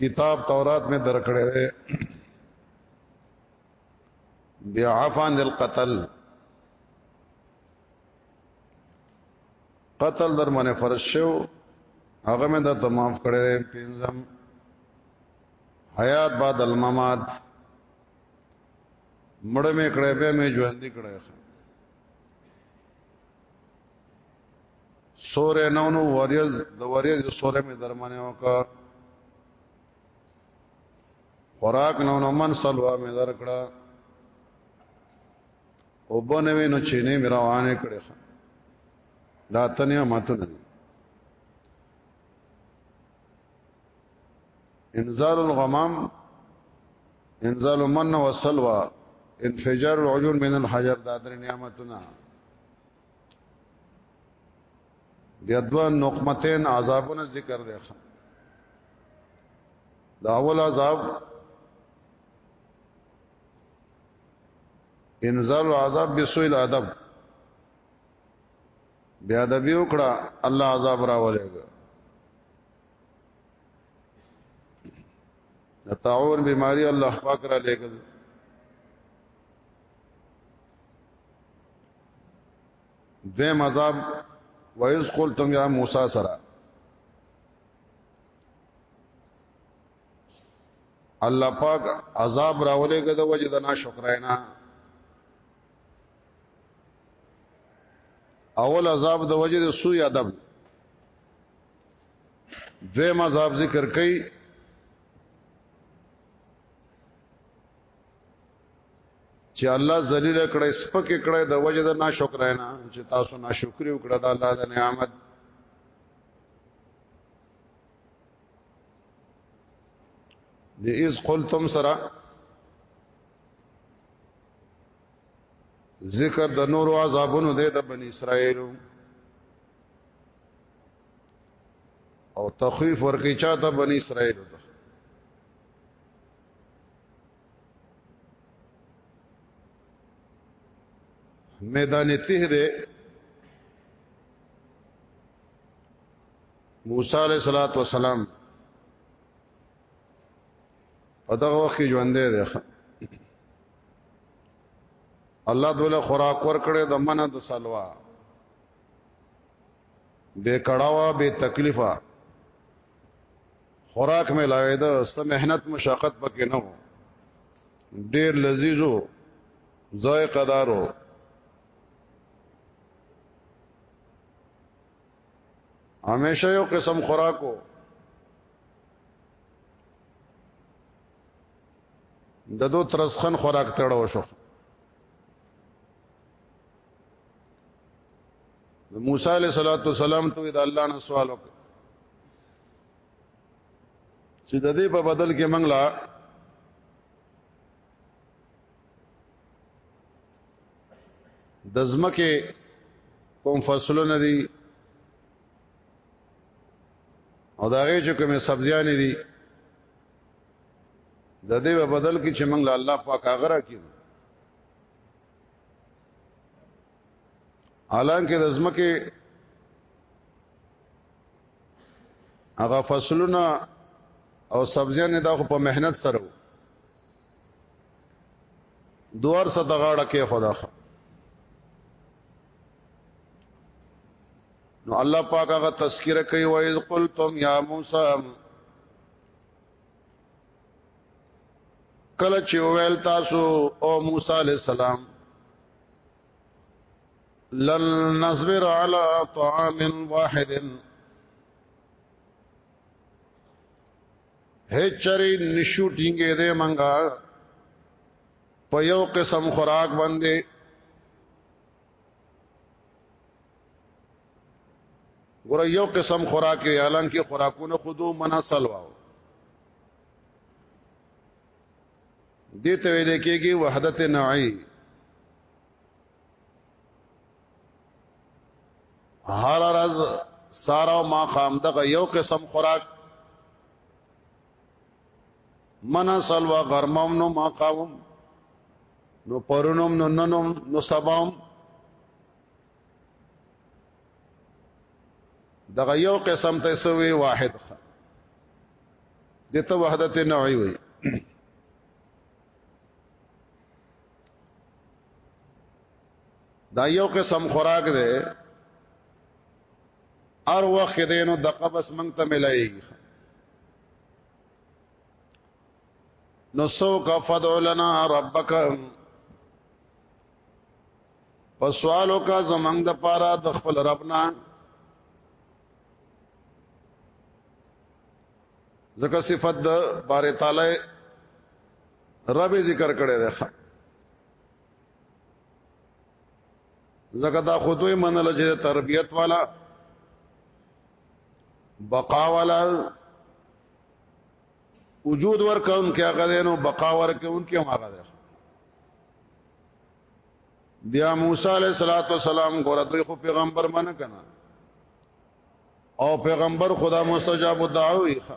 کتاب تورات میں درکڑے دے بیعفان القتل قتل در منه فرض شو هغه مې درته معاف کړی پینځم حیات بعد الممات مړ مې کړې به مې ژوند کړې سوره نو نو وریز د وریز سوره می درمانه وکا خوراک نو نو من سلوا می درکړه او بنوي نو چینه می روانه کړې دا تنه ماتونه انزال الغمام انزال من و سلوا انفجار العجون من الحجر دا در نعمتنا دیدو نقمتین عذابون ذکر دیخوا دا اول عذاب انزال و عذاب بسوء الادب بیا د بیا وکړه الله عذاب راولېږي د تعاون بیماری الله پاک را لېږل دویم عذاب وَإِذْ قُلْتُمْ يَا مُوسَى سَرَا الله پاک عذاب راولېږي د وجه د ناشکراینا اول عذاب د وجه د سوء ادب دویم عذاب ذکر کړي چې الله ذلیل کړي سپک کړي د وجه د ناشکرانه چې تاسو ناشکری وکړه د الله د نعمت د اذ قلتم سره ذکر د نور عذابونو دی د بنی اسرائیل او تخفیف ورکی چاته بنی اسرائیل ته میدان تیه دی موسی علیہ الصلوۃ والسلام په دغه وخت کې ژوندې دی الله دوله خوراک ورکړي د منه د سلوا بے کړهوا بے تکلیفه خوراک مې لاوي دا سم مهنت مشقت پکې نه وو ډېر لذیذو ذائقه دارو همیشه یو قسم خوراکو د دو ترسخن خوراک تړو شو موسی علیہ الصلوۃ والسلام ته د الله نه سوال وکړ چې د دې په بدل کې منګلا د زمکه کوم فصلونه دي او دا غي چې کومه سبزيان دي د دې په بدل کې چې موږ الله پاک هغه راکړي حالانکه د زمکه هغه فصلونه او سبزیانې دا خو په مهنت سره دوار سره د غاړه کې خدا خو نو الله پاک هغه تذکرہ کوي و اذ قلتم یا موسی کله چې ویل تاسو او موسی علی السلام لن نصبر على طعام واحد هچری نشو ټینګې دې منګه په یو قسم خوراک باندې ګور یو قسم خوراک یې اعلان کې خوراکونه خودو منا سلواو دې ته ویل کېږي وحدت نوعي هر راز سارا او ما خام دغه یو قسم خوراک منا سلوا غرمم نو ما قاوم نو پرونم نو ننم نو سبام دغه یو قسم ته سوی واحد خ دته وحدت نوعی وی دا یو قسم خوراک دی ار وخت دینو د قبس منګ ته ملایي نو سوک فدعو لنا ربک پسوالو کا زمنګ د پارا د خپل ربنا زکه صفت د بار تعالی رب ذکر کړی دی زکه دا خودوی منل چې تربیت والا بقا والا وجود ورکون کې هغه دینو بقا ورکون کې هغه دی بیا موسی علیہ الصلوۃ والسلام ګوره دوی خو پیغمبر منه کنا او پیغمبر خدا مستجاب الدعوی خوا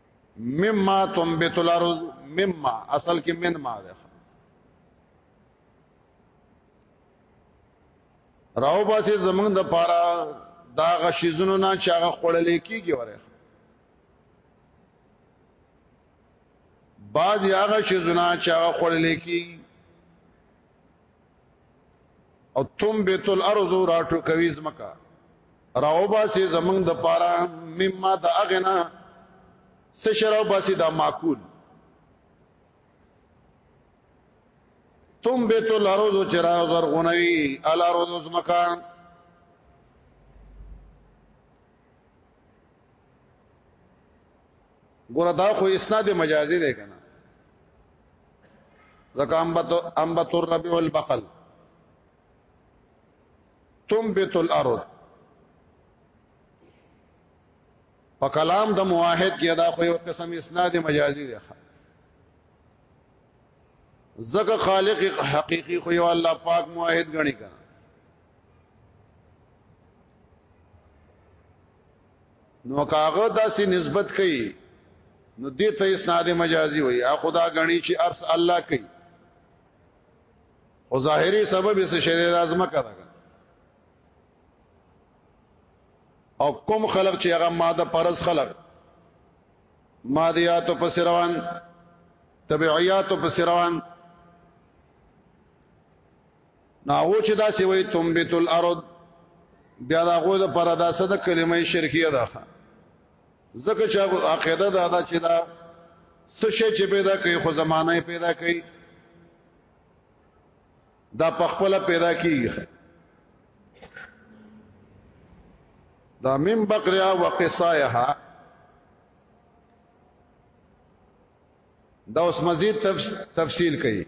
مما تنبت الارض مما اصل کې من ما ده راو باسي زمنګ د پاره دا غشیزونو نه چې هغه خړل کیږي وره بعض هغه شیزونه چې هغه خړل کیږي او تم بیت الارض راټو کوي زمکا راو باسي زمنګ د پارا مما د اغنا سشراو باسي دا معقول تم بیت الارض چرا زرغونوي الارض زمکا ګور دا خو اسناد مجازي دی کنه زکه انبت انبت الربيع والبقل تنبت الارض په کلام د موحد کې دا خو یو قسم اسناد مجازي دی زکه خالق حقيقي خو یو الله پاک موحد غني کنه نو کاغه داسې نسبت کوي نو دې ته اسناد مجازي وي ا خدا غني چې ارس الله کوي او ظاهري سبب یې څه شی د ازمه کړه او کوم خلق چې هغه ماده پرز خلق مادیات په سروان تبعیات په سروان نو هغه چې دا سی وای تنبت الارض بیا دا غو د پر دا صد کلمې شرکیه ده زکه چې عقیده دا دا چې دا څه شی چې پیدا کوي خو زمانه پیدا کوي دا پخپل پیدا کیږي دا من بقریا وقصایها دا اوس مزید تفصیل کوي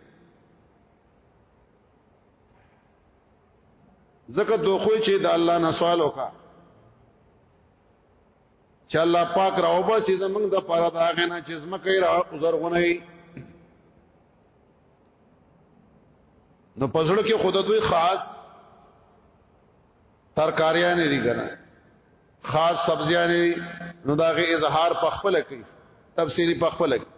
زکه دوخو چې د الله نه سوال وکا چې الله پاک راو باسي زمنګ د پاره دا غنا چې زمکه را زرغونه نو پزړه کې خود دوی خاص ترکاریاں نه دي کنه خاص سبزیاں نه نو داغه اظهار په خپل کوي تفسیری په خپل کوي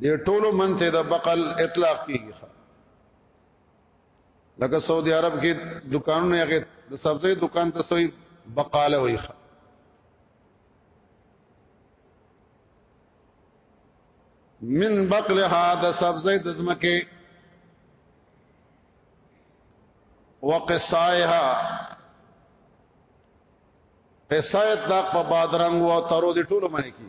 دې ټولو منته د بقل اطلاق کیږي لکه سعودي عرب کې دکانونه هغه د سبزی دکان ته سوی بقاله وي من بقلها د سبزی د زمکه وقصائها قصائت دا په بادرنګ او ترو دي ټولو باندې کی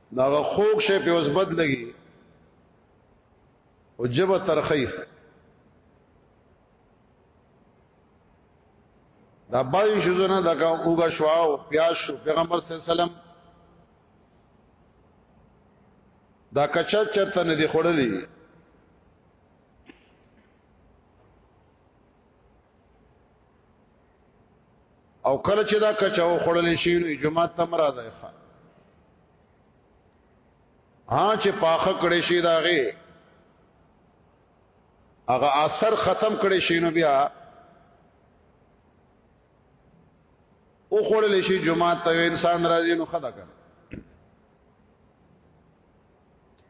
دا خوک شي په اوس بد لګي او جبه ترخی دا بای شوزنه دا کا اوګه شوا او پیاش شو پیغمبر صلی الله علیه وسلم دا کچا چرته نه دی خړلې او کله چې دا کچاو خړلې شي نو جمعه تم راځي ښا ها چې پاخه کړې شي داغه هغه اثر ختم کړې شي نو بیا او خړلې شي جمعه ته انسان راځي نو خدا کړ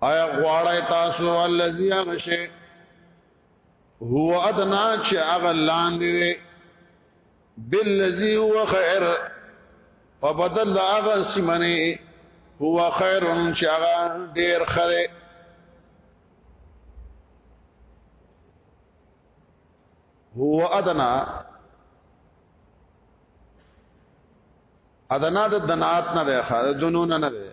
آیا غواړی تاسو الذی غشه هو ادنا چې هغه لاندې دی بالذی هو خیر په بدل دا هغه سیمنه هو خیر چې هغه ډیر خره هو ادنا ادنا د دنات نه ده خا د جنون نه ده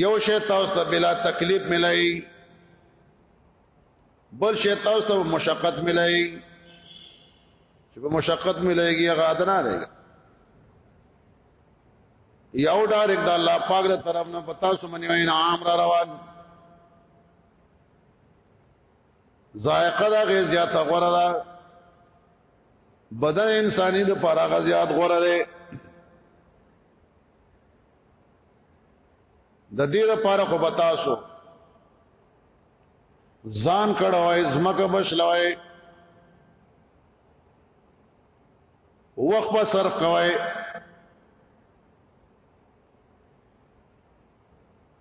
یو شی تاسو ته بلا تکلیف ملایي بل شی تاسو ته مشقت ملایي چې په مشقت ملایږي هغه ادنا دی یو ډایرک د الله پاک له طرف نه پتا سو منی وین عام را روان ذائقه دا غي زیاته غوړه ده بدن انساني د پاره غ زیات غوړه ده د دې لپاره خو بتاسو ځان کړوای زمکه بشلوای وخت به صرف کوي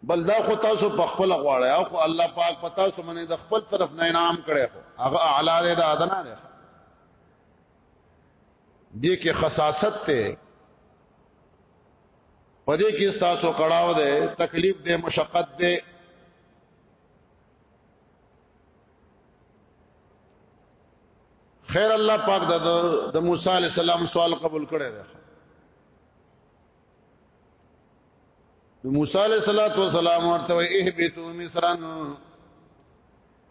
بل دا خو تاسو په خپل غواړی او خو الله پاک په تاسو باندې د خپل طرف نه انعام کړي خو هغه اعلی دی دا ادنا دی دې کې خصاصت ته پدې کې تاسو کړهو ده تکلیف ده مشقت ده خیر الله پاک د د موسی علی السلام سوال قبول کړی دی د موسی علی صلوات و سلام ورته وی اهبتو مصرن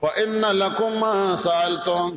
فإن لكم ما سألتم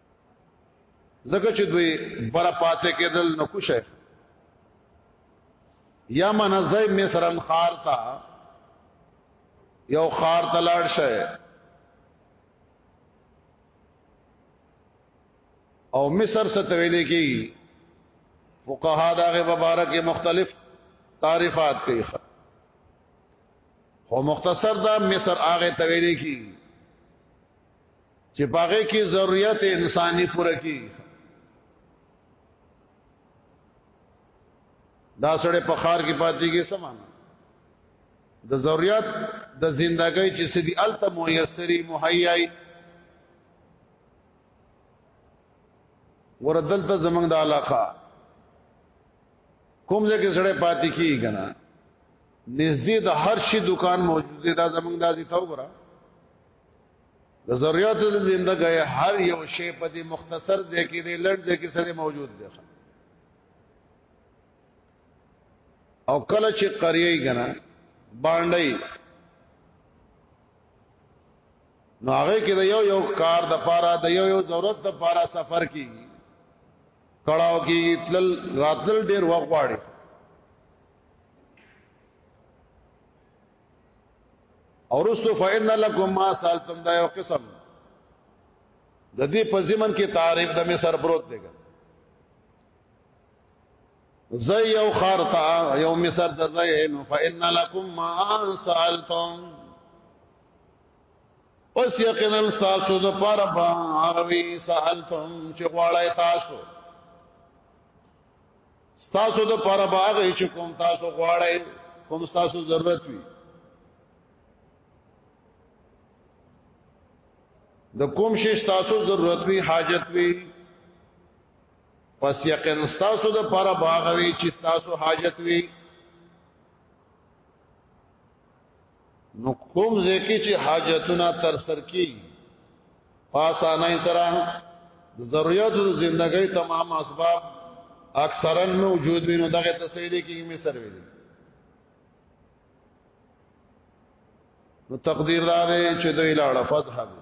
زکه چې دوی بر پاتې کېدل نه خوشه یا منځه مصرن خار تا یو خار تلاړ شه او مصر ستویلې کی فقها دغه مبارک مختلف تعریفات کوي خو مختصر دا مصر هغه تویلې کی چې پاغه کې ضرورت انساني پوره کی دا سړی په خار کې پاتې کې سمان د ضرورت د زندګۍ چې سدي الته میسری مهیای وردلته زمنګ د علاقه کوم ځای کې سړی پاتې کیږي کنه نږدې د هر شي دکان موجود دی دا زمنګ د ازي تا وګوره د ضرورت د زندګۍ هر یو شی په دې مختصر ځای کې دی لړ ځای کې سره موجود دی او کله چې قریه غنا باندې نو هغه کې د یو یو کار د پاره د یو یو ضرورت د پاره سفر کیږي کړهو کې تل راتل ډیر وغواړي او رسو فإن لكم ما سالتم دا یو قسم د دې په زمن کې تعریف د مصر پروت دی زي یو خارتا یو مصر د زین فإن لكم ما سالتم اوس یقینا تاسو د پاره باروي سالتم چې غواړی تاسو ستاسو د پر باغ چې کوم تاسو غواړئ کوم تاسو ضرورت وي د کوم شي تاسو ضرورت وي حاجت وي پس یقین تاسو د پر باغ وي چې تاسو حاجت وي نو کوم ځکه چې حاجتونه تر سر کی پاسانه سره ضرورت زندګۍ تمام اسباب اکثرا موجود وینو دغه تسهیل کې می سر ویل نو تقدیر دا دی چې دوی لاړه فذهب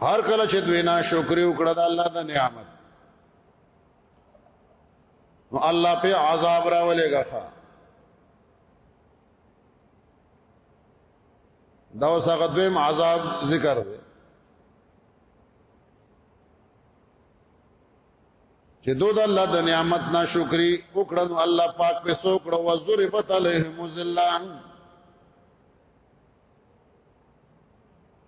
هر کله چې دوی نه شکر وکړه د الله د نعمت نو الله په عذاب راولېږه دا اوس هغه دویم عذاب ذکر دی چې دو د الله د نعمت ناشکری وکړه نو الله پاک په سو کړو وزربت علیهم ذلان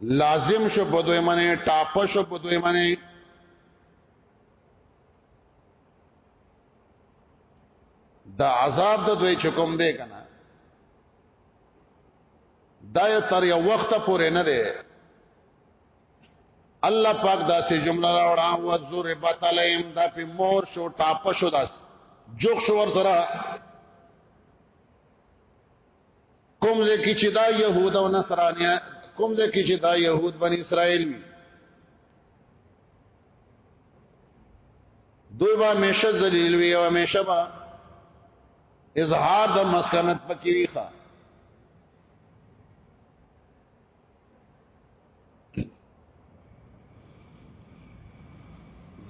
لازم شو په دوی منه ټاپ شو په دوی منه دا عذاب د دوی چکم دی کنه دا تر یو وخت پورې نه دی الله پاک دا سه جمله راوړا او ذربت علیم دا په مور شو ټاپ شو داس جوخ شو ور سره کوم ځکه چې دا يهود او نصرانيا کوم ځکه چې دا يهود بن اسرائيل وي دوی به همیشه ذلیل وي او همیشه به اظهار د مسکنت پکې وي ښا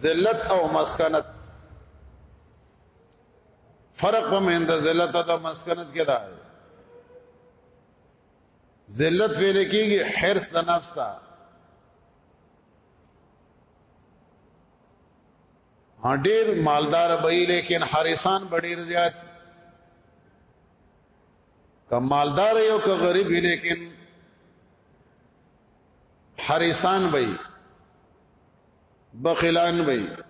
ذلت او مسکنت فرق په مند ذلت او مسکنت کې ده ذلت ویل کېږي حرص د نفس ته ډېر مالدار به لیکن حارسان ډېر زیات که مالدار یو که غریب لیکن حارسان به بخیلان به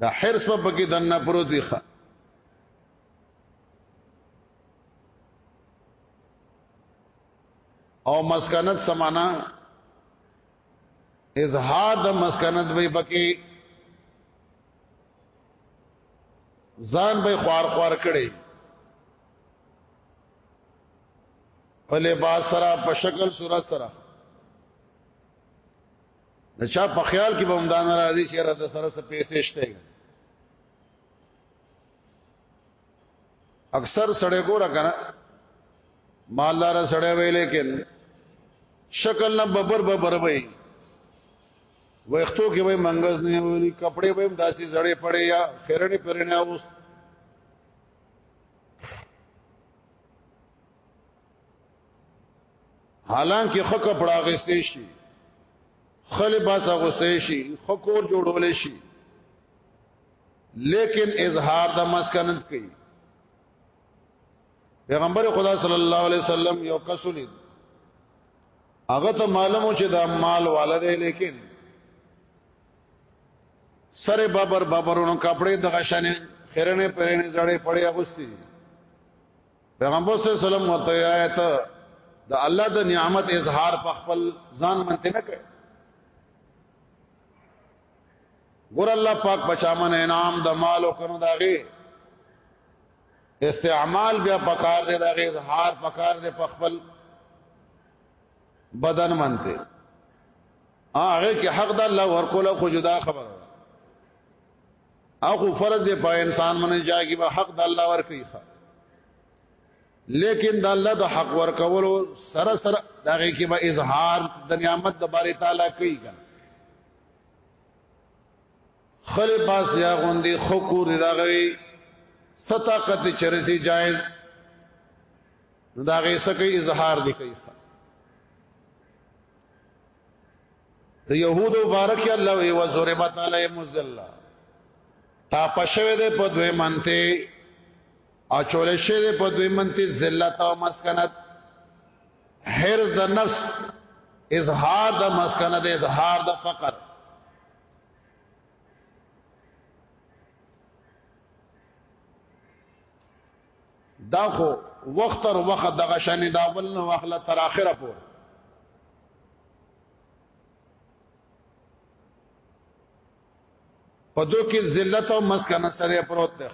دا حرس په پکې دنه پروت وي ښه او مسکنت سمانا اظهار د مسکنت وي پکې ځان به خوار خوار کړي په لباس سره په شکل صورت سره د چا په خیال کې به هم دا ناراضي چې را د سره سره پیسې شته اکثر سړی ګوره کنه مالدار سړی وی لیکن شکل نه ببر ببر وی وختو کې وای منګز نه وی کپڑے به داسي زړې پړې یا خیرنې پرنه اوس حالانکه خ کپڑا غستې شي خل باس غستې شي خکور جوړول شي لیکن اظهار د مسکنت کوي پیغمبر خدا صلی الله علیه وسلم یو کسولید هغه ته معلومو چې دا مال والده لیکن سره بابر بابرونو کپڑے دغه شانه خیرنه پرنه زړې پړې اغوستي پیغمبر صلی الله علیه وسلم ورته آیت د الله د نعمت اظهار په خپل ځان منته نه کړ ګور الله پاک بچامن انعام د مال او کنو داغه استعمال بیا پکار دی داغه اظهار پکار دی په خپل بدن منته هغه کې حق د الله ورکول خو جدا خبره اخو فرض دی په انسان باندې جاګي به حق د الله ور کوي لیکن د الله د حق ور کولو سره سره دغه کې به اظهار د نعمت د باري تعالی کوي کنه خل پاس یا غوندي خکور دغوي ستاقت چرسي جائز داغه سکه اظهار دی کوي د يهودو بارک الله وي وزربت علی مذلہ تا پښوی ده په دوی منته او چول شي ده په دوی منته ذلت او مسکنت هر د نفس اظهار د مسکنت اظهار د فقر دا خو وخت تر وخت دغه شنه دا ول نو اخله تر اخره پور په دو کې ذلت او مسکنه سره پروت دی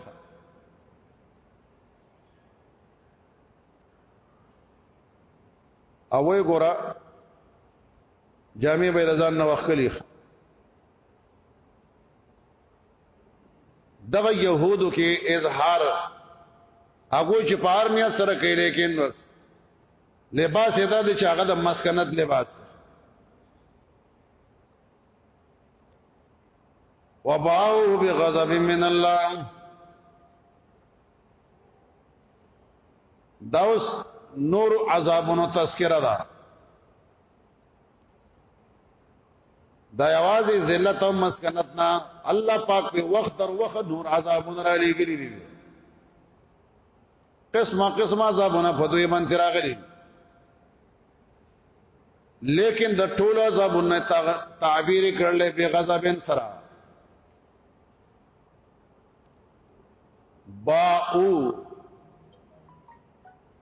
او وی ګورا جامع بیرزان نو وخلی دغه يهودو کې اظهار هغه چې پار نه سره کوي لیکن بس لباس ادا د چاغه د مسکنت لباس وباو بغضب من الله داوس نور عذابونو تذکرہ ده دا دا یوازې ذلت او مسکنت نه الله پاک په وخت در وخت نور عذابونه را لېګلې دي قسمه قسمه عذابونه په دوی باندې راغلي لیکن د ټولو عذابونه تعبیر کړل به غضبن سره باو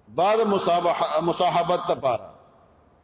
بعد مصاحبت لپاره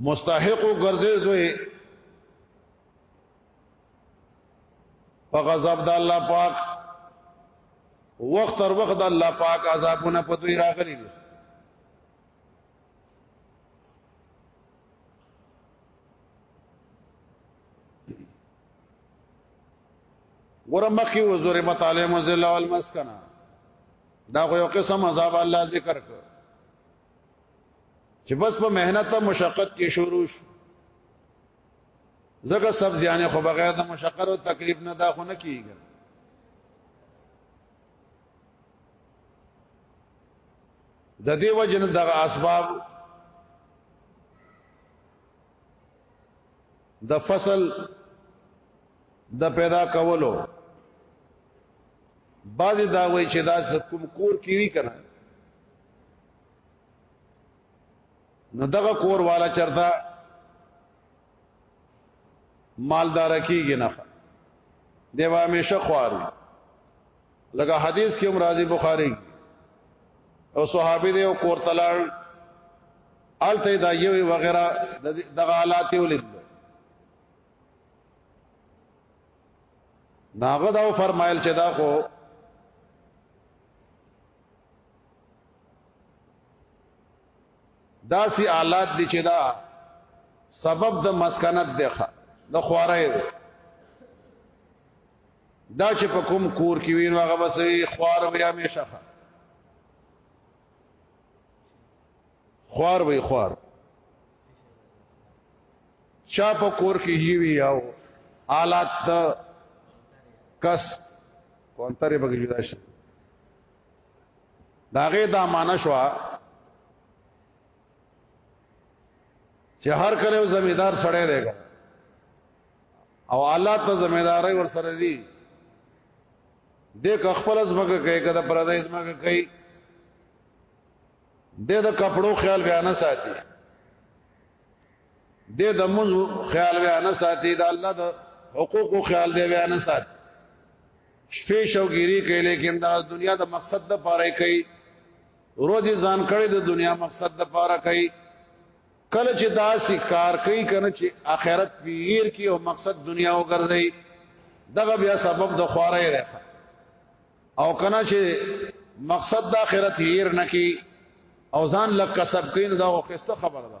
مستحق ګرځي زوی په غضب د الله پاک وخت تر وخت د الله پاک عذابونه په دوی راغلي دي ورمخي وزور مطالعه مزل والمسکنا دا خو یو قسم عذاب الله ذکر کړ چې بس په مهنت او مشقت کې شروع شو زګه سبزیانه خو بغیر د مشقت او تکلیف نه دا خو نه کیږي د دې وجه نه دغه اسباب د فصل د پیدا کولو بعضی دا وایي چې دا کوم کور کیوي کنه نو دغه کور والا چرته مالدار کیږي نه دی و همیشه خوار لکه حدیث کې هم راځي بخاری او صحابي دی او کور تلل الته دا یوي وغیرہ دغه حالات ولید ناغه دا فرمایل چې دا خو داسې آلات دي چې دا سبب د مسکنت دی د خوارای دی دا چې په کوم کور کې وین هغه بس خوار وي همیشه خوار وي خوار چا په کور کې یی وی او آلات کس کونتره بګی جدا شي داغه دا معنا شو چې هر کله زمیدار سړی دی او الله ته زمیداري ور سره دي د خپل ځمکه کوي کده پردې ځمکه کوي د د کپړو خیال بیا نه ساتي د د منځ خیال بیا نه ساتي د الله د حقوقو خیال دی بیا نه ساتي شپې شوګيري کوي لیکن دا دنیا د مقصد د پاره کوي روزي ځان کړي د دنیا مقصد د پاره کوي کله چې دا سکار کوي کنه چې آخرت پیر کی او مقصد دنیا وګرځي دغه بیا سبب د خواره دی او کنه چې مقصد د آخرت هیر نکی او ځان لک کسب کین دا خو خسته خبره ده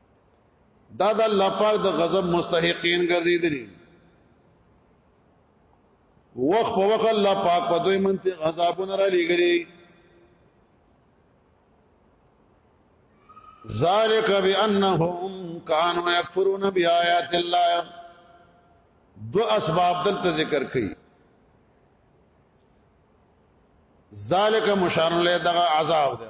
دا د الله پاک د غضب مستحقین ګرځیدلی وخت په وخت الله پاک په دوی منته عذابونه را لګري ذالک بانهم کانو یکفرون بی آیات الله دو اسباب دلته ذکر کړي ذالک مشار له دغه عذاب ده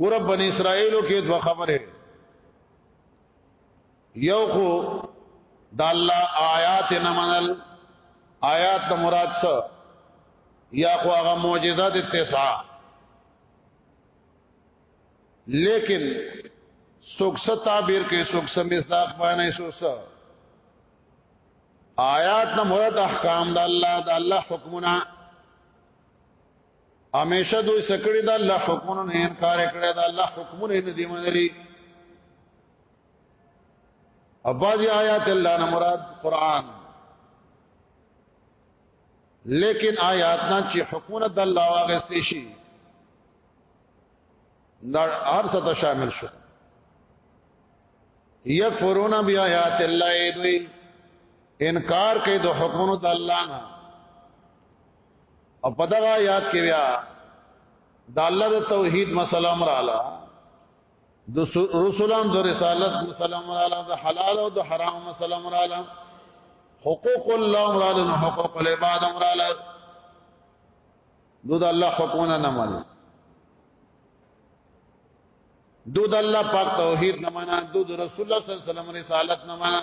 ګور بنی اسرائیلو کې دوه خبره یو خو د الله آیات نه منل آیات ته مراد څه یا خو هغه معجزات تسعه لیکن سوکسه تعبیر کې سوکسه مصداق باندې سوکسه آیات نه مراد احکام د الله د الله حکمونه همیشه دوی سکړی دا الله حکمونو نه انکار کړی دا الله حکمونه نه دی منلی اباځي آیات الله نه مراد قران لیکن آیات نه چې حکمونه د الله واغستې شي دا هر څه ته شامل شو یکفرون بیا آیات الله دوی انکار کوي د حکمونو د الله نه او په دغه آیات کې بیا د الله د توحید مسله مراله د رسولان د رسالت مسله مراله د حلال او د حرام مسله مراله حقوق الله مراله نو حقوق العباد مراله دود الله حقونه نه مانی دود الله پاک توحید نه مانا دود رسول الله صلی الله علیه وسلم رسالت نه مانا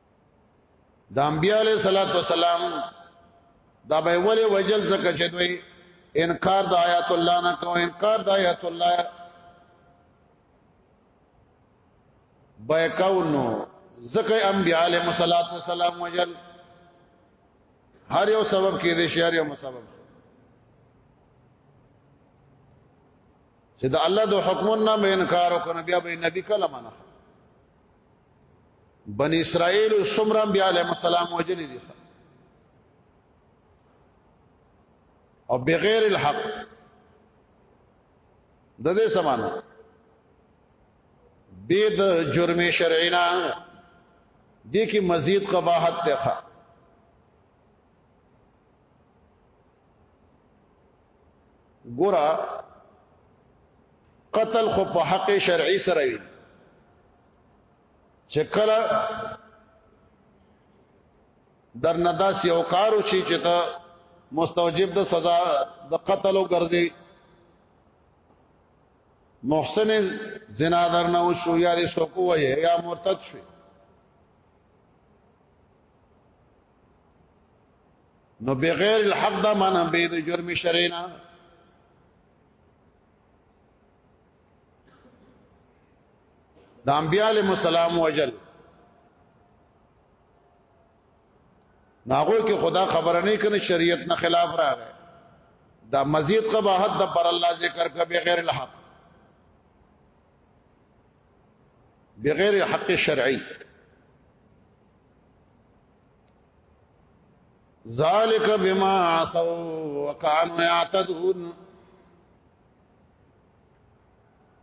د انبیاء علیه الصلاۃ والسلام دا به ولې وجل زکه چې دوی انکار د آیات الله نه کوي انکار د آیات الله بای کاونو زکه انبیاء علیه الصلاۃ والسلام وجل هر یو سبب کې دي شهر یو سبب چې د الله د حکمونو نه انکار وکړ بیا به نبی کلمانه بنی اسرائیل او سمره انبیاء علیهم السلام وجل دي او بغیر الحق د دې سمانه به د جرم شرعینا دې کې مزید قباحت ته ګورا قتل خو په حق شرعي سره وي چې کله در نداس یو کارو شي چې ته مستوجب د سزا د قتل او ګرځي محسن زنا در نه وشو یا دې سوکو وي یا مرتد شي نو بغیر الحق دا معنا به د جرم شرینا د انبياله مسالم وجل ناغوی کې خدا خبره نه کنه شریعت نه خلاف راغی دا مزید قباحت د پر الله ذکر کا بغیر الحق بغیر الحق شرعي ذالک بما عصوا وكانوا يعتدون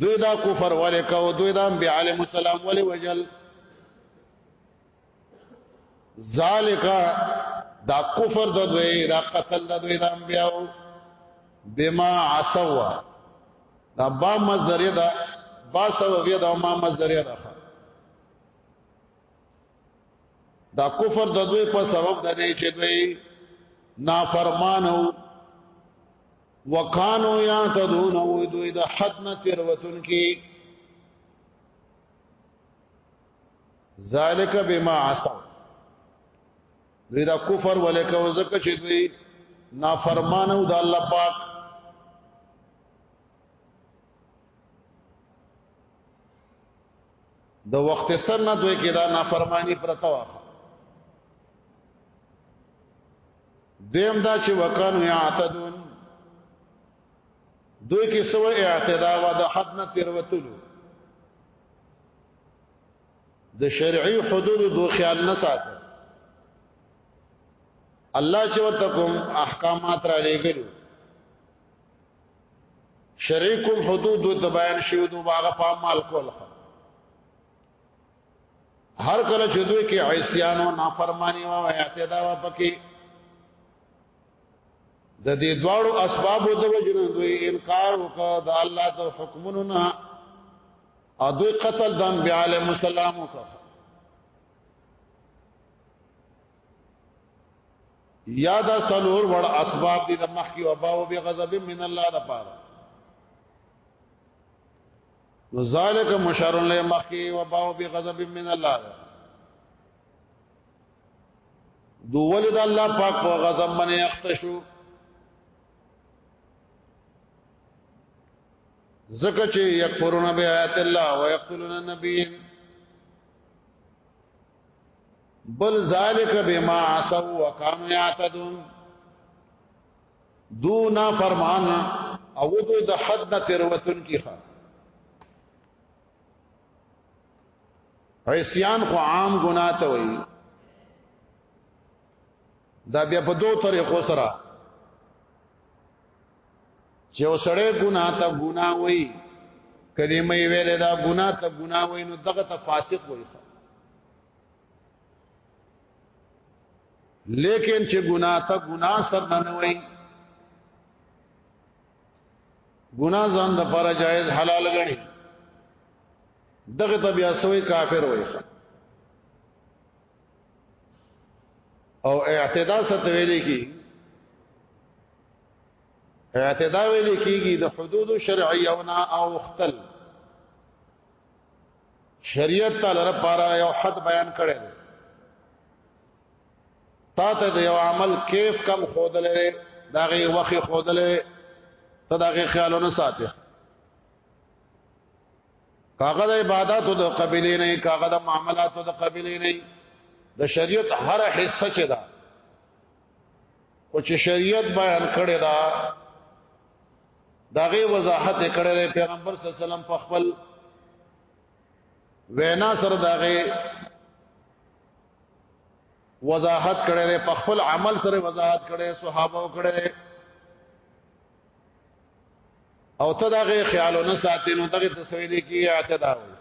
دوی دا کفر ولې کو دوی دا انبیاء علیهم السلام ولې وجل ذالک دا کفر د دوی دا قتل د دوی د انبیاء بما عصوا دا با مصدر دا با سبب دا ما مصدر دا دا کفر د دوی په سبب د دې چې دوی نافرمانو وکانو یا تدون او دوی د حد نه تیر وتون کی ذالک بما عصوا دوی دا کفر ولیکو زکه چې دوی نافرمانه او د الله پاک د وخت سر نه دوی کې دا نافرمانی پرتا و دیم دا چې وکانو یعتدون دوی کې سو اعتدا و د حد نه تیروتلو د شرعي حدود دو خیال نه ساته الله چې ورته کوم احکامات را لېګلو شرعي کوم حدود د بیان شیو دو باغ په مال کوله هر کله چې دوی کې عصيان او نافرمانی او اعتدا و پکې د دې دواړو اسباب د وجنه دوی انکار وکړ د الله د حکمونو نه او دوی قتل د انبیاء علیهم السلام وکړ یا دا سلور وړ اسباب دي د مخکی او باو به غضب من الله د پاره نو ذالک مشار له مخی و باو بی غضب من الله دو ولد الله پاک په غضب باندې اختشو زکه چې یکفرون به آیات الله و یقتلون النبیین بل ذالک بما عصوا وكانوا يعتدون دو نا فرمان او دو د حد نه تروتن کی خان عصیان خو عام ګناه ته وایي دا بیا په دوه طریقو سره چې وسړې ګناه ته ګناه وایي کلمه یې ویلې دا ګناه ته ګناه وایي نو دغه ته فاسق وایي لیکن چې ګناه ته ګناه سر نه وي ګناه ځان د پر جایز حلال غني دغه ته بیا سوې کافر وي او اعتدا ست ویلې کی اعتدا ویلې کیږي د حدود شرعیونه او اختل شریعت تعالی لپاره یو حد بیان کړی دی تا ته د یو عمل کیف کم خودلې داغه وخت خودلې ته داغه خیالونه ساتي کاغه د عبادتو د قبلې نه کاغه د معاملاتو د قبلې نه د شریعت هر حصہ چې ده او چې شریعت بیان کړی دا داغه وضاحت کړی دی پیغمبر صلی الله علیه وسلم په خپل وینا سره داغه وضاحت کړی دی په خپل عمل سره وضاحت کړی صحابه کړی دی او ته داغه خیالونه ساتي نو دغه تسویل کی اعتدا وي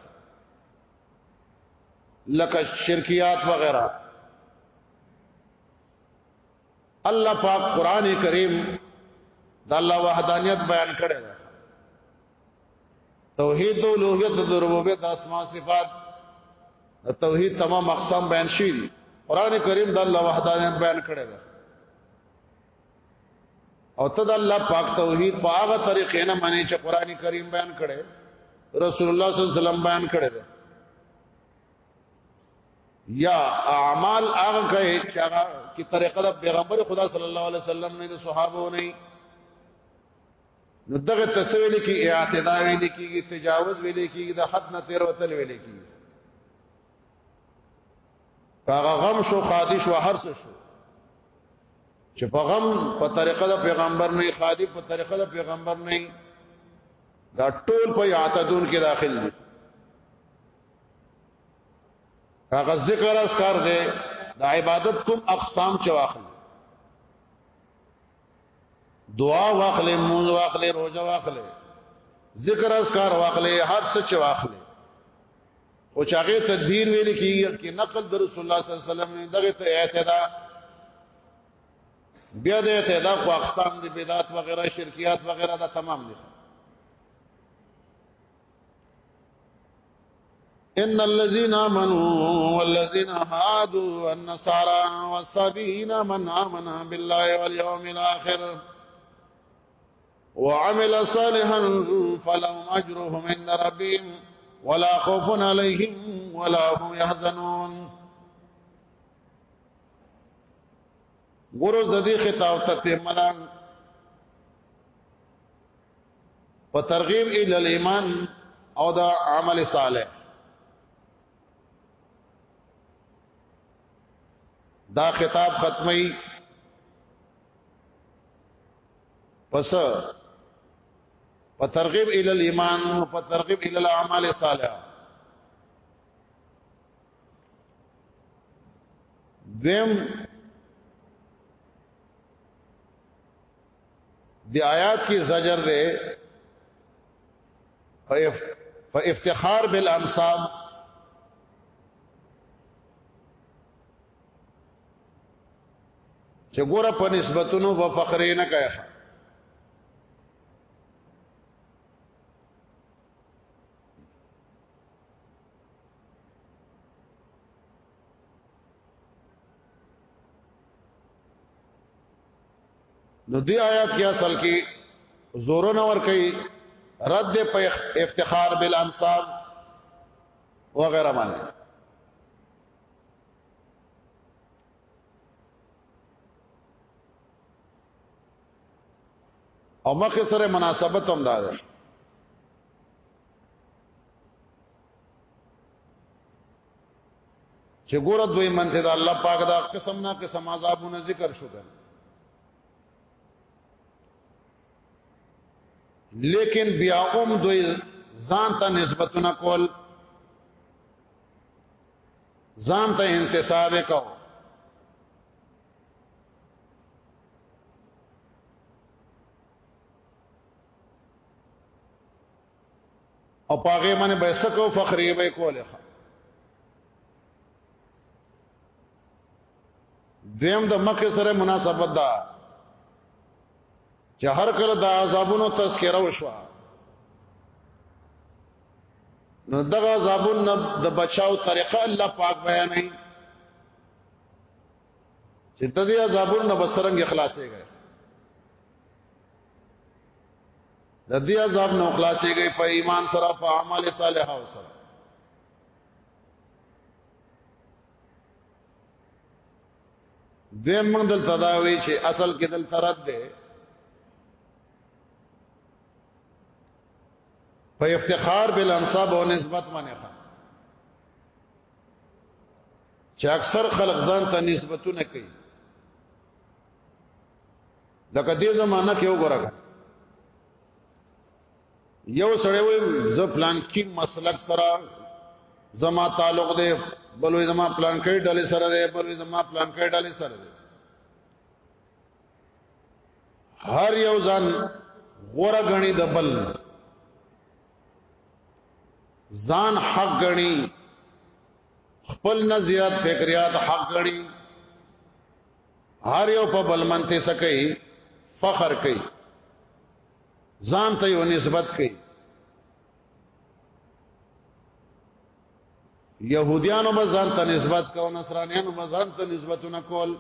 لکه شرکیات وغیرہ الله پاک قران کریم د الله وحدانیت بیان کړی دی توحید او لوهیت د ربوبیت اسماء صفات توحید تمام اقسام بیان شي قران کریم د الله وحدانیت بیان کړی دی او ته د الله پاک توحید په هغه طریقې نه معنی چې قران کریم بیان کړي رسول الله صلی الله علیه وسلم بیان کړي یا اعمال هغه کوي چې هغه کی طریقه د پیغمبر خدا صلی الله علیه وسلم نه د صحابو نه نو دغه تسویل کی اعتدا ویل کی تجاوز ویل کی د حد نه تیر وتل ویل کی هغه غم شو خادش و هر څه شو چې په غم په طریقه د پیغمبر نه خادی په طریقه د پیغمبر نه دا ټول په اعتدون کې داخل دي هغه ذکر اسکار دی د عبادت کوم اقسام چې واخل دعا واخل مونږ واخل روزه واخل ذکر اسکار واخل هر څه چې واخل او چاغه تدبیر ویل کیږي چې نقل در رسول الله صلی الله علیه وسلم دغه ته اعتدا بیا د اعتدا خو اقسام دي بدعت وغیرہ شرکیات وغیرہ دا تمام دي ان الذين امنوا والذين هادوا والنصارى والصابئين من امن بالله واليوم الاخر وعمل صالحا فلهم اجرهم عند ربهم ولا خوف عليهم ولا هم يحزنون ګورو د دې خطاب ته تمنان په ترغیب ال الايمان او د عمل صالح دا خطاب ختمي پس په ترغیب ال الايمان او په ترغیب ال الاعمال صالح دویم دی آیات کې زجر دی په افتخار بالانصاب چې ګوره په نسبتونو په فخر نه کوي نو دی آیات کې اصل کې زور نه ور کوي رد په افتخار بالانصاب وغیرہ باندې او مخه سره مناسبت هم ده چې ګوره دوی منته د الله پاک دا قسم نه قسم عذابونه ذکر شو ده لیکن بیا هم دوی ځان ته نسبتونه کول ځان ته انتساب کو او پاغه باندې به سکو فخرې به کوله دویم د مکه سره مناسبت ده چې هر کله د عذابونو تذکره وشو نو دغه عذابون د بچاو طریقه الله پاک بیانوي چې د دې عذابونو نه بسرنګ خلاصيږي د دې عذاب نو خلاصې گئی په ایمان سره په اعمال صالحه او سره دویم موږ دلته دا وی چې اصل کې دلته رد ده په افتخار بل انصاب او نسبت باندې ښه چې اکثر خلق ځان ته نسبتونه کوي لکه دې زمانہ کې وګورګا یو سړی وي ز پلان کې مسلک سره زما تعلق دی بلوې زما پلان کې ډلې سره دی بلوې زما پلان کې ډلې سره دی هر یو ځان غوره غني د بل ځان حق غني خپل نظریات فکریات حق غړي هر یو په بل منته سکی فخر کوي ځان ته یو نسبت کوي يهوديانو به ځان ته نسبت کوو نصرانيانو به ځان ته نسبتونه کول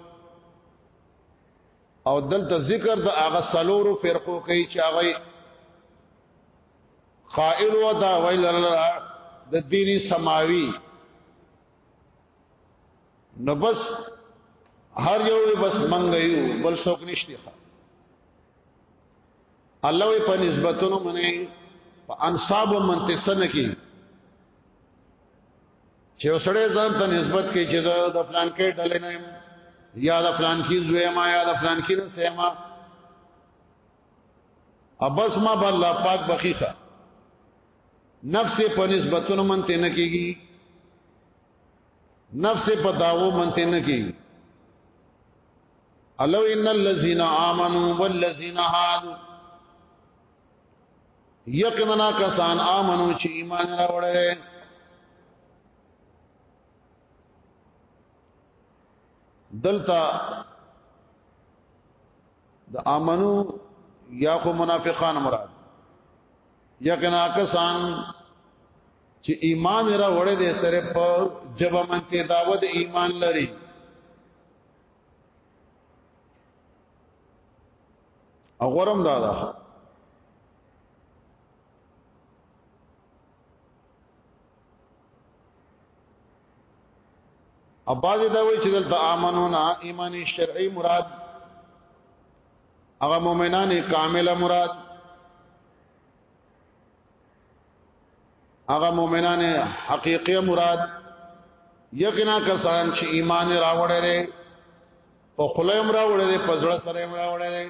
او دلته ذکر د هغه سلورو فرقو کوي چې هغه قائل و دا ویل لرا د دینی سماوی نو بس هر یو بس منګ یو بل څوک نشته الله وی په نسبتونو منه په انصاب منتسن کی چې وسړې ځان ته نسبت کې چې د فلان کې ډلې نه یا د فلان کې زوی ما یا د فلان کې نه سیما ابس ما به الله پاک بخیخه نفس په نسبتونو منته نه کیږي نفس په داوو منته نه کیږي الو ان الذين امنوا والذين هادوا یقینا کسان امنو چې ایمان راوړل دلته د امنو یا خو منافقان مراد یقینا کسان چې ایمان را وړې دې سره په جبه منته داوود ایمان لري او غرم دادا اباز دا وی چې دلته امنونا ایمان شرعي مراد هغه مؤمنان کامله مراد هغه مؤمنان حقيقي مراد یقینا کسان چې ایمان راوړی دی په خله امر راوړی دی په ځړ سره امر راوړی دی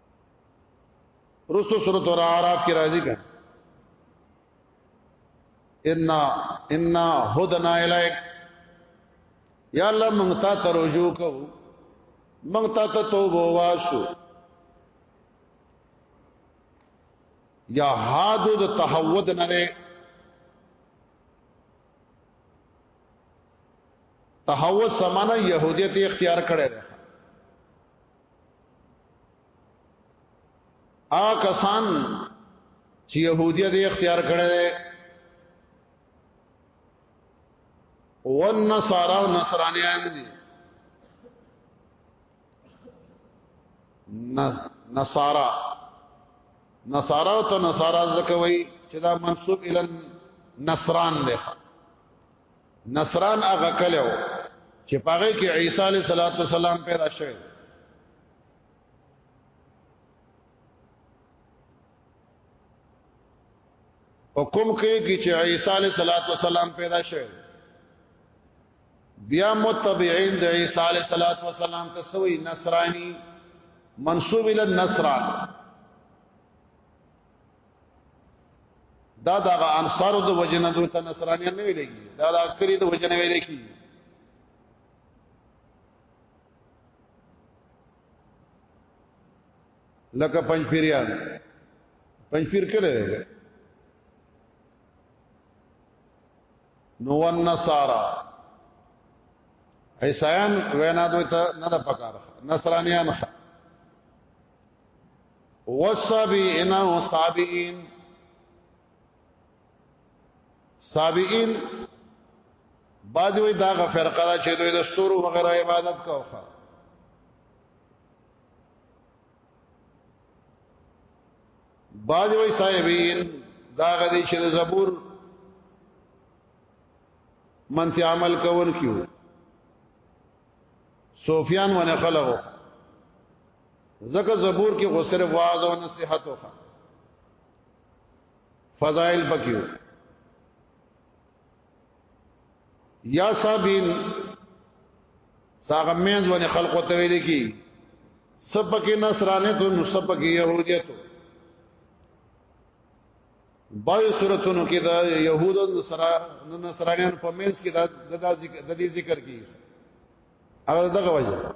رسو سورۃ الاعراف کې راځي کا ان ان هدنا الیک یا الله مونږ ته ترجو کو مونږ ته توبه واسو یا هادو د تهود نه ده تهود سمانه يهوديت اختیار کړي ده آ کسان چې يهوديت اختیار کړی دی والنصارى والنصرانيان دي نصارا نصارا او نصارا ځکه وای چې دا منسوب ال نصران دی نصران هغه کلو چې پاره کې عیسی علیه السلام پیدا شوی په کوم کې کې چې عیسی علیه السلام پیدا شوی بیا متبعین د عیسی علیه السلام ته سوی نصرانی منسوب ال نصران دا دا انصار د وجنه دوی ته نصرانیان نه ویل کی دا دا عسکری د وجنه ویل کی لکه پنځپیریان پنځپیر کړه دی نو ون نصارا عیسایان وینا دوی ته نه د پکار نصرانیان خ والسابعين والسابعين سابعين بعض وی دا غفرقه دا چې دوی د ستورو وغیرہ عبادت کوخه بعض وی صاحبین دا غدي چې د زبور منتی عمل کول کیو سفیان ونه خلقو زکه زبور کې خو صرف واعظ او نصيحت وکړه فضائل پکيو یا صابین ساغه مینز ونی خلقو ته ویل کی سبک نصرانه تو نو سبک يهودیت بای صورتونو کې دا يهود او نصرانيان په مینز کې دا د دې ذکر کی هغه دغه وجه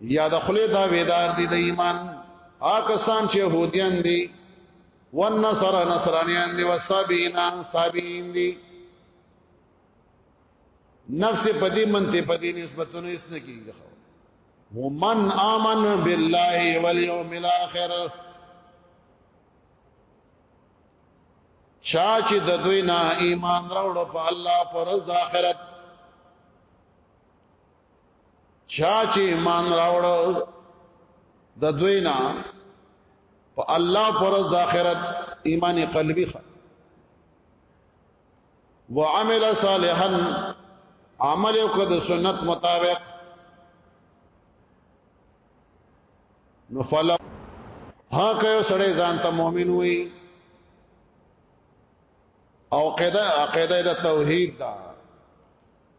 یا د خلی دا ویدار دی د ایمان آکسان چې يهوديان دي والنصر نصرانيان دي والصابين صابين دي نفس پدی منته پدی نسبتونه اس نه کیږي ومن امن بالله واليوم الاخر چا چې د دوی نه ایمان راوړ په الله پر ځ اخرت چا چې ایمان راوړ د دوی نه په الله پر د آخرت ایمان قلبي خ وعمل صالحا عمل وکړه د سنت مطابق نو فلا ها کيو سړی ځان ته مؤمن وي او قاعده عقیده د توحید دا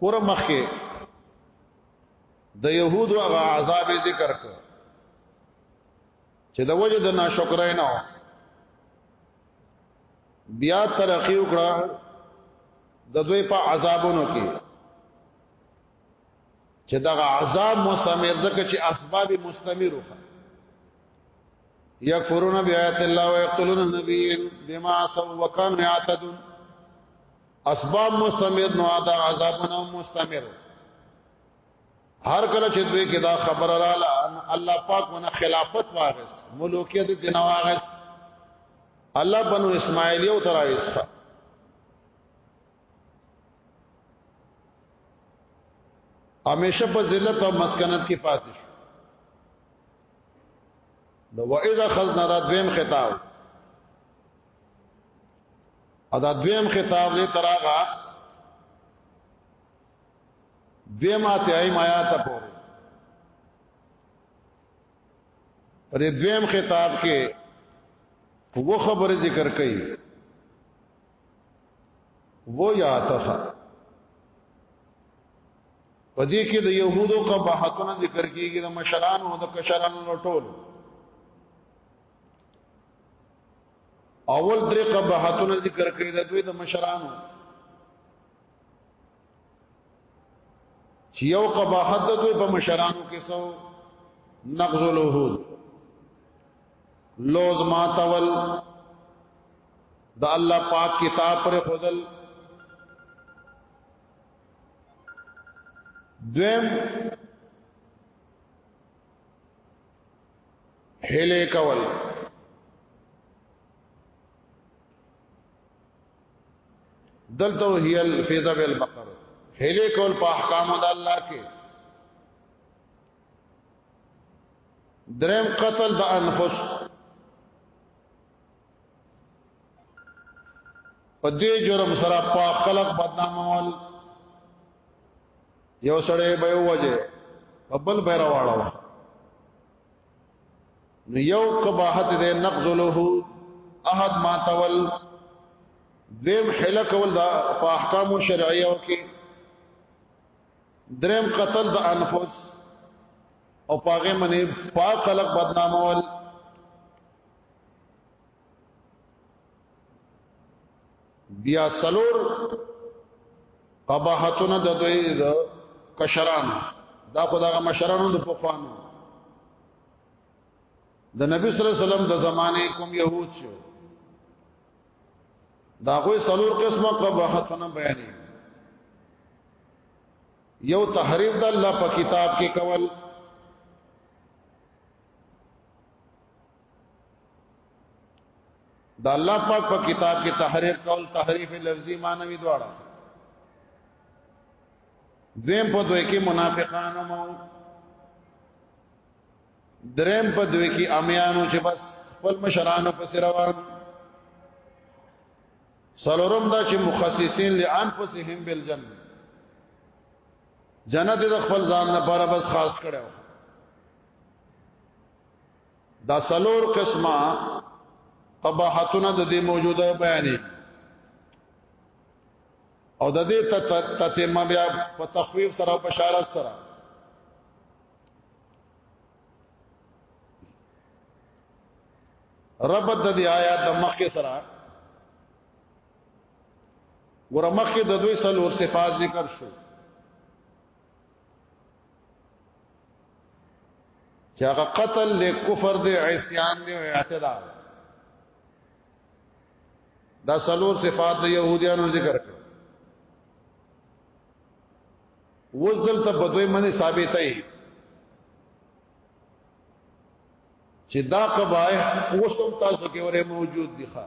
کور مخه د يهودو هغه عذاب ذکر کړ چې د وجه د ناشکرای نه بیا ترقی وکړه د دوی په عذابونو کې چې دغه عذاب مستمر ځکه چې اسباب مستمر وکړه یکفرون بیات الله ويقتلون النبیین بما سو وکانو یعتدون اسباب مستمر نو دا عذابونه مستمر هر کله چې دوی کې دا خبر رااله الله پاک ونه خلافت واغس ملوکیت دین واغس الله بنو اسماعیل یو تراويستا همیشه په ذلت او مسکنت کې پاتې شو نو وإذا خذنا دا دویم خطاب او دا دویم خطاب دې تراغا دویم آتیائی مایا تا پوری پر دویم خطاب کې وہ خبر ذکر کئی وہ یاتخا په دې کې د يهودو قباحتونه ذکر کیږي د مشرانو او د کشرانو ټول اول درې قباحتونه ذکر کړي د دوی د مشرانو چې یو قباحت د دوی په مشرانو کې سو نقض الوهود لوز ما تول د الله پاک کتاب پر خدل دویم هله کول دلته هي الفیضه بالبقر هله کول په احکام د الله کې درم قتل د انفس په دې جرم سره په خلق بدنامول یو سړی به وجه په بل بیره واړو نو یو قباحت دې نقض له احد ما تول دیم حلق ول دا په احکام شرعیو کې دریم قتل د انفس او پاغه منی پاک خلق بدنامول بیا سلور قباحتونه د دوی د کشران دا خدای مشرانو د پخوانو د نبی صلی الله علیه وسلم د زمانه کوم يهود شو دا غوي سلور قسمه قباحتونه بیانې یو تحریف د الله په کتاب کې کول دا الله پاک په کتاب کې تحریف قول تحریف لفظي معنوي دواړه دیم په دوی کې منافقانو مو دریم په دوی کې امیانو چې بس خپل مشرانو پس روان سلورم دا چې مخصصین لانفسهم بالجنه جنت د خپل ځان لپاره بس خاص کړو دا سلور قسمه قباحتونه د دې موجوده بیانې او د دې تتمه بیا په تخویف سره او بشارت سره رب د دې آیات د مخکې سره ګوره مخکې د دوی سلور صفات ذکر شو چې هغه قتل له کفر دی عصيان دی او اعتدا دا سلور صفات د يهوديانو ذکر کړ وزل ته بدوي منی ثابتې چې دا قبایح اوسم تاسو کې وره موجود دي ښا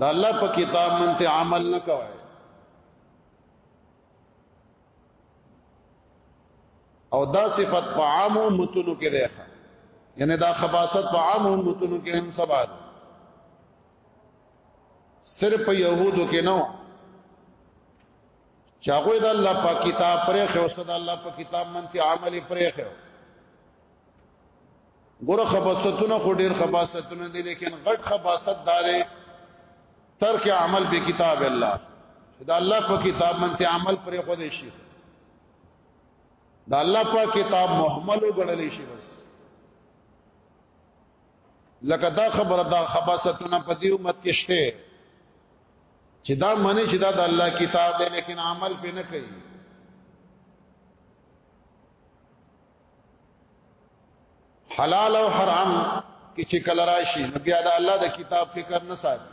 دا الله په کتاب منته عمل نه کوي او دا صفت په عامو متونو کې ده یعنی دا خباست په عامو متونو کې هم سبا ده صرف يهودو کې نه چاغوی د الله په کتاب پرې خو صد الله په کتاب منته عمل پرې خو ګوره خباستونه خو ډیر خباستونه دي لیکن غټ خباست دا دی ترک عمل به کتاب الله دا الله په کتاب منته عمل پرې خو دې شي دا الله په کتاب محمل وګڼل شي بس لکه دا خبره دا خباستونه په دې امت کې شته چې دا منی چې دا د الله کتاب دی لیکن عمل پې نه کوي حلال او حرام کې چې کله راشي نو بیا د الله د کتاب فکر نه ساتي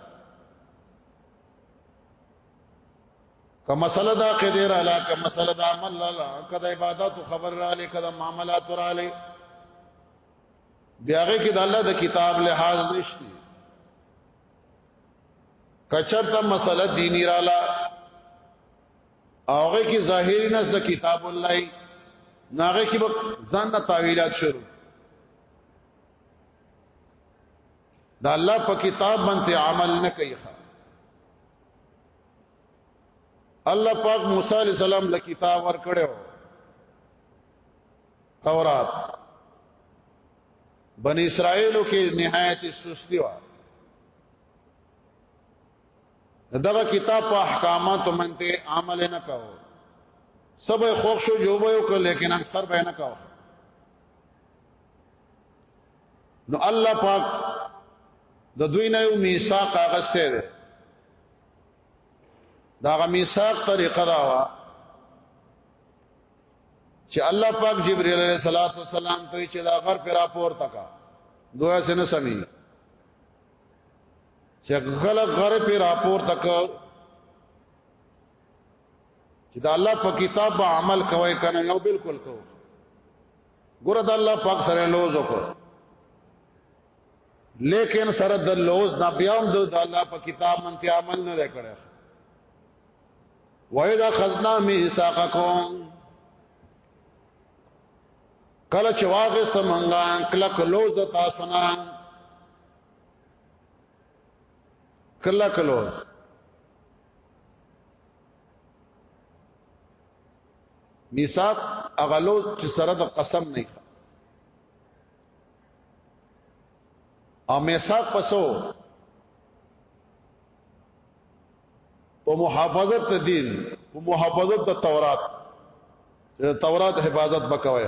که مسله دا قدر علا که مسله دا عمل علا که دا عبادت خبر را لې که دا معاملات را لې بیاغه کې د الله د کتاب لحاظ نشته کچرته مسله دینی را لا اوغه کی ظاهری نس د کتاب الله ناغه کی به ځان نه تعویلات شروع دا الله په کتاب باندې عمل نه کوي الله پاک موسی علی السلام له کتاب ور کړو تورات بنی اسرائیلو کې نهایت سستی و دغه کتاب په احکاماتو منته عمل نه کاو سبه خوښ شو جو به وکړ لیکن اکثر به نه کاو نو الله پاک د دوی نه یو میثاق اغسته ده دا غ میثاق طریقه دا وا چې الله پاک جبرئیل علیہ الصلوۃ والسلام ته چې دا غر پر اپور تکا دوه سن سمي چې غلط غره په راپور تک چې دا الله په کتاب به عمل کوي کنه نو بالکل کو ګور دا الله پاک سره لوز وکړه لیکن سره د لوز نه بیا هم د الله په کتاب منته عمل نه کړي وایدا خزنا میثاقکم کله چې واغې سمنګا کله کلوز د تاسو نه کلا کلو میثاق اغلو چې سره د قسم نه او میثاق پسو په محافظت ته دین په محافظت ته تورات تورات حفاظت وکوي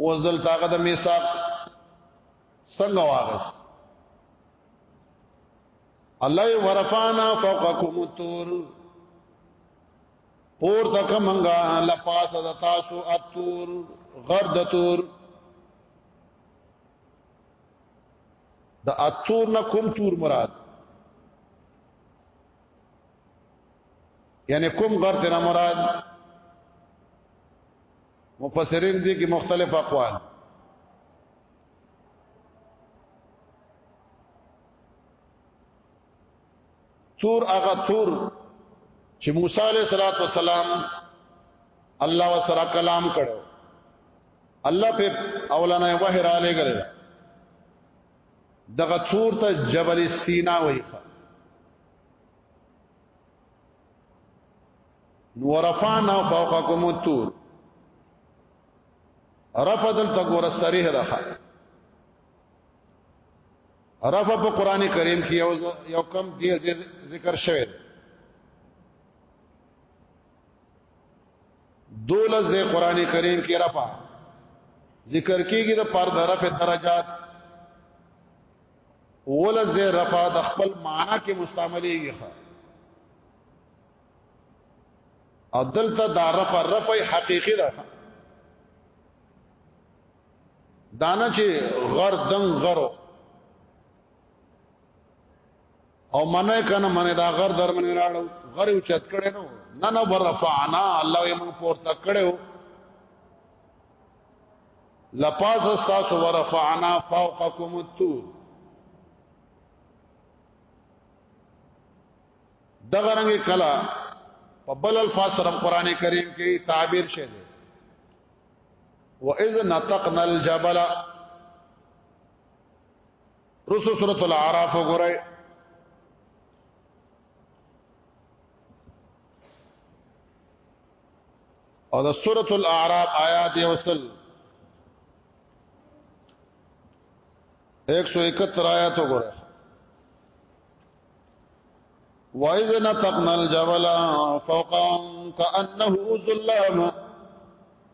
اوس دلته هغه د میثاق څنګه واغس الله ورفانا فوقکم الطور پور تک منګا لپاس د تاسو اتور غرد تور د اتور نه کوم تور مراد یعنی کوم غرد نه مراد مفسرین دي کې مختلف اقوال تور هغه تور چې موسی علیہ الصلوۃ والسلام الله وسره کلام کړو الله په اولانا وحی را لګل دغه تور ته جبل سینا وایي نورفانا فوقکم التور رفع دلته ګور صریح ده رفع په قران کریم کې یو یو کم دی ذکر شوی دولز دی قران کریم کې رفع ذکر کیږي د پر د رفع درجات ولز رفع د خپل معنا کې مستعملېږي او دلته دا رفع رفع حقیقی ده دانا چې غر دنګ غرو او منه کنه منه دا غر در منه راړو غر یو چت کړي نو نه نه ورفعنا الله یې موږ پورته کړو لپاس استاسو ورفعنا فوقكم الطور دغه رنګ کلا په بل الفاظ سره قران کریم کې تعبیر شوی دی واذ نطقنا الجبل رسو سورۃ الاعراف وګورئ او د سورۃ الاعراف آیات یوصل 171 آیات وګورئ وَإِذْ نَتَقْنَا الْجَبَلَ فَوْقَهُمْ كَأَنَّهُ ظُلَّامٌ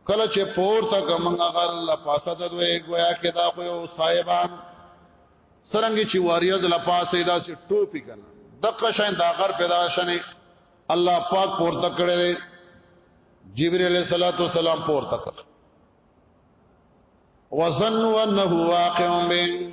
کله چې پور تک منغه غل پاسه د دوی گویا کې دا خو یو صاحبان سرنګ چې واریز لا پاسه دا سي ټوپی کنه دغه شین دا غر پیدا شنه الله پاک پور تک کړي دی جبرئیل علیہ الصلوۃ والسلام پور تک وظن انه واقع به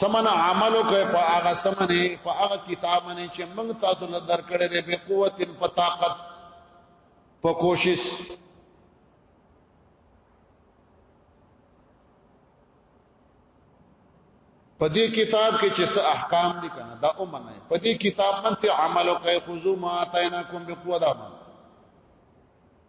سمن عملو کوي په هغه سمنه په هغه کتاب باندې چې موږ تاسو له درکړې دې په قوت په طاقت په کوشش په دې کتاب کې چې څه احکام دي کنه دا اومنه په دې کتاب باندې عملو کوي خذو ما تایناکم بقوه دا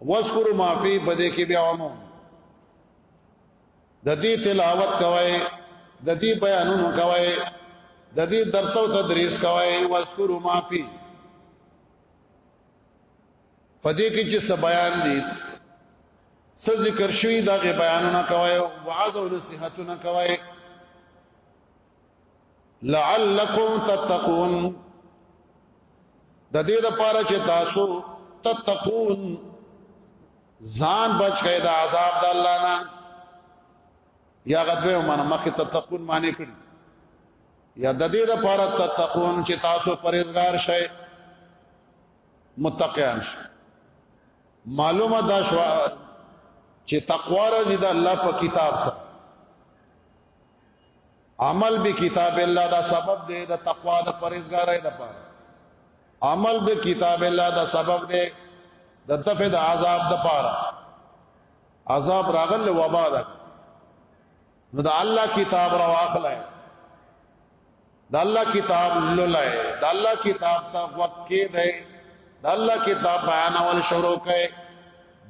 وذکر ما فی بده کې بیا ومو د دې تلاوت کوي د دې بیانونو کوي د دې درس او تدریس کوي وذکر ما فی پدې کې چې څه بیان دي څه ذکر شوی دا غي بیانونه کوي وعظ او نصيحتونه کوي لعلکم تتقون د دې لپاره چې تاسو تتقون ځان بچ کړئ د عذاب د الله نه یا غدوه من مخه تتقون معنی کړی یا د دې لپاره تتقون چې تاسو پرهیزګار شئ متقیان شئ معلومه دا شو چې تقوا راځي د الله په کتاب سره عمل به کتاب الله دا سبب دی د تقوا د پرهیزګارۍ لپاره عمل به کتاب الله دا سبب دی د دفع د عذاب لپاره عذاب راغل وبا ده نو د الله کتاب را واخلای د الله کتاب لولای د الله کتاب ته وخت کې دی د الله کتاب بیان اول شروع کړي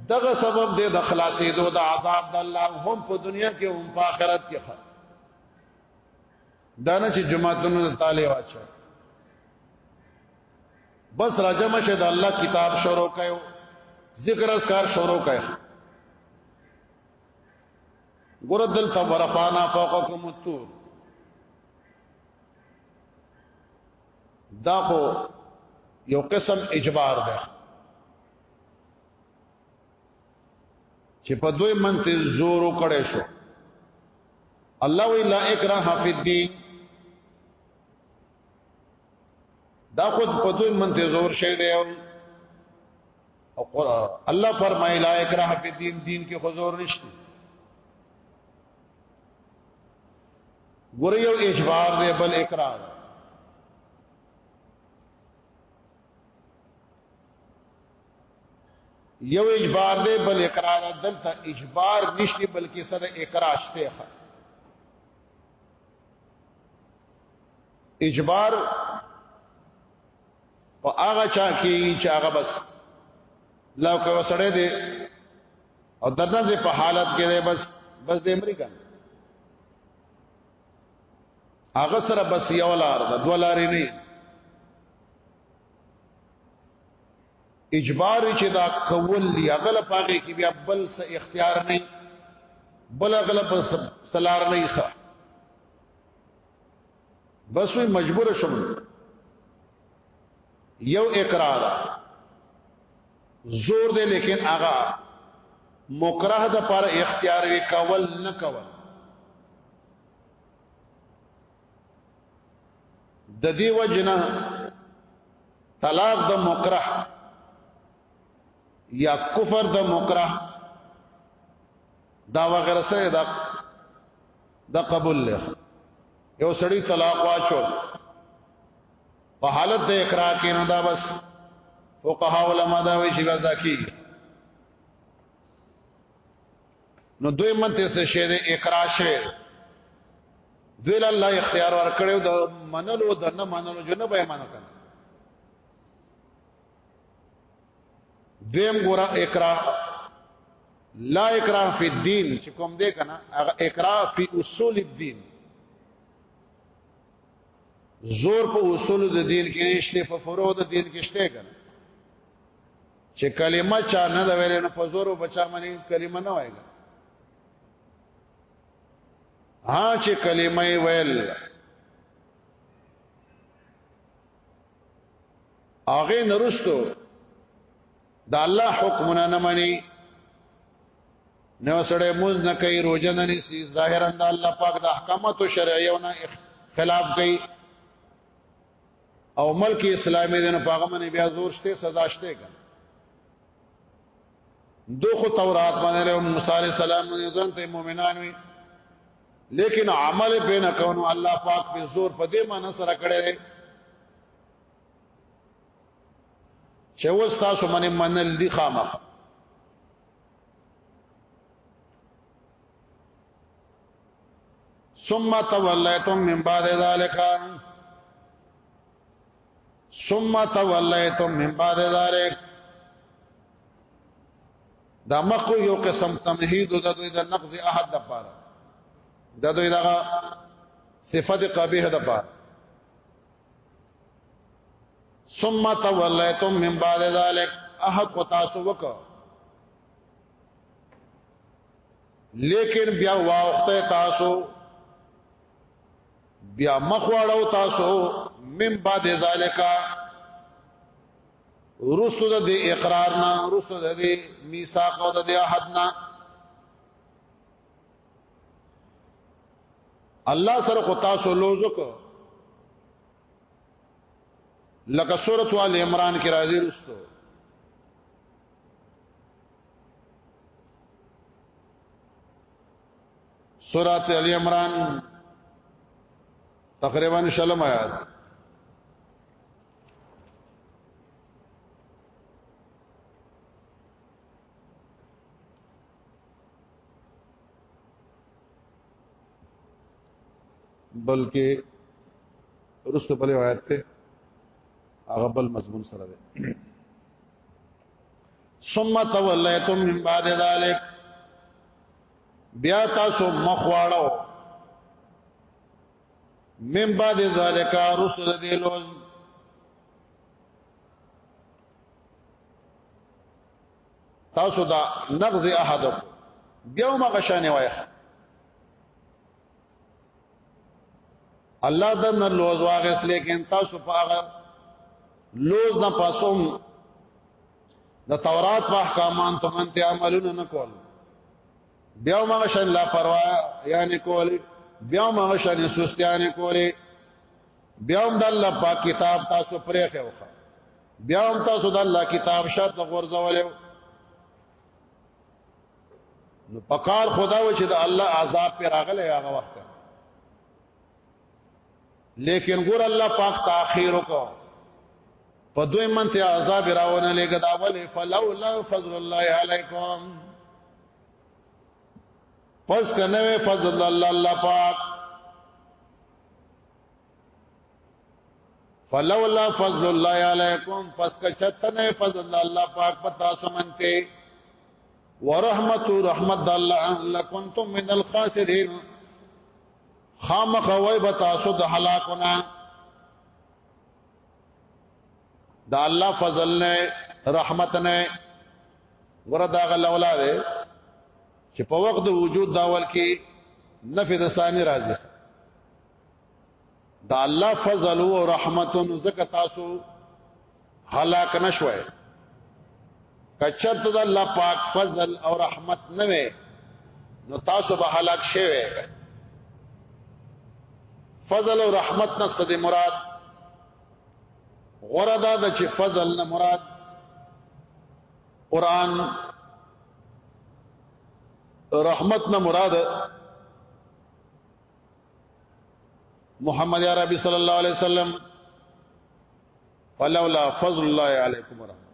دغه سبب دی د خلاصې دو د عذاب د الله هم په دنیا کې هم په آخرت کې خ دانه چې جماعتونو د تعالی واچو بس راجم شه د الله کتاب شروع کړي ذکر اسکار شروع کړي ګور دلته ورفانا فوقکم الطور دا خو یو قسم اجبار ده چې په دوی منته زور وکړې شو الله وی لا اکراه فی الدین دا خود په دوی منته زور شوی دی او الله فرمایي لا اکراه فی دین دین کې حضور نشته ګور یو اجبار دی بل اکراه یو اجبار دی بل اقرار دلته اجبار نشته بلکې صد اقرار شته اجبار په هغه چا کې چې هغه بس لو کې وسړې دي او دنه چې په حالت کې ده بس بس د امریکا هغه سره بس یو لار ده دوه لارې نه اجبار چې دا کول دی هغه لپاره کې بیا بل څه اختیار نه بل هغه لپاره سلار نه ښه بس وی مجبور شوم یو اقرار زور دې لیکن آغا مکراه د پر اختیار وی کول نه کول د دې وجنه طلاق د مکراه یا کفر د مکراه دا وغیرہ سره دا دا قبول له یو سړی طلاق واچو په حالت د اقرار کې نه دا بس فقها علما دا وی چې بس دا کی نو دوی منته څه شه د اقرار شه دوی الله اختیار ور کړو د منلو د نه منلو جن به منو کنه دویم ګوره اکراه لا اکراه فی الدین چې کوم دې کنه هغه اکراه فی اصول الدین زور په اصول د دین کې نشته په فروع د دین کې شته کنه چې کلمه چا نه دا ویل نو په زور او بچا باندې کلمه نه وایي ها چې کلمه ویل هغه نرستو د الله حکمونه نه مني نو سره موز نه کوي روزه نه نيسي ظاهرا د الله پاک د احکاماتو شرعيو نه خلاف کوي او ملک اسلامي دین په هغه باندې بیا زور شته سزا شته دو خو تورات باندې له موسی عليه السلام باندې ځان ته مؤمنان وي لیکن عمل به نه کونو الله پاک په زور په دې معنی سره کړی دی چې وس تاسو باندې منل دي خامخ ثم تولیتم من بعد ذلک ثم تولیتم من بعد ذلک دا مخو یو قسم تمهید د دوی د نقض احد د پاره د دوی دغه صفت قبیح د پاره ثم تولیتم من بعد ذلک احد کو تاسو وک لیکن بیا واخته تاسو بیا مخواړو تاسو من بعد ذالکا رسو د اقرار نه رسو د میثاق او د عهد نه الله سره خو تاسو لوزک لکه سورۃ ال عمران کې راځي رسو سورۃ ال عمران تقریبا شلم آیات بلکې رسو په روایت ته هغه بل مضمون سره ده ثم تولیتم من بعد ذلک بیا تاسو مخواړو من بعد ذالک رسل دی لوز تاسو دا نغز احد بیا ما غشانه وایخه الله د نه لوز واغس لیکن تاسو په هغه لوز نه پاسوم د تورات په احکامان ته من ته عملونه نه کول بیا ما شان لا پروا یعنی کول بیا ما شان سستیانه کولې بیا هم د الله پاک کتاب تاسو پرې خوخه بیا هم تاسو د الله کتاب شرط غورځولیو نو پکار خدا و چې د الله عذاب پر راغلی هغه وخت لیکن ګور الله پاک تاخير وکړ په دوی منته عذاب راونه لګا دا ولې فلولا فضل الله علیکم پس کنه فضل الله الله پاک فلولا فضل الله علیکم پس کچتنه فضل الله پاک پتا سمنته ورحمت رحمت الله لکنتم من الخاسرین خامخ وای به تاسو د هلاکونه دا الله فضل نه رحمت نه وردا غل اولاد چې په وخت د وجود داول کې نفذ ثاني راځي د الله فضل او رحمت نو زکه تاسو هلاک نشوي کچرت د الله پاک فضل او رحمت نه وي نو تاسو به هلاک شوي فضل او رحمت نه ستدي مراد غره دا د چې فضل نه مراد قران رحمت نه مراد محمد عربي صلی الله علیه وسلم ولولا فضل الله علیکم ورحمت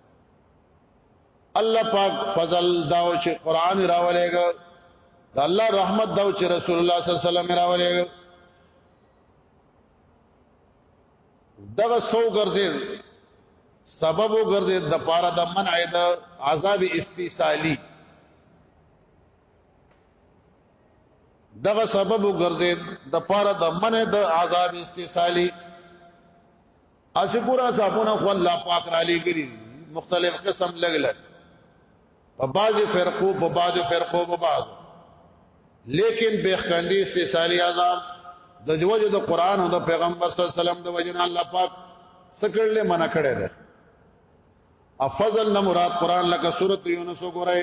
الله پاک فضل داو چې قران راولېګا د الله رحمت داو چې رسول الله صلی الله علیه وسلم راولېګا دغه سو ګرځي سبب وګرځي د پاره د منع د عذاب استیصالی دغه سبب وګرځید د پاره د منه د عذاب استثالی اسی پورا صاحبونه خو الله پاک را لګری مختلف قسم لګل په بعضی فرقو په بعضی فرقو په بعض لیکن بخندی استثالی عذاب د جوجه د قران او د پیغمبر صلی الله علیه وسلم د وجنه الله پاک سکړلې منع کړي ده افضل نه مراد قران لکه سورته یونس وګورئ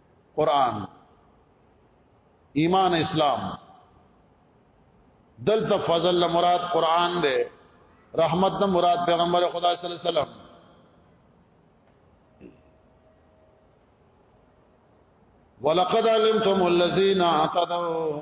قران ایمان اسلام دلته فضل له مراد قران دی رحمت نه مراد پیغمبر خدا صلی الله علیه وسلم ولقد علمتم الذين اعتدوا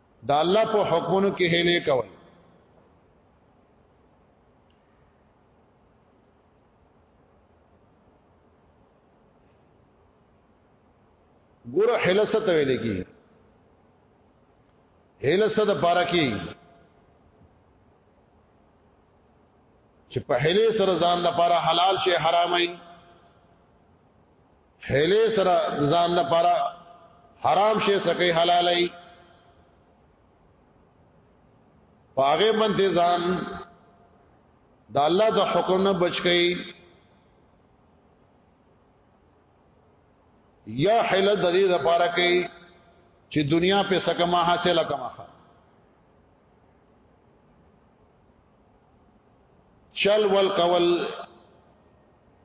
دا الله په حکمونو کې هلي کول ګور حلسه ته ویل کی حلسه د پارا کی چې په هلې سره ځان د پاره حلال شي حرامای هله سره ځان د پاره حرام شي سکه حلالای پاغه باندې ځان د الله د حکم نه بچ کئ یا حلت د دې لپاره کئ چې دنیا په سکه ما حاصله کما چل ول کول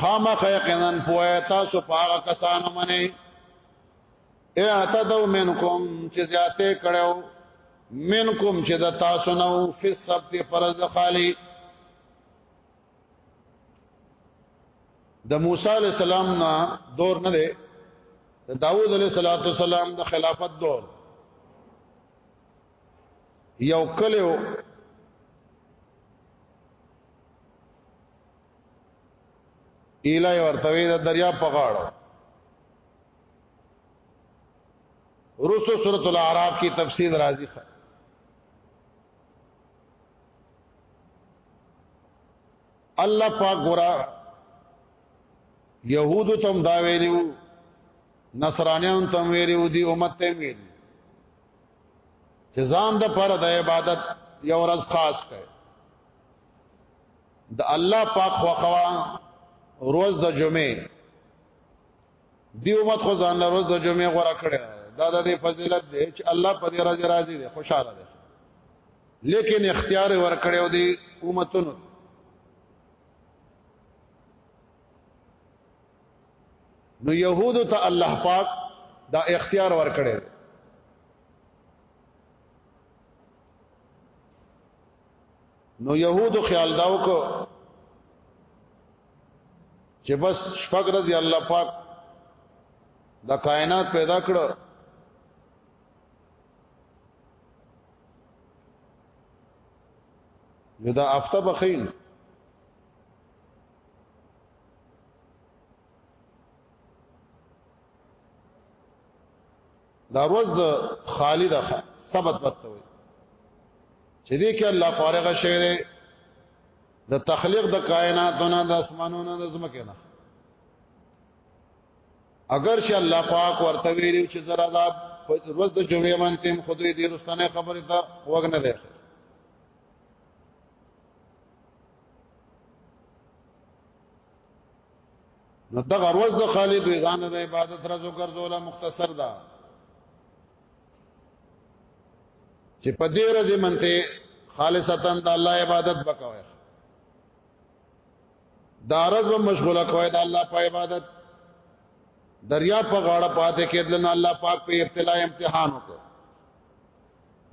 خامخ یقینا پوهه تاسو په هغه کسانو باندې اعتدوا منکم چې زیاته کړو منکم چې د تاسو نو فی سبت فرض خالی د موسی علی السلام نه دور نه دی د داوود علی السلام د خلافت دور یو کلیو ایله ورته وی د دریا په غاړه رسو سورۃ الاعراف کی تفسیر راضی خان الله پاک ګورا يهودو تم دا ویلو نصرانيان تم ویلو دي امت تم ویلو چې ځان د پر د عبادت یو ورځ خاص کړي د الله پاک خوخوا روز د جمعې دی امت خو ځان له روز د جمعې غوړه کړي دا د دې فضیلت دی چې الله په دې راځي راځي دی خوشاله دی لیکن اختیار ور کړو دی امتونو نو يهودو ته الله پاک دا اختیار ور کړی نو يهودو خیال داو کو چې بس شپږ ورځې الله پاک دا کائنات پیدا کړ نو دا افته بخیل دا روز د خالد سبت ورته وي چې دې کې الله فارغ شوی دی د تخلیق د کائناتو نه د اسمانو نه د زمکه نه اگر چې الله پاک ورته ویلو چې زرا دا روز د جمعې باندې تم خدای دې رستنه خبره تا وګنه ده نو دغه روز د خالد ځان د عبادت رزو ګرځوله مختصر ده چې په دې ورځ منته خالصتا د الله عبادت وکوي دارز و مشغوله کوي د الله په عبادت دریا په غاړه پاتې کېدل نه الله پاک په ابتلا امتحان وکړ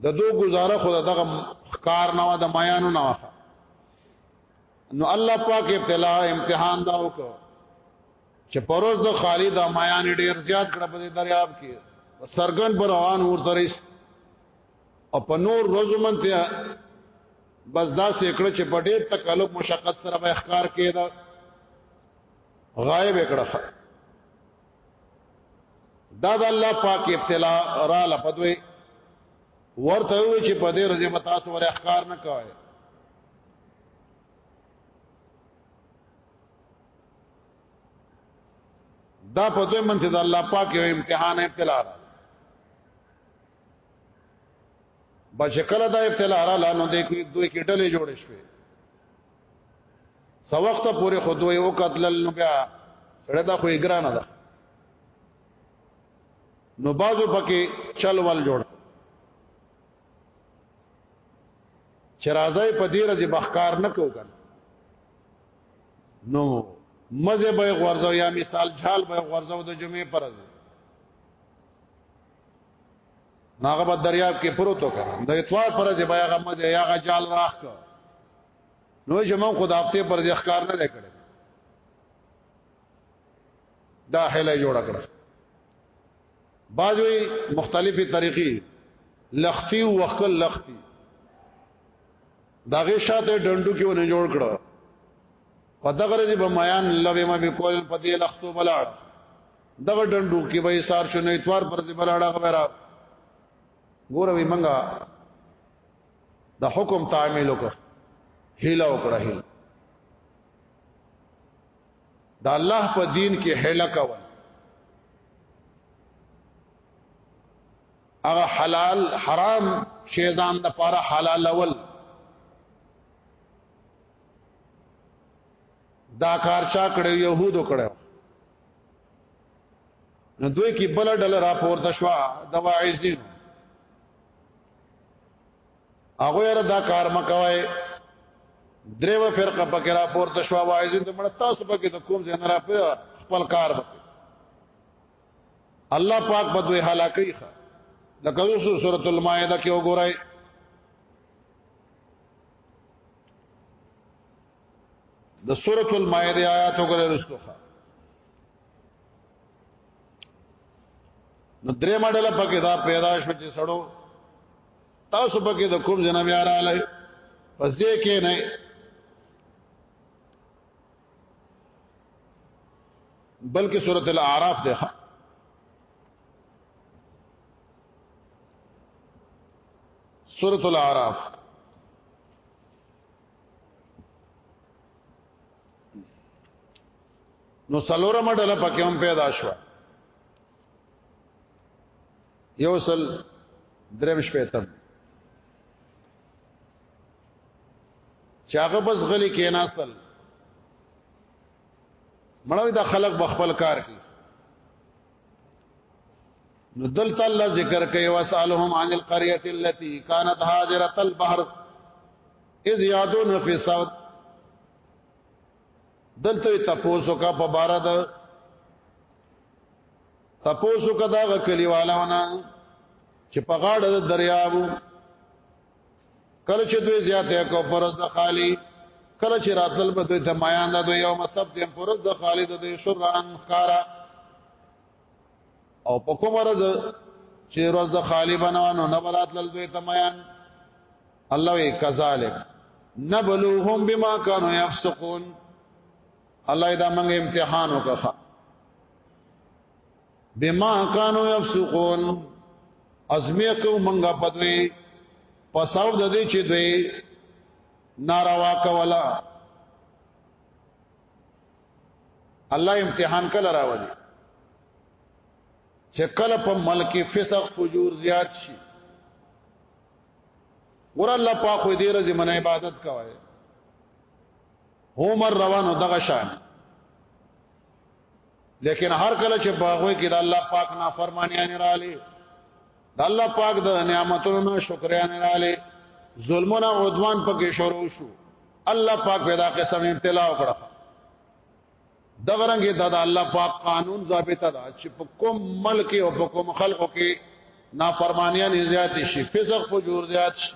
د دوه گزاره خود دغه کار نه و د میانو نه نو الله پاک ابتلا امتحان دا وکړ چې پروز د خالد مایان ډیر زیات کړ په دې دریاب کې سرګن پر روان ور ترېس او په نور روزو منته بس دا سیکړه چې په ډیر تکلف مشقت سره به اخکار کېدا غایب کړه دا د الله پاک ابتلا را لپدوي ورته وی چې په دې ورځ به تاسو ور احکار نه کوي دا په دوی منځ د الله پاک یو امتحان ابتلا ده بشکل دا ابتلا را لانو دې کې دوی کې ډلې جوړې شوې سو وخت پورې خو دوی او قتل نو بیا سره دا خو یې ګرانه ده نو بازو پکې چل ول جوړ چې راځي په دې رځ بخکار نه کو کن نو مزه به غورځو یا مثال جال به غورځو د جمعې پر ورځ ناغه په دریاب کې پروتو کړه د اتوار پر ورځ به هغه مزه یا هغه جال راخ نو جمعه خدافته پر ځخکار نه کړ دا حله جوړ کړ بعضوی مختلفې طریقې لختی او وکل لختی داغه شاته ډندو کې ونه جوړ کړ په دغه ورځ به میان لوي ما به کول په دې لختو بلاړ دغه ډندو کې به سار شنو اتوار پر دې بلاړه خبره ګوروي منګه د حکم تعامل وکړه هیله وکړه هیله د الله په دین کې هله کول هغه حلال حرام شی ځان د پاره حلال اول دا کار چا کړو يهودو کړو نو دوی کې بل ډل راپورته شو د واعظین هغه یې دا کار مکوای دریو فرقه پکې را پورته شو وایي ته مړ تاسو پکې د کوم ځای نه را په خپل کار وکړي الله پاک په دوی هلاکي ښه د کوسو سورۃ المائده کې وګورئ د سورۃ المائده آیات وګورئ رسوخه نو درې ماډل پکې دا پیدا شو چې سړو تاسو پکې د کوم جنا بیا را لای پسې کې نه بلکې سورۃ الاعراف ده سورۃ الاعراف نو سلورم ډله پکې هم پیدا شوه یو سل درم شپیتم چاغه بس غلی کې ناستل مړوي دا خلق بخپل کار کی نو دلته الله ذکر کوي واسالهم عن القريه التي كانت هاجره البحر اذ يعدون في صوت دلته تاسو کا په بار د تپوسو کدا غ کلیوالونه چې په غاړه د دریابو کله چې دوی زیاته کو پرز د خالی کله چې راتل په دوی ته میان د دوی یوم سبت هم پرز د خالی د دوی شران خارا او په کوم ورځ چې ورځ د خالی بنوانو نه براتل دوی ته میان الله وی کذالک نبلوهم بما كانوا يفسقون الله دا موږ امتحان وکړه بما كانوا يفسقون ازمه کو منګه پدوي پساو د دې چې دوی ناروا کولا الله امتحان کله راوړي چې کله په ملک فسق فجور زیات شي ور الله پاک دې رضی من عبادت کوي عمر روانو دغه شان لیکن هر کله چې باغوي کې د الله پاک نه فرمانیان را لې د الله پاک د نعمتونو نه شکریان را لې ظلمونه او عدوان پکې شروع شو الله پاک پیدا قسم ابتلا وکړه دغه رنګ د الله پاک قانون ضابطه ده چې په کوم ملک او په کوم خلکو کې نافرمانیان زیات شي فسق فجور زیات شي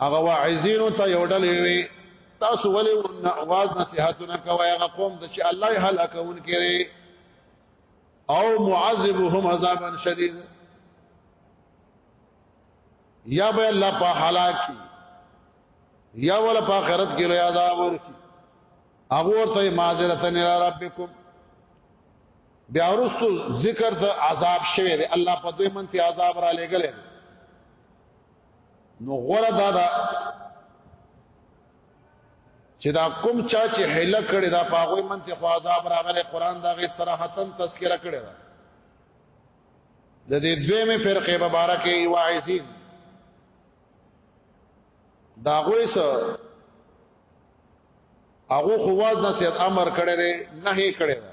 هغه واعظینو ته یو ډل وی تاسو ولې ورن आवाज نصيحتونه کوي هغه قوم د چې الله یې هلاکون کړي او معذبهم عذابا شدید یا به الله په هلاک یا ول په آخرت کې لوی عذاب ورکی هغه ورته معذرت نه ربکم بیا ورستو ذکر د عذاب شوه دی الله په دوی منتی عذاب را لګلې نو غره دا دا چې دا کوم چا چې حیله کړي دا پاغوي منته خو عذاب راغله قران دا غي صراحتن تذکرہ کړي دا د دې دوی مې فرقه مبارکه واعظین دا غوي سره هغه خواز نه سید امر کړي دي نه کړي دا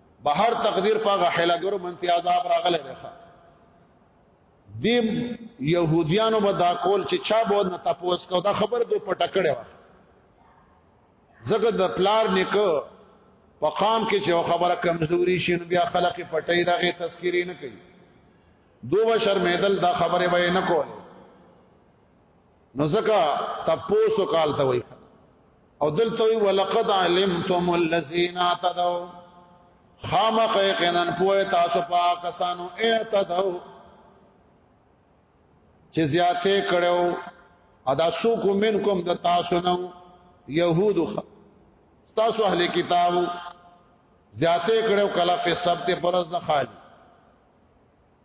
بهر تقدیر پاغه حلګرو منتی عذاب راغله ده دیم يهوديانو به دا کول چې چا به نه تاسو کو دا خبر دو پټ کړو زګد د پلار نکو په قام کې چې خبره کمزوري شي نو بیا خلک پټي دغه تذکری نه کوي دوه شرمېدل دا خبره به نه کوله نو زکه تپوسو کال ته وای او دلته وی ولقد علمتم الذين اعتدوا خامخ یقینا پوهه تاسو په کسانو اعتدوا چې زیاته کړو ادا سو کو منکم د تاسو نو يهود تاسو اهل کتاب زیاته کړو کله په سبت پرز د خاج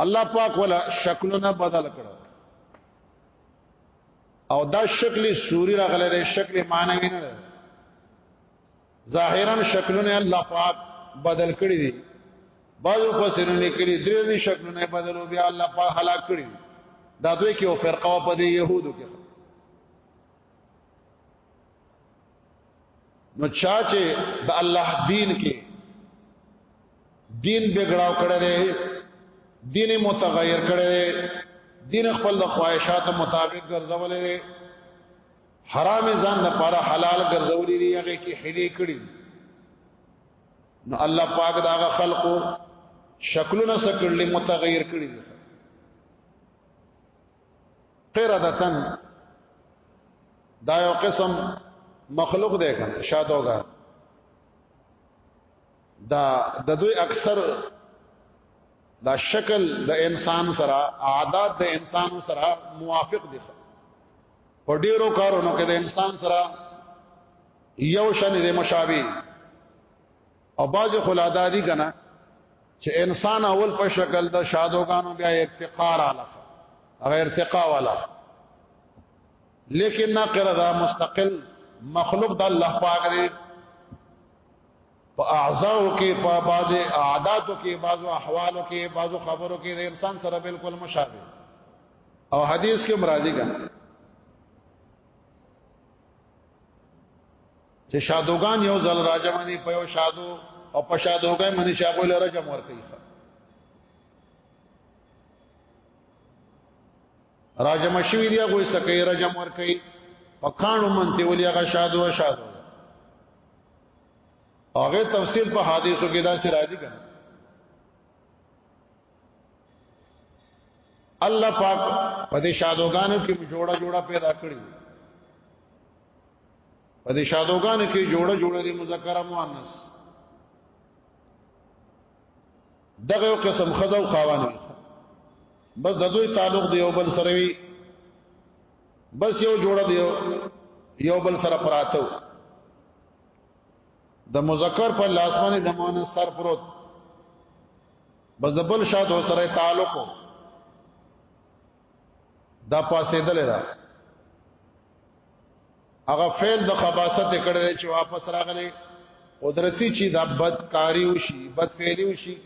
الله پاک ولا شکلونه بدل کړو او دا شکل سوري راغله د شکل معنوي نه ده ظاهرا شکلونه الله پاک بدل کړی دي بعضو فسرونه کړي درې دي شکلونه بدلو بیا الله پاک هلاک کړی دا دوی کې او فرقه په دې يهودو کې نو چا چې د الله دین کې دین بګړاو کړی دی دین متغیر کړی دی دین خپل د خواهشاتو مطابق ګرځولې دی حرام ځان د پاره حلال ګرځولې دی هغه کې حلی کړی نو الله پاک دا خلقو شکلونه سکړلې متغیر کړی دی قردتن دا یو قسم مخلوق دی کنه شادوګا دا د دوی اکثر دا شکل د انسان سره عادت د انسان سره موافق دي په ډیرو کارونو کې د انسان سره یو شان دي مشابه او باز خلادا دي کنه چې انسان اول په شکل د شادوګانو بیا ارتقا را لخ هغه ارتقا والا لیکن نه کړه دا مستقل مخلوق د الله پاک دی په اعضاو کې په باز عاداتو کې باز احوالو کې باز خبرو کې د انسان سره بالکل مشابه او حدیث کې مرادی کنه چې شادوغان یو ځل راجمه دي په یو شادو او په شادوغه منی شاغو لره جمع ور کوي راجم شوی دی هغه سکه راجم ور کوي په کانو منته ولي هغه شادو شادو هغه تفصیل په حدیثو کې دا سي راځي کنه الله پاک په دې شادوګانو کې جوړه جوړه پیدا کړی په دې شادوګان کې جوړه جوړه دي مذکر مؤنث دغه یو قسم خزو خاوان بس د دوی تعلق دی یو بل سره وی بس یو جوړه دی یو بل سره پراتو د مذکر پر لاسمانه د مؤنث سر پروت بس د بل شادو سره تعلق وو دا پاسېدل ده هغه فعل د خباست کړي چې واپس راغلي قدرتی چې دا بدکاری وشي بدفعلی وشي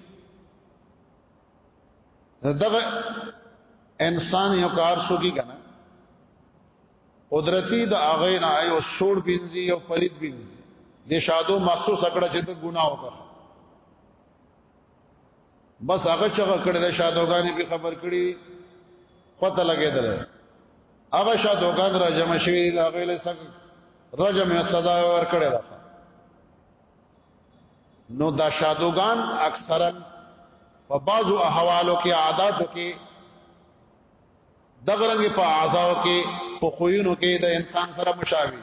دغه انسان یو کار شو کی کنه قدرتی د اغه نه یو سوړ بنزي یو پلید بنزي د شادو محسوس کړه چې د ګناه وکړه بس هغه چغه کړی د شادوګانی په خبر کړی پته لګیدل هغه شادوګان را جمع شوی دا غیله سک رجم یې صدا ور کړی دا نو دا شادوګان اکثرا په بعضو احوالو کې عادتو کې دغرنګ په اعضاو کې په خوینو کې د انسان سره مشابه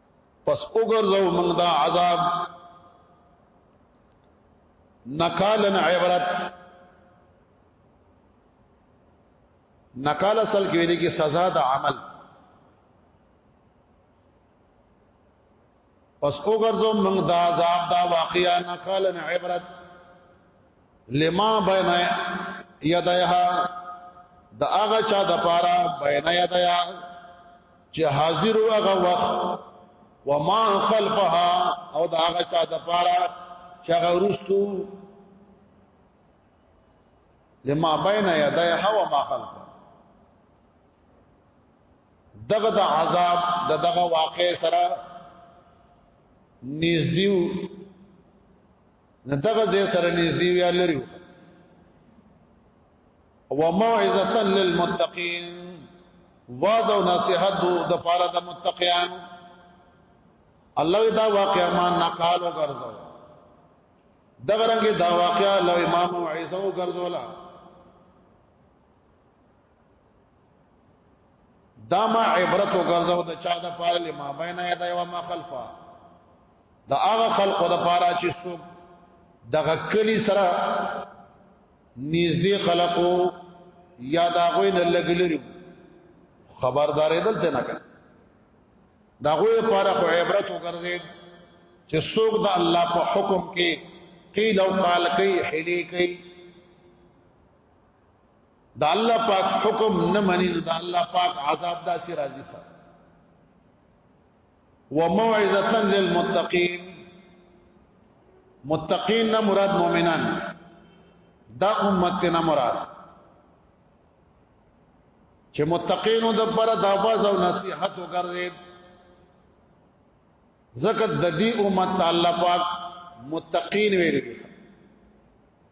پس وګرځو موږ دا عذاب نکالن عبرت نکال اصل کې ویلي کې سزا د عمل پس وګرځو موږ دا عذاب دا واقعیا نکالن عبرت لما بین یدیها د هغه چا د پاره بین یدیها چې حاضر هغه وخت وما خلفها او د هغه چا د پاره چې هغه رستو لما بین یدیها وما خلفها دغه د عذاب د دغه واقع سره نږدې نه دغه ځای سره نږدې ویا لري او موعظه للمتقین واذ او نصیحت د فار د متقیان الله دا واقعا ما نقالو ګرځو دغه رنګ دا واقعا لو امام موعظه ګرځولا دا ما عبرت وګرځاو د چا د پاره لما بین یدا یو ما خلفا دا هغه خلق د پاره چې څوک دغه کلی سره نږدې خلقو یا دا غوی نه لګلري خبردارې دلته نه کړ دا غوی لپاره خو عبرت وګرځید چې څوک د الله په حکم کې قیل او قال کوي حلی کوي د الله پاک حکم نه مني د الله پاک عذاب داسې راځي وموعظه للمتقين متقین نه مراد مؤمنان دا امت نه مراد چې متقینو د پر د आवाज او نصيحت وکړي زکه د دې امت الله پاک متقین ویل دي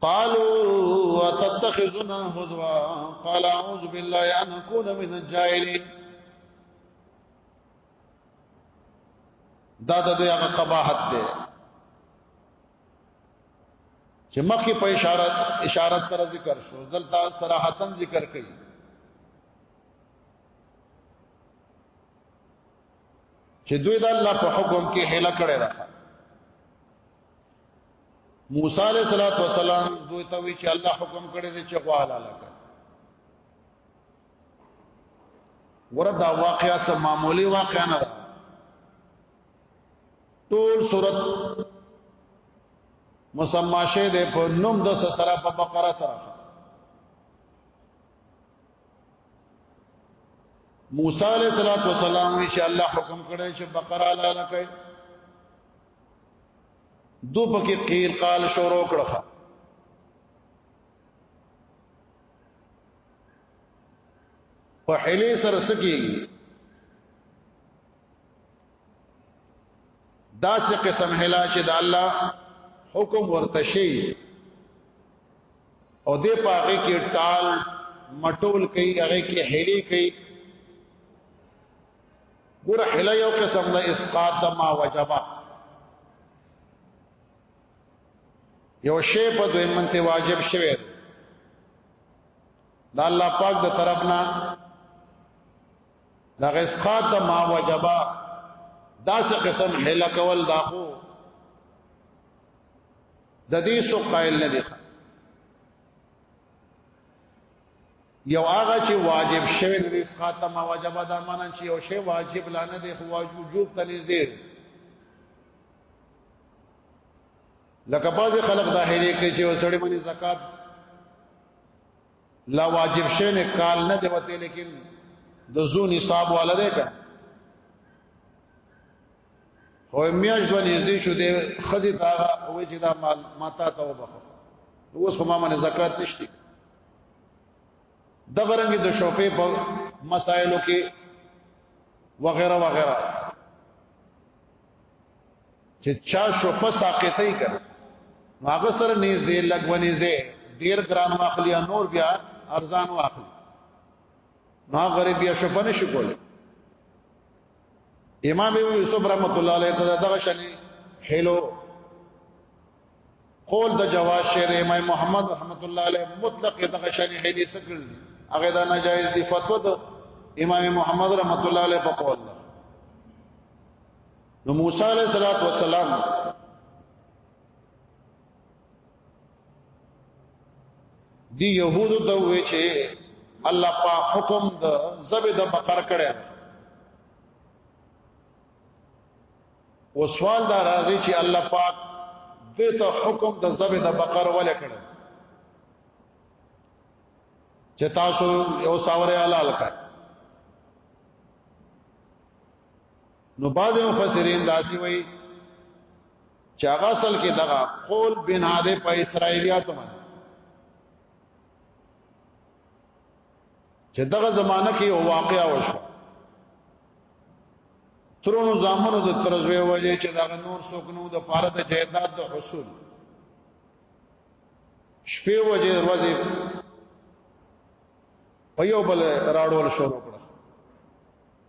قالوا وتتخذنا هزوا قال اعوذ بالله ان اكون من الجاهلين دا د دوی هغه قباحت ده چې مخکې په اشاره اشاره سره ذکر شو دلته صراحتن ذکر کړي چې دوی د الله په حکم کې هله کړی ده موسی علیہ الصلوۃ والسلام دوی ته وی چې الله حکم کړی دی چې غوا حلال کړه وردا واقعا سم معمولی واقعا نه ټول صورت مسما شه ده په نوم د سره په بقره سره موسی علیہ الصلوۃ والسلام ان شاء الله حکم کړی چې بقره لاله کوي دو پکې قیل قال شروع کړه په حلی سره سکیږي دا څه قسم هلا چې د الله حکم ورته شي او دې پاګه کې ټال مټول کوي هغه کې هلي کوي ګور حلا یو قسم د اسقاط ما وجبا یو شی په دوی منته واجب شوی دا الله پاک د طرفنا دا اسقاط ما وجبا دا څه قسم حلا کول دا خو د دې سو قائل نه دي یو هغه چې واجب شوی د اسقاط ما وجب دا معنی چې یو شی واجب لانه دی خو واجب وجوب ته نږدې لکه باز خلک دا هېری کوي چې وسړي باندې زکات لا واجب شوی نه کال نه دی وته لیکن د زو نصاب والده کا خو میاش ولې نږدې شو دی خځې ته هغه وې چې دا مال ماتا ته وبخو اوس خو ما باندې زکات نشته د غرنګ د شوفې په مسایلو کې وغیرہ وغیرہ چې چا شوفه ساقطې کړ هغه سره نږدې لګونی زه ډیر ګران واخلي نور بیا ارزان واخلي ما غریب یا شوفه نشي کولای امام ابو یوسف رحمت الله علیه ته دغه شنی هلو قول د جواز شعر امام محمد رحمت الله علیه مطلق دغه شنی هلی سکل هغه دا ناجایز دی فتوا د امام محمد رحمت الله علیه په قول نو موسی علیہ الصلوۃ والسلام دی يهودو ته وی چې الله په حکم د زبې د بقر کړه و سوال دا راځي چې الله پاک دې ته حکم د زبې د بقر ولې کړه چې تاسو یو ساوره حلال کړئ نو بعض مفسرین داسي وایي چې هغه اصل کې دغه قول بنا ده په اسرایلیاتو باندې چې دغه زمانہ کې یو واقعا وشو ترونو زامنو د ترزوی وجه چې دا نور څوک نو د پاره د جیداد د حصول شپې وجه ورځې په یو بل راړول شروع کړ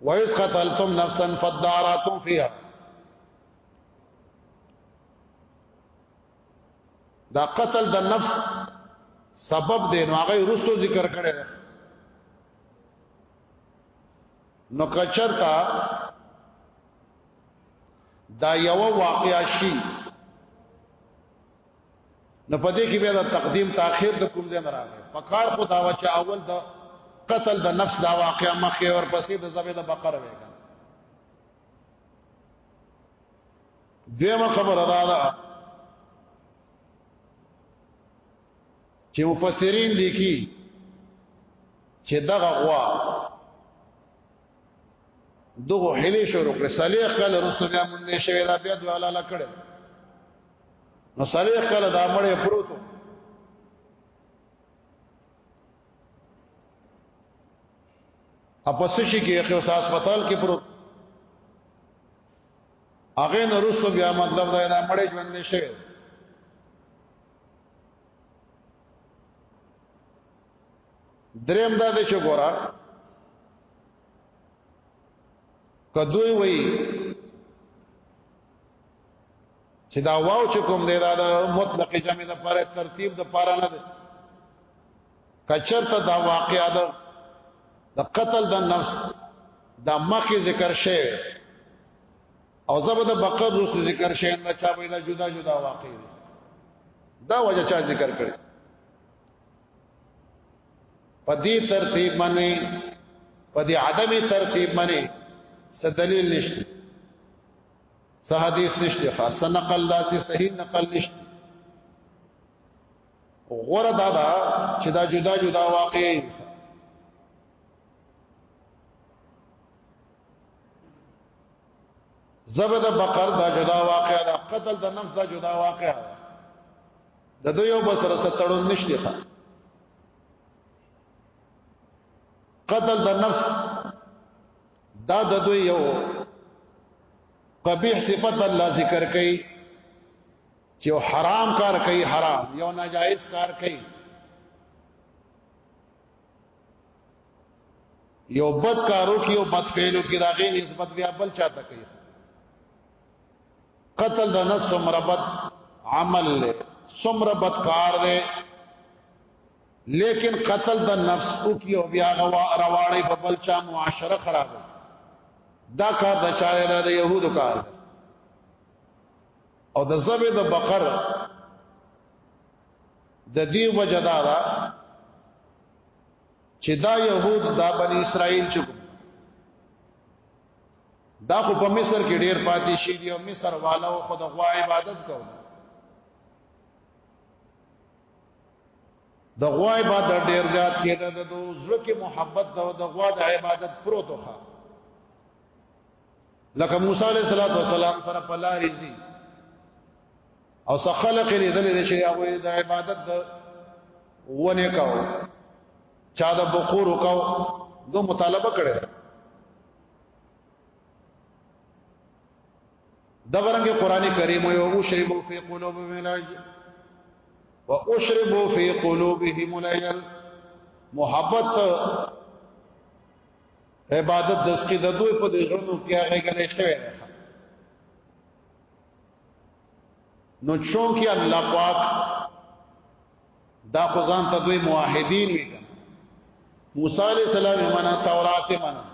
وَإِذْ قَتَلْتُمْ نَفْسًا فَادَّارَأْتُمْ فِيهَا دا قتل د نفس سبب دی نو هغه رسو ذکر کړی دی نو کچرتا دا یو واقعیا شي نو پدې کې بیا د تقدیم تاخير د کوم ځای نه راغی په کار خو دا و چې اول د قتل د نفس دا واقعا مخې ور پسې د زبې د بقره وې دیمه خبره دا ده چې مفسرین لیکي چې دغه غوا دغه هلې شروع کړې صالح کله رسول بیا مونږ شوی دا بیا دواله لکړل نو صالح کله دا مړې پروتو اپس شي کې یو هسپتال کې پروت هغه نو رسو بیا مطلب دا نه مړې ژوند شي دریم دا د چګورا کدوې وای چې دا واو چې کوم دی دا د مطلق جمع د پر ترتیب د پر نه دی کچرته دا واقعا ده د قتل د نفس دا مخی ذکر شوی او زبد بقر رسو ذکر شوی دا چا به دا جدا جدا واقع دی دا وجه چا ذکر کړی په دې ترتیب باندې په دې عدم ترتیب باندې څه دلیل نشته څه حدیث نشته خاص نقل داسې صحیح نقل نشته غره دا دا چې دا جدا جدا واقعي زبد بقر دا جدا واقعا دا قتل دا نفس دا جدا واقعا دا دو یو بسر ستړون نشتی خواه قتل د نفس دا د دوی یو قبیح صفت الله ذکر کوي چې یو حرام کار کوي حرام یو ناجائز کار کوي یو بد کارو کې یو بد فعلو کې داغه نسبت بیا بل چاته کوي قتل د نفس مربت عمل له سمره بدکار دی لیکن قتل د نفس او کی او بیا رواړی په بل چا معاشره خراب دا کار د چا دی د يهودو کار او د زبې د بقر د دې وجدا دا چې دا يهود دا بني اسرائيل چې دا خو په مصر کې ډېر پاتې شي دي او مصر والو خو د غوا عبادت کوي د غوا عبادت ډیر زیات کېده د زړه کې محبت دا د غوا د عبادت پروت وخا لکه موسی علیہ الصلوۃ والسلام سره په لارې دي او سخلق لیدل دي چې هغه د عبادت د ونه کاو چا د بخور وکاو دو مطالبه کړي دغه رنګ قران کریم یو او شربو فی قلوبهم العج و اشربو فی قلوبهم العجل محبت عبادت دس کی د دوی په دغړو کې هغه غلې شوی نو چون کې الله پاک دا خدان ته دوی موحدین وی موسی علیہ السلام منا تورات منا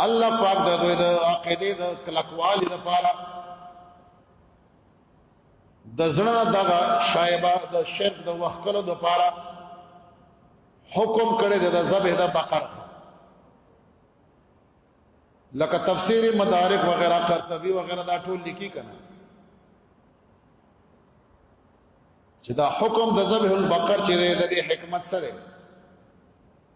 الله پاک د دوی د عقیده د کلکوالي لپاره د زړه دغه شایبه د شرک د وحکلو لپاره حکم کړی د ذبح د بقر لکه تفسیر مدارک وغیرہ قرطبی وغیرہ دا ټول لیکي کنه چې دا حکم د ذبح البقر چې د حکمت سره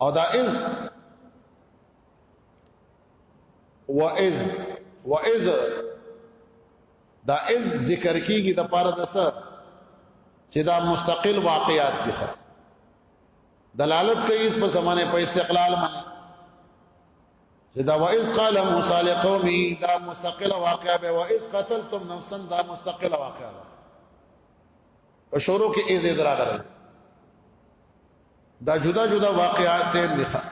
او دا از و از و از دا از ذکر کیږي د پاره د سر چې دا مستقل واقعات دي دلالت کوي په زمانه په استقلال باندې چې دا وایز قال موسی لقومي دا مستقله واقعه به وایز قتلتم نفسا دا مستقله واقعه په شروع کې اې دې راغله دا جدا جدا واقعات دې لخوا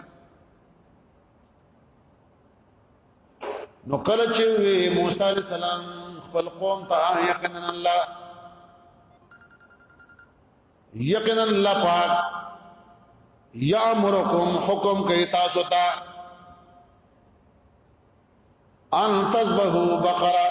نو کله چې موسی عليه السلام خپل قوم ته یقینا الله یقینا الله پاک یامرکم حکم کوي تاسو ته ان تذبحوا بقره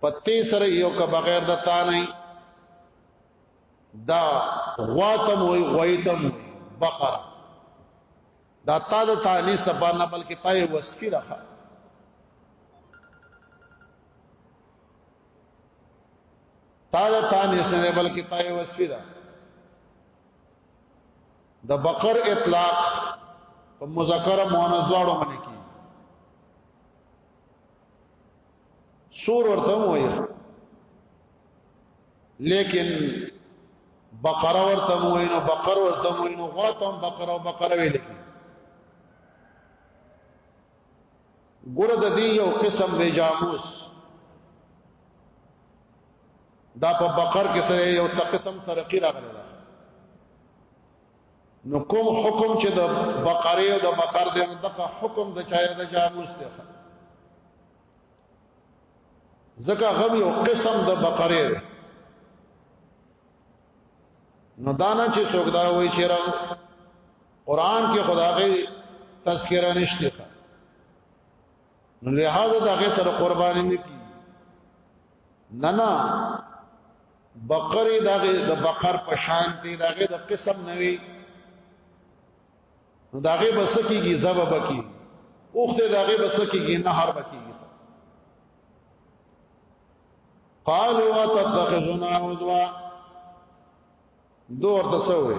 پتی سره یو که بغیر د تا نه دا غواتم وی غویتم بقر دا تا د تانیس د بار نه بلکې تا یې وصفي راخه تا د تانیس نه بلکې تا یې وصفي را د بقر اطلاق په مذکر مؤنث دواړو باندې سور ورته وایي لیکن بقره ورته وایي نو بقره ورته وایي نو غواتم بقره او بقره ویل ګوره د دې یو قسم دی جاموس دا په بقر کې سره یو قسم ترقی راغلی نو کوم حکم چې د بقره او د بقر د دغه حکم د چا د جاموس دی ځکه غم یو قسم د بقره دی نو دانا چې څوک دا وایي چې را قران کې خدای تذکرہ نشته نو لہذا دا غي سره قرباني نه کی نه نه بقره دغه د بقر په شان دی دغه د قسم نه وي نو دغه بس کیږي زبا بکی اوخته دغه بس کیږي نهر بکی قالوا وتتخذنا هزوا دو ورته سوې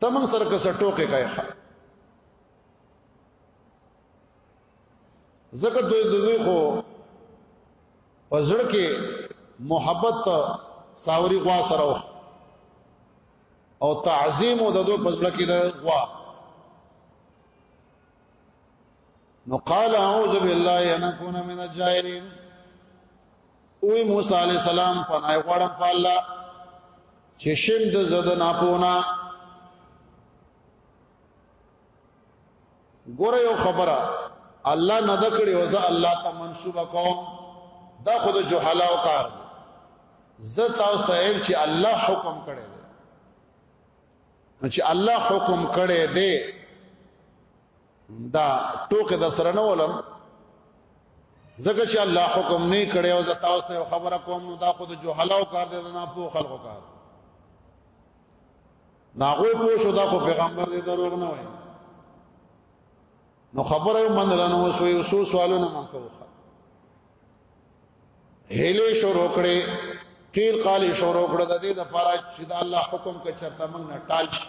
تمن سره که سټوکه کوي ښا زکه دوی دوی خو پزړ کې محبت ساوري غوا سره او تعظیم د دوی پزړ کې د غوا نو قال اعوذ بالله ان اكون من الجاهلين وی موسی علی السلام پناه غواړم په الله چې شم د زد نه پونا ګوره یو خبره الله نه دکړي وزه الله ته منسوب کوم دا خود جهالا او کار زه تاسو ته چې الله حکم کړي چې الله حکم کړي دی دا ټوکې د سره نه ولم ځکه چې الله حکم نه کړي او زه تاسو ته خبره کوم دا خود جوهلاو کار دي نه په خلکو کار ناغوی پوه شو دا خو پیغمبر دې دروغ نه وایي نو خبره یو من لنه وسو یو سو سوالونه ما کوه هله شروع کړي قیل قال شروع کړه د دې د فرج چې د الله حکم کې چرته موږ نه ټال شي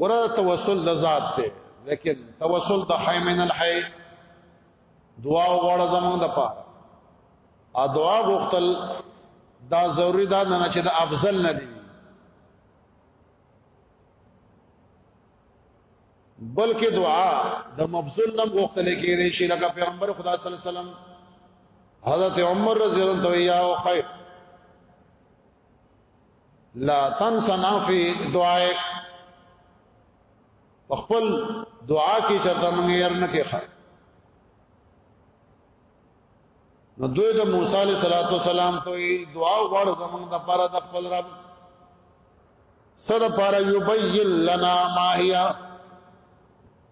ګره توسل د ذات ته لیکن توسل د حی من الحی دعا وغواړه زمونږ د پاره ا دعا غوښتل دا ضروری ده نه چې دا افضل نه دی بلکې دعا د مبذول نم غوښتل کېږي چې لکه پیغمبر خدا صلی الله علیه وسلم حضرت عمر رضی الله عنه یا خیر لا تنسنا فی دعائک خپل دعا کې چرته مونږ یې ارنه کې خا نو دوی د موسی علیہ الصلوۃ والسلام ته دعا وغوړ زمونږ د پاره د خپل رب سره پر یبین لنا ماهیا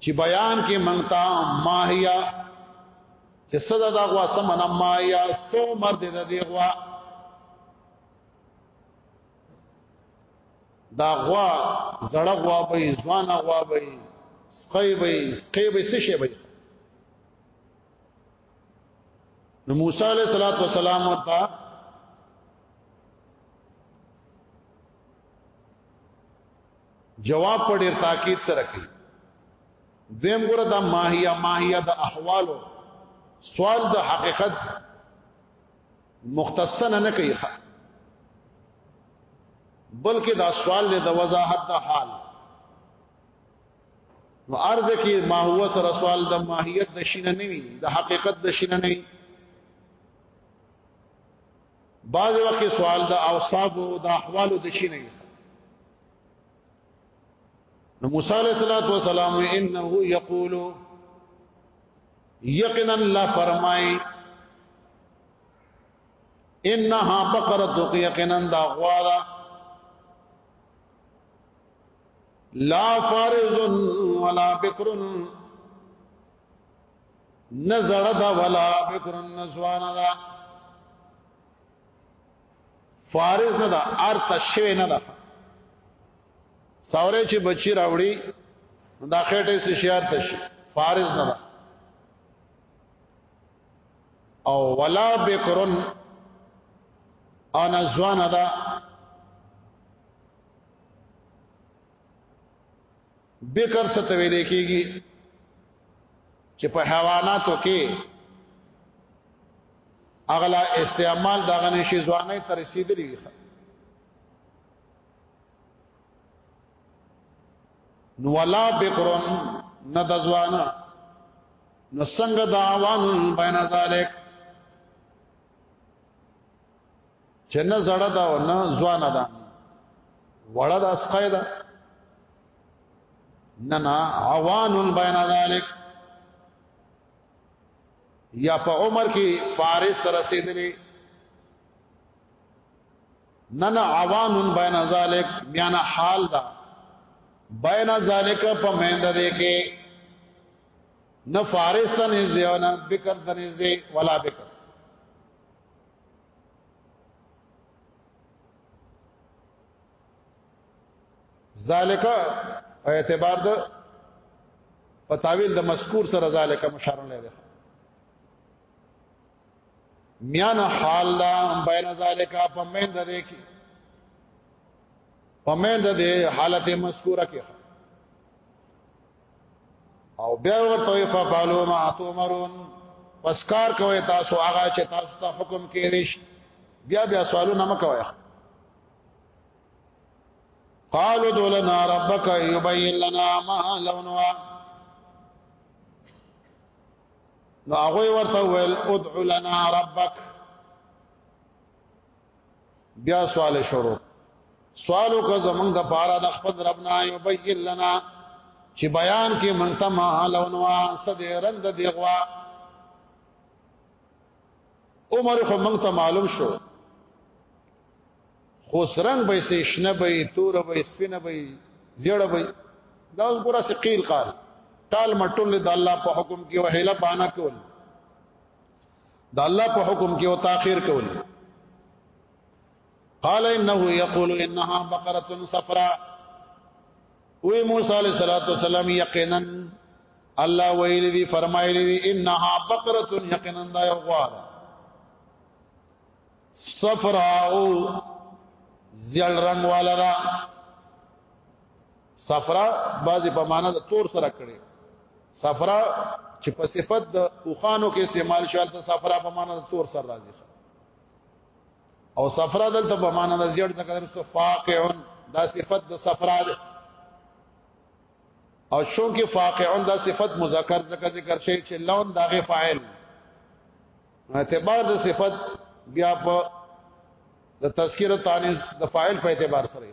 چې بیان کې مونږ ته ماهیا چې صدا دا غوا سمنا ما یا سو مرد د دې غوا دا غوا زړه غوا به ځوانه غوا به سقي به سقي به څه شي به نو موسی علیہ الصلوۃ والسلام ورته جواب په ډیر تاکید سره کوي دیم ګره دا ماهیا ماهیا د احوالو سوال د حقیقت مختصنه نه کوي بلکې دا سوال له د وضاحت د حال نو ارزه کې ما هو سره سوال د ماهیت د شینه نه وي د حقیقت د شینه نه وي بعض وخت سوال د اوصاف او د احوال د شینه وي نو موسی علیہ الصلوۃ والسلام انه یقول یقینا الله فرمای انها بقره یقینا دا غواړه لا فارز ولا بکر نزړه دا ولا بکر نسوانه دا فارس نه دا ارت شوی نه دا سوره چې بچی راوړي دا خېټه سي شیار تشي فارس نه دا او ولا بکرن انا ځوان دا بکر څه ته ویل کېږي چې په حیواناتو کې اغلا استعمال دغه نشي ځواني تر رسیدلی وي نو ولا بکرن نه د ځوانا نو څنګه دعوان بین ذالک چې نه زړه دا او نه ځوان ده وړه ده اسقای ده نه نه عوان بین ذلک یا په عمر کې فارس تر رسیدلې نه نه عوان بین ذلک بیان حال ده بین ذالک په مند دې کې نه فارس ته نږدې او نه بکر ته نږدې ولا بکر ذالک په اعتبار د په تعویل د مذکور سره ذالک مشار نه ده میان حال دا بین ذالک په مین د دې کې په مین د دې حالت مذکوره کې او بیا ورته فعلوا ما تؤمرون پس کار کوي تاسو هغه چې تاسو ته حکم کړی شي بیا بیا سوالونه مکوئ قالوا دولنا ربك يبين لنا ما لونها نو هغه ورته ویل ادع لنا ربک بیا سوال شروع سوالو که زمونږ د پاره د خپل ربنا یبین لنا چې بیان کې منته ما لونوا صد رند دیغوا عمر خو مونږ ته معلوم شو خو سرنګ به سې شنه به تور به سپینه به زیړه به دا اوس ګوره سې قیل قال ټال مټول د الله په حکم کې وهله باندې کول د الله په حکم کې او تاخير کول قال انه يقول انها بقره صفراء وی موسی علیہ الصلوۃ والسلام یقینا الله ویل دی فرمایل دی انها بقره یقینا دا یو غوار صفراء زل رنگ والا دا صفرا بعضی په معنا د تور سره کړي صفرا چې په صفت د اوخانو کې استعمال شول ته صفرا په معنا د تور سره راځي او صفرا دلته په معنا د زیړ څخه درسته فاقعون دا صفت د صفرا ده او شون کې فاقعون دا صفت مذکر ذکر ذکر شي چې لون داغه فاعل اعتبار د صفت بیا په د تذکرہ تانیث د فاعل په اعتبار سره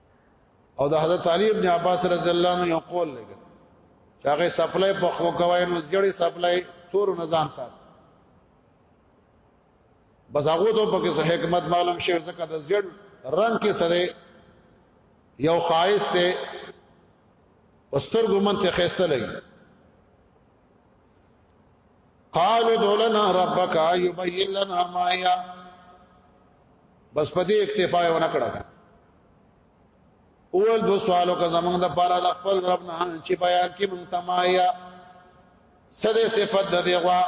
او د حضرت علی ابن عباس رضی الله عنه یو قول لګا چې هغه سپلای په خو کوي نو زیړې سپلای تور نظام سات بس هغه ته په کې حکمت معلوم شي ځکه د زیړ رنگ کې سره یو خایس ته استر ګمن ته خسته لګي قالوا دولنا ربك يبين لنا ما هي بس په دې اکتفا یې ونه کړه اول دو سوالو کا زمنګ د پاره د خپل رب نه چې بیان کې مونږ تمایا سده صفت د دیغوا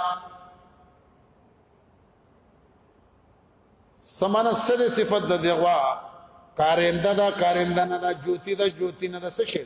سمانه سده صفت د دیغوا کارنده دا کارنده نه دا جوتی دا جوتی نه دا څه شي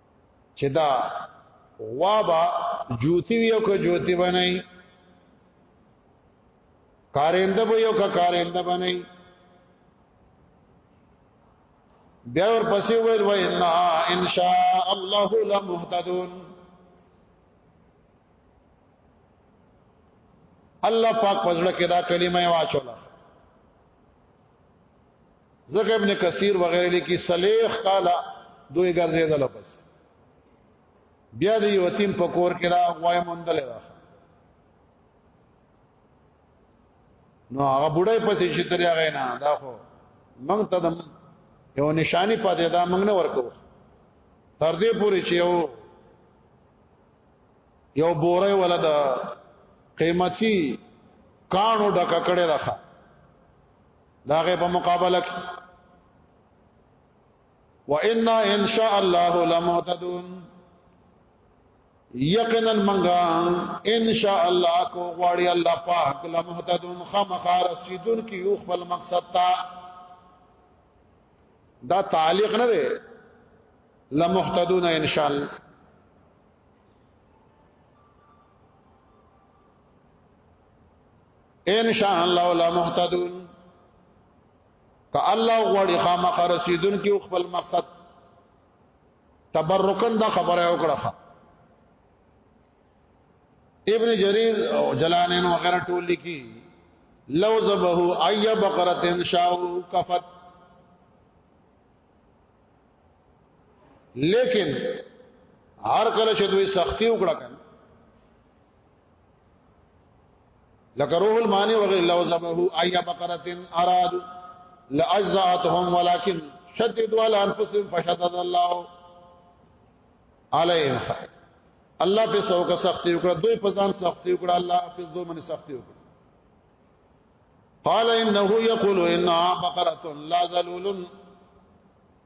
چې دا غوابا جوتی وی او که جوتی بنای کارنده به یو که کارنده بنای بیا ور پسې ویل وای ان ان شاء الله لمهتدون الله پاک پزړه کې دا کلمه واچوله ځکه ابن کثیر وغیرہ لیکي صلیخ کالا دوی ګرځیدل پس بیا د یتیم په کور کې دا غوای مندل دا نو هغه بډای پسې چې تریا غینا دا خو موږ ته د یو نشانی پاتې دا موږ نه ورکو تر دې پورې چې یو یو بوره ولدا قیمتي کانو ډکه کړه ده دا غي په مقابله کې وان ان شاء الله لمهتدون یقینا منګا ان شاء الله کو غواړي الله پاک لمهتدون خامخار سیدون کی یو خپل مقصد تا دا تعلق نه دی لمهتدون ان شاء الله ان شاء الله لا مهتدون که الله غوړي خامخ رسیدون کې خپل مقصد تبرکن دا خبره وکړه ابن جرير او جلانين وغيرها ټول لیکي لو ذبه اي بقره شاء كفت لیکن هر کله چې دوی سختی وکړه لکه روح المانی وغیر لو زبهو ایا بقرتن اراد لاجزاتهم ولكن شددوا على انفسهم فشدد الله عليهم الله په سو کا سختي وکړه دوی په ځان سختي وکړه الله په دوی باندې سختي وکړه قال انه يقول انها بقره لا ذلول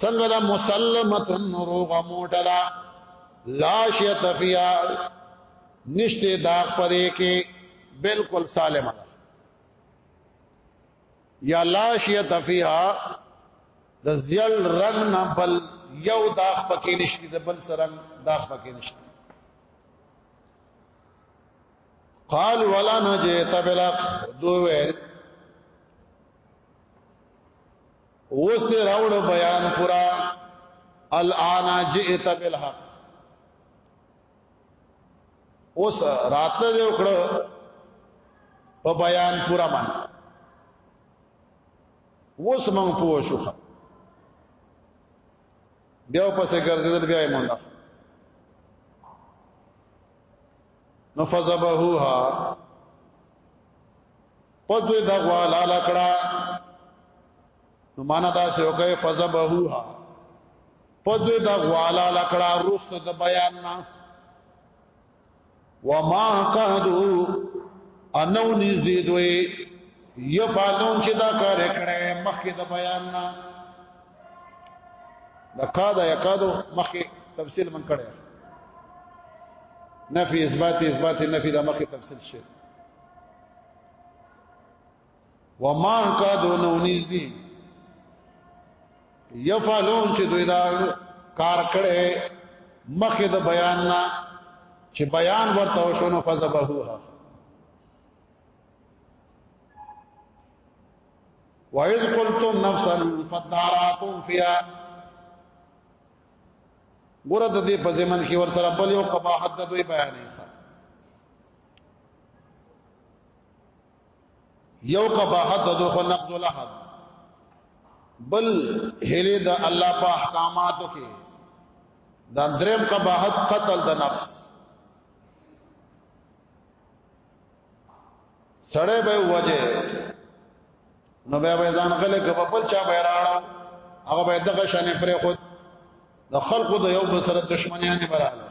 څنګه دا مسلمه روغ موټه دا لا شتفیا نشته دا پرې کې بالکل سالمه یا لا شتفیا د زیل رنگ نه بل یو داغ پکې نشته د بل سرنګ داغ پکې نشته قال ولا نجيت بلا دوه اوس دې راوړو بیان پورا الان جئت بالحق اوس راتله دې وکړو په بیان پورا باندې اوس موږ پوه شو بیا پسې ګرځیدل بیا یې مونږ نو فذبحوها پس دوی دا غوا لالا کړه نو معنا دا سه وکي فذبحوها پس دوی دا غوا لالا کړه رست د بیان نه وما قهدو انو نږدې دوی یفعلون چې دا کار کړه مخکې د بیان نه د قاد یقاد مخکې تفصیل من کړی نفي اثبات اثبات نفي د مخکې تفصیل شي وما قادو نو نږدې یفعلون چې دوی دا کار کړي مخه د بیان نه چې بیان ورته وشونو فذبحوها وَإِذْ قُلْتُمْ نَفْسًا فَادَّارَأْتُمْ فِيهَا ګوره د دې په زمن کې ور سره بل یو قباحت د دوی بیانې یو قباحت د دوی خو نقض العهد بل هله د الله په احکاماتو کې دا دریم قباحت قتل د نفس سړی به وجه نو بیا به ځان غلې کې په بل چا به راړو هغه به دغه شانې پرې خود د خلقو د یو بل سره دښمنیان براله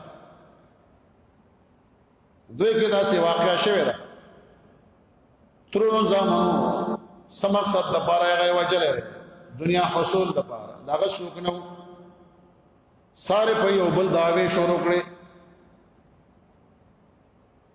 دوی کې داسې واقعیا شوه ده ترونو زمانو سم مقصد د پاره غي وجلې دنیا حصول د پاره داغه شوک نو ساره په یو بل داوي شروع کړي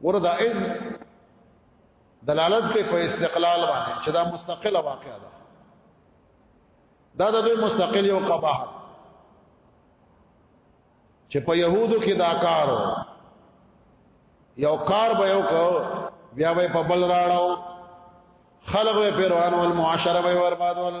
وردا اذ دلالت کوي په استقلال باندې چې دا مستقله واقعه ده دا د دوی مستقل یو قباحت چې په يهودو کې دا کار یو کار به یو کو بیا به په بل راړو خلق به پیروان او معاشره به بربادول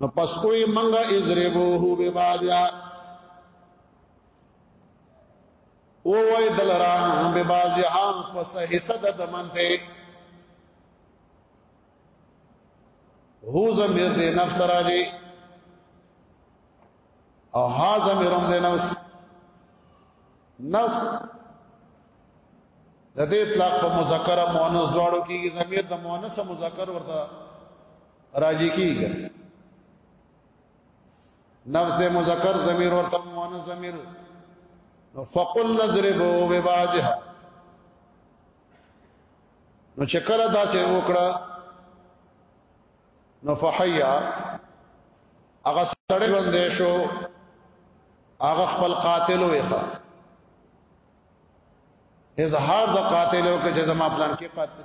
نو پس کوئی منگا اضربوه ببادیا او وای دلرا ببازها پس حصہ د دمن ته هو زمیر دې نفس راځي او ها زمیرم دې نفس نفس د دې اطلاق په مذکر او مؤنث دواړو کې زمير د مؤنث او مذکر ورته راجی کیږي نفس مذکر ضمیر ورته مؤنث ضمیر نو فقل نضربو ببعضها نو چې کله دا څه وکړه نو فحیا هغه سړی باندې شو هغه خپل قاتل وېخه اظهار د قاتلو کې چې زما پلان کې قاتل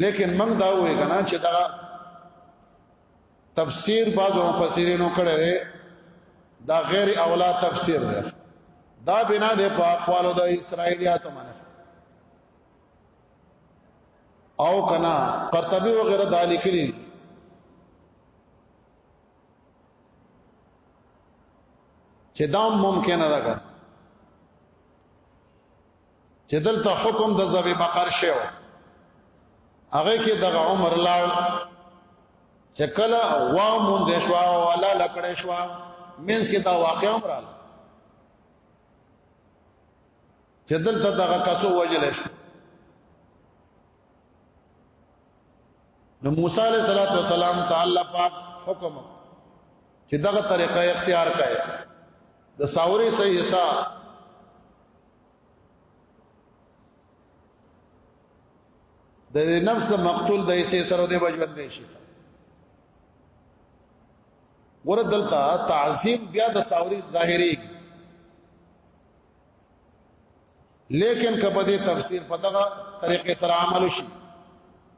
لیکن موږ دا وایو کنه چې دا تفسیر بعضو مفسرینو کړی دی دا غیر اولا تفسیر دی دا بنا دی په اقوالو د اسرایلیاتو باندې او کنا قرطبی وغیرہ دا لیکلی چې دا ممکن نه ده چې دلته حکم د ذبی بقر شو هغه کې دغه عمر لاړ چې کله وا مونږ د شوا ولا لکړې شوا مینس کې دا واقع عمر لاړ چې دلته دغه کسو وجل شو نو موسی علیہ الصلوۃ والسلام تعالی پاک حکم چې دغه طریقه اختیار کړي د ساوري صحیح حساب د نفس مقتول د ایسې سره د بجوند شي ور دلته تعظیم بیا د ساوري ظاهري لیکن کبه دې تفسیر په دغه طریقې سره عمل شي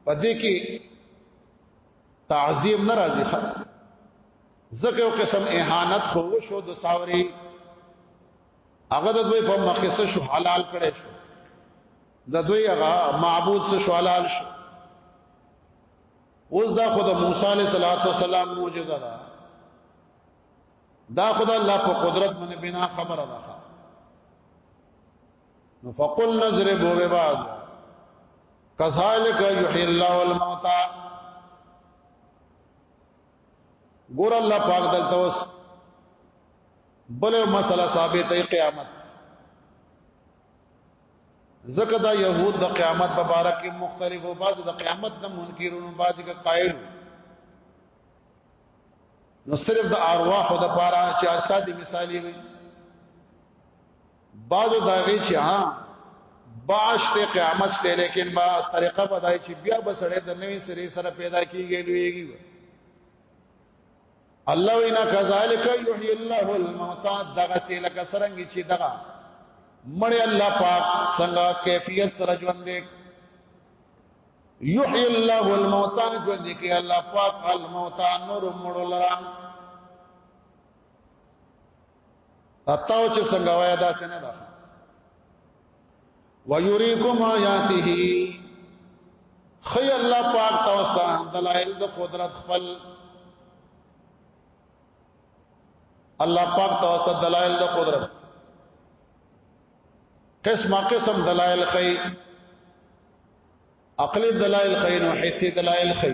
په دې کې تعظیم ناراضي خط زکه یو قسم اهانت خو شو د ساوري هغه د دوی په مخه شو حلال کړي شو د دوی هغه معبود څه شو حلال شو اوس دا خود موسی علیہ الصلوۃ والسلام معجزه ده دا خود الله په قدرت باندې بنا خبره ده نو فقل نظر بو به بعد کذالک یحیی الله الموتى ګور الله پاک دلته وس بل مسله ثابته قیامت زکه دا يهود د قیامت په اړه کې مختلف او بعض د قیامت د منکرونو بعض کې قائل نو صرف د ارواح د پاره چې اساد مثالی وي بعض دا وی چې ها باش ته قیامت ته لیکن با طریقه بدای چې بیا بسړې د نوې سری سره پیدا کیږي لویږي الله وینا کذالک یحیی الله الموتى دغه سیلک سرنګ چې دغه مړ الله پاک څنګه کیفیت سره ژوند دی یحیی الله الموتى ژوند کې الله پاک الموتى نور مړ لران اتاو چې څنګه وای دا څنګه ده ويريكم آياته خي الله پاک توسا دلائل د قدرت خپل الله پاک توسا دلائل د قدرت قسم قسم دلائل خي عقلي دلائل خي نو حسي دلائل خي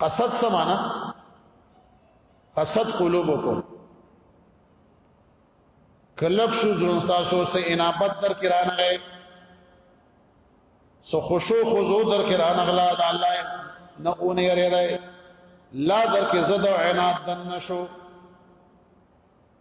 قصد سمانا قصد قلوبکم کلک شو زړه تاسو سه انابت در کران غي سو خوشو خضوع در کران غلا د الله نه اون یری دی لا در کې زده عناد دن نشو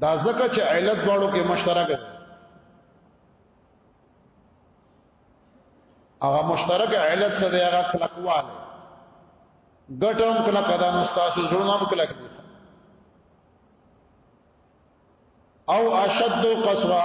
دا ځکه چې علت دواړو کې مشترک دی هغه مشترک علت څه دی هغه کلکوال ګټم کله قدم تاسو زړه هم کلک دی او اشد قسوه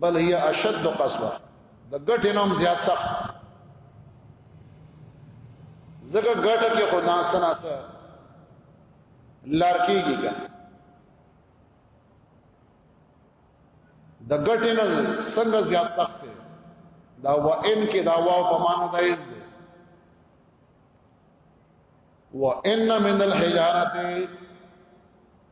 بل هي اشد قسوه د ګټې نوم زیات سخت زګه ګټه کې خو ناس ناس لار کېږي کا د ګټې نه څنګه زیات سخت دی دا و ان کې دا واو په معنا د ایز دی و ان من الحجارته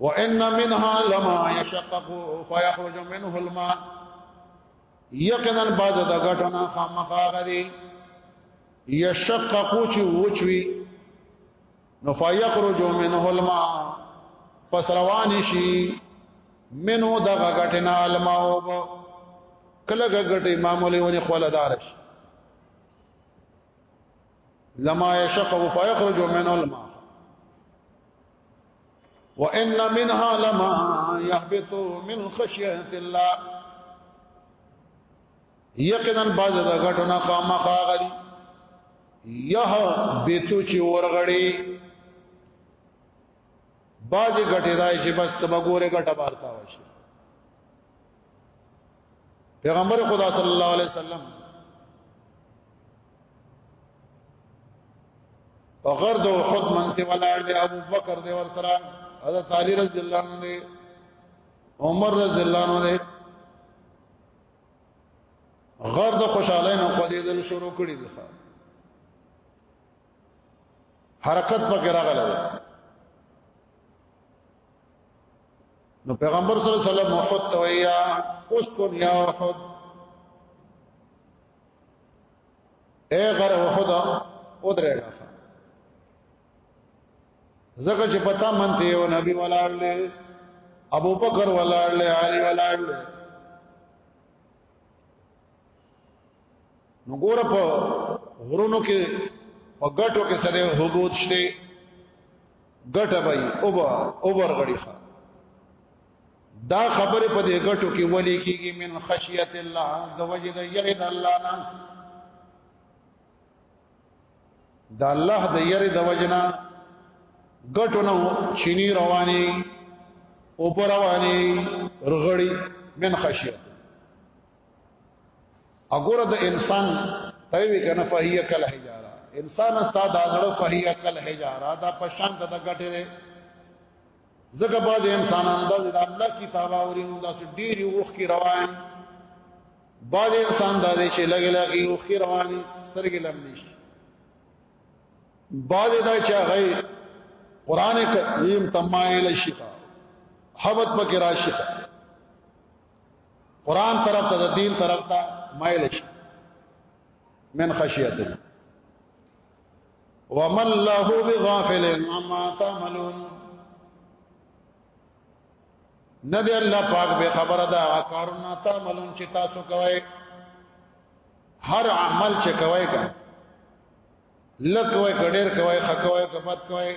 وان منها لما يشقق فيخرج منه الماء یقینا بعض د غټنا خامخا غدي يشقق چې وچوي نو فيخرج منه الماء پس روان شي منو د غټنا الماء کله غټي معمولی ونی خولدار شي لما يشقق فيخرج منه الماء وان منها لما يهبط من خشيه الله یقینا باز دا غټنا خامخا غلی یه بیتو چې ورغړی باز غټی دای چې بس تبګوره غټه بارتا وشي پیغمبر خدا صلی الله علیه وسلم او غرد او خود منته ولاړ دی ابو بکر دی ور سره حضرت علی رضی الله عنه دی عمر رضی الله عنه دی غرد خوشاله نه قدیدل شروع کړی دی حرکت پکې راغله نو پیغمبر صلی الله علیه وسلم احد ته ویا اسكن یا احد اے غر احد او درېګا زکه چې پتا منته یو نبی ولاړ لې ابو بکر ولاړ لې علي ولاړ لې نو ګور په غرونو کې په ګټو کې سره حبوت شته ګټه به اوبا اوبر غړي دا خبره په دې ګټو کې ولي کېږي من خشیت الله د وجه د یری د الله نه د الله د یری د وجنا ګټو نه چینی رواني اوپر رواني رغړي من خشیت اګوره د انسان پوي کنه فهیه کل حجاره انسان استاد ازړه فهیه کل حجاره دا پشان ته غټه ده زګه باز انسانان د الله کتاب اورینو دا ډیر وخ کی روان باز انسان دا دی چې لګ لګ یو خي روان سترګې لم نشي باز دا چې غي قران کریم تمایل شي حبت پکې راشي قران طرف ته د دین طرف ته مایل شي من خشیته وما الله بغافل عما تعملون ندی الله پاک به خبر دا کارونه تعملون چې تاسو کوی هر عمل چې کوی کا لکوي کډیر کوي خکوي کپت کوي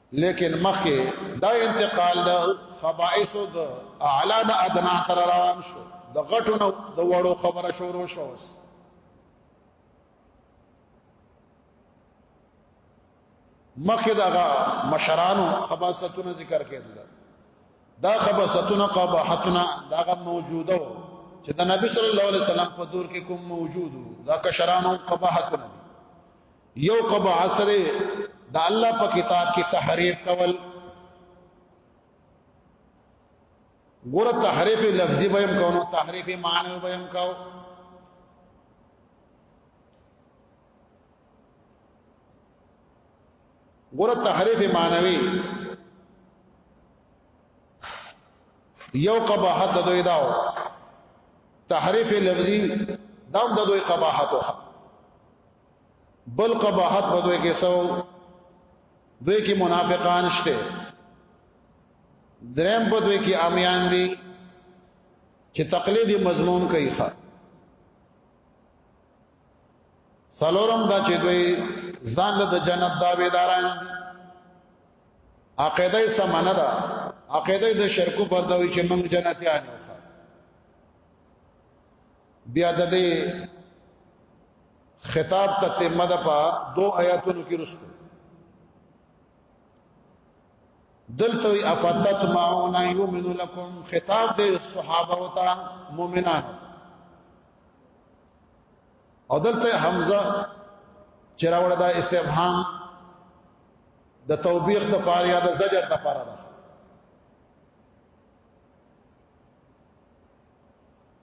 لیکن مخکې دا انتقال د خبائث د اعلی نه ادنا تر روان شو د غټو نه د وړو خبره شروع شو مخکې دا مشرانو خباستونه ذکر کېدل دا خباستونه قباحتونه دا موجوده و چې د نبی صلی الله علیه وسلم په دور کې کوم موجود دا کشرانو قباحتونه یو قبع عصر د الله په کتاب کې تحریف کول ګوره تحریف لفظي به هم کو نو تحریف معنی به هم کو ګوره تحریف معنوي یو قباحت د دوی داو تحریف لفظي دام د دوی قباحت وه بل قباحت په دوی کې سو دوی کې منافقان شته درم په دوی کې امیان دي چې تقلید مضمون کوي ښا سلورم دا چې دوی ځان له جنت داوی داران عقیده یې سمانه ده عقیده د شرکو پر دوی چې موږ جنتیان یو بیا د دې خطاب ته تمه ده په دو آیاتونو کې رسو دلته وی افتت معون یومن لکم خطاب دې صحابه او تا مؤمنان او دلته حمزه چراوړه دا استفهام د توبیخ د پاره یا د زجر د پاره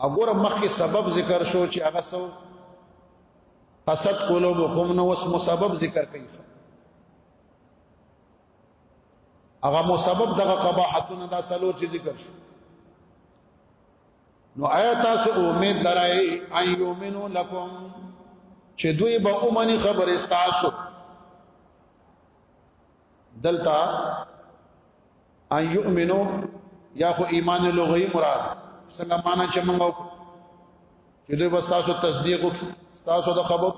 اګوره مخکې سبب ذکر شو چې هغه سو قصد قلوبکم نو اسمو سبب ذکر کوي هغه مو سبب دغه قباحتونه دا سلو چې ذکر شو نو آیا تاسو امید لرای ان یومنو لکم چې دوی به اومني خبر استاسو دلتا ان یؤمنو یا خو ایمان لغوی مراد څنګه معنا چې موږ چې دوی بس تاسو تصدیق وکړي تاسو د خبر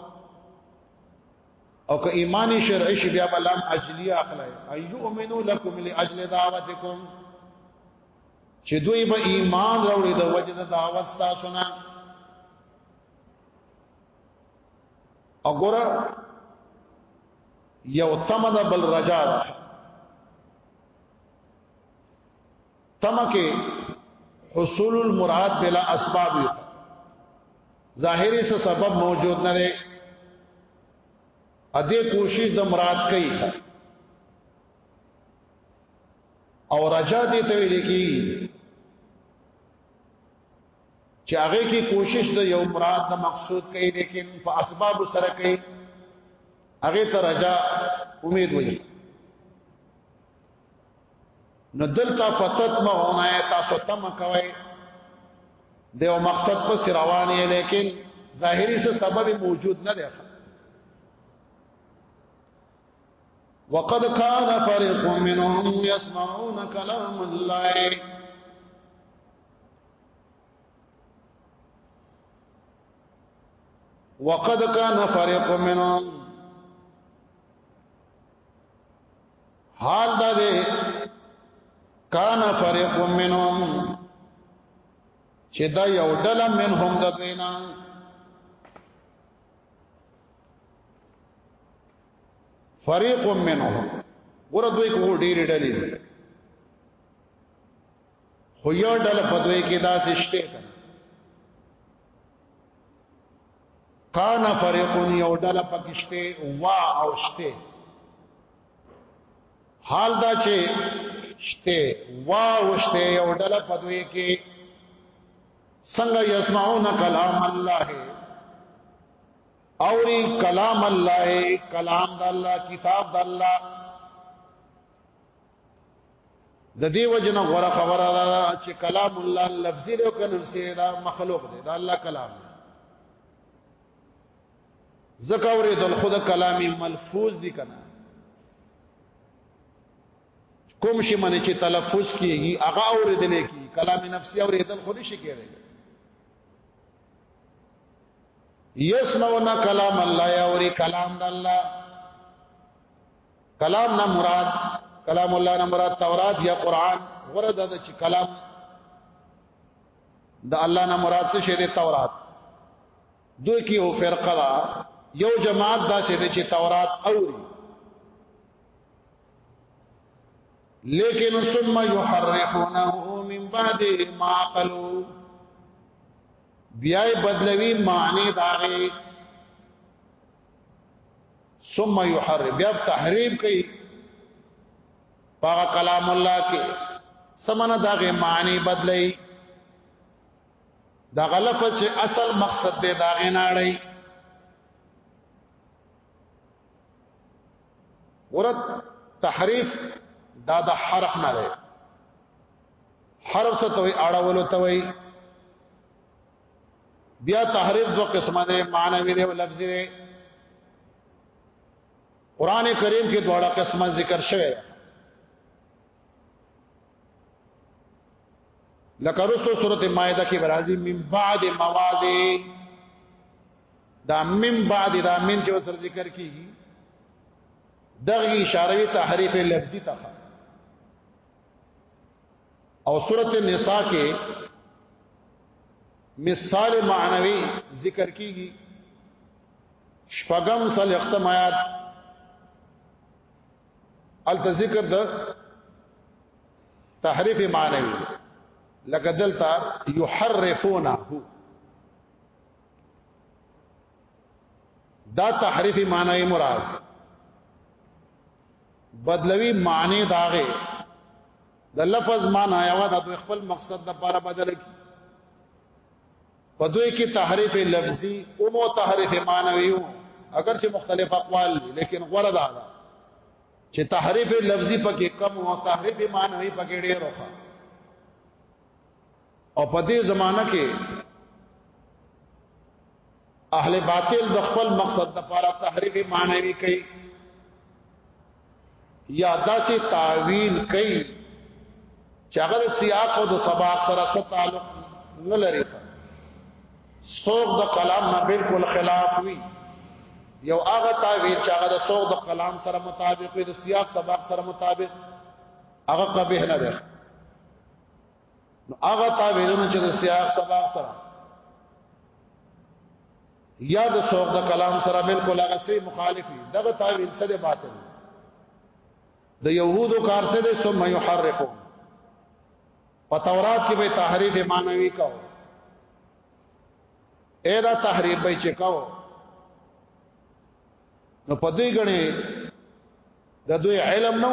او که ایمان شرعي شي بیا بلام اجلی عقلای ان یؤمنو لکم لاجل دعوتکم چې دوی به ایمان راوړي د وجه د دعوت تاسو نه وګوره یو تمه ده بل رجا ده تمکه حصول المراد بلا اسباب ظاهری سے سبب موجود نه دی اده کوشش د مراد کوي او رجا دې ته ویل کی چې هغه کې کوشش د یو مراد د مقصود کوي لیکن په اسباب سره کوي هغه ته رجا امید وي نو دلته فتت مهونه تاسو تم کوي د یو مقصد په سر روان یې لیکن ظاهري څه سبب موجود نه دی وقد كان فريق منهم يسمعون كلام الله وقد كان فريق منهم حال دا دے کان فريق منهم چې دا یو ډله منهم د دینا فريق منهم ګور دوی کو ډېری ډلې خو یو ډله په دوی کې داسې شته کان فرقون یو ډله پکشته وا او شته حال دا چې شته وا او شته یو ډله په دوی کې څنګه یسمعون کلام الله اوری کلام الله کلام د الله کتاب د الله د دې وجنه غره خبره ده چې کلام الله لفظي له کنه سي دا مخلوق دی دا الله کلام دی زکه اورې د خود کلامي ملفوظ دي کنه کوم شي منه چې تلفظ کیږي هغه اورې دلې کی کلام نفسي اورې دل خود شي کېږي یسمعون کلام الله یا اورې کلام د الله کلام نه مراد کلام الله نه مراد تورات یا قران غره د چې کلام د الله نه مراد څه شه د تورات دوی کې یو فرقه دا یو جماعت دا شه د چې تورات اوري لیکن ثم يحرفونه من بعد ما قالوا بیا بدلوي معنی داغه ثم يحرم بیا تحریم کوي پاغه کلام الله کې سمنه داغه معنی بدلی دا غلط چې اصل مقصد دې داغه ناړی ورت تحریف دا د حرف نه دی حرف څه ته وي اړولو ته وي بیا تحریف دو قسمه ده معنوی ده او لفظی ده قران کریم کې دواړه قسمه ذکر شوی ده لکه رسو سورته مائده کې برازي من بعد موازی دا من بعد دا من چې وسر ذکر کیږي دغه اشاره تحریف لفظی ته او سورته نساء کې مثال معنوي ذکر کیږي شپغم سل ختم آیات ال ذکر د تحریف معنوي لکه دلته یحرفونه دا تحریف معنی مراد بدلوي معنی داغه د لفظ معنی یو د دوی خپل مقصد د لپاره بدل کی په دوی کې تحریف لفظي او مو تحریف معنوي اگر چې مختلف اقوال دي لیکن غره دا ده چې تحریف لفظي پکې کم او تحریف معنوي پکې ډېر وکړه او په دې زمانہ کې اهل باطل د خپل مقصد لپاره تحریف معنوي کوي یا داسې تعویل کوي چې هغه د سیاق او د سباق سره څه تعلق نه لري سوق د کلام نه بالکل خلاف وي یو هغه تعویل چې هغه د سوق د کلام سره مطابق وي د سیاق سباق سره مطابق هغه قبیح نه ده نو هغه تعبیرونه چې د سیاق سباق سره یا د سوق د کلام سره بالکل هغه سي مخالفي دغه تعبیر څه دی باطل د يهودو کار څه دی ثم يحرقو په تورات کې به تحریف مانوي کو اې دا تحریف به چې کو نو په دې غني د دوی علم نو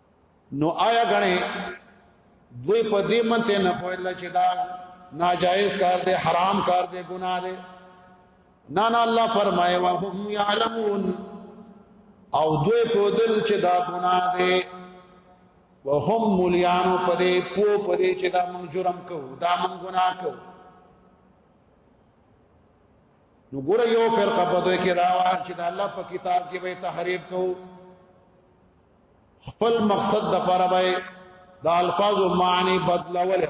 نو آیا غني دوی په دې منته نه پوهل چې دا ناجائز کار دی حرام کار دی ګناه دی نه نه الله فرمایي وهم يعلمون او دوی په دل چې دا ګناه دی وهم مليانو پدې پو پدې چې دا موږ جرم کوو دا موږ ګناه کوو نو ګوره یو فرقه په دوی کې دا واه چې دا الله په کتاب کې به تحریف کوو خپل مقصد د لپاره به د الفاظ او معنی بدلول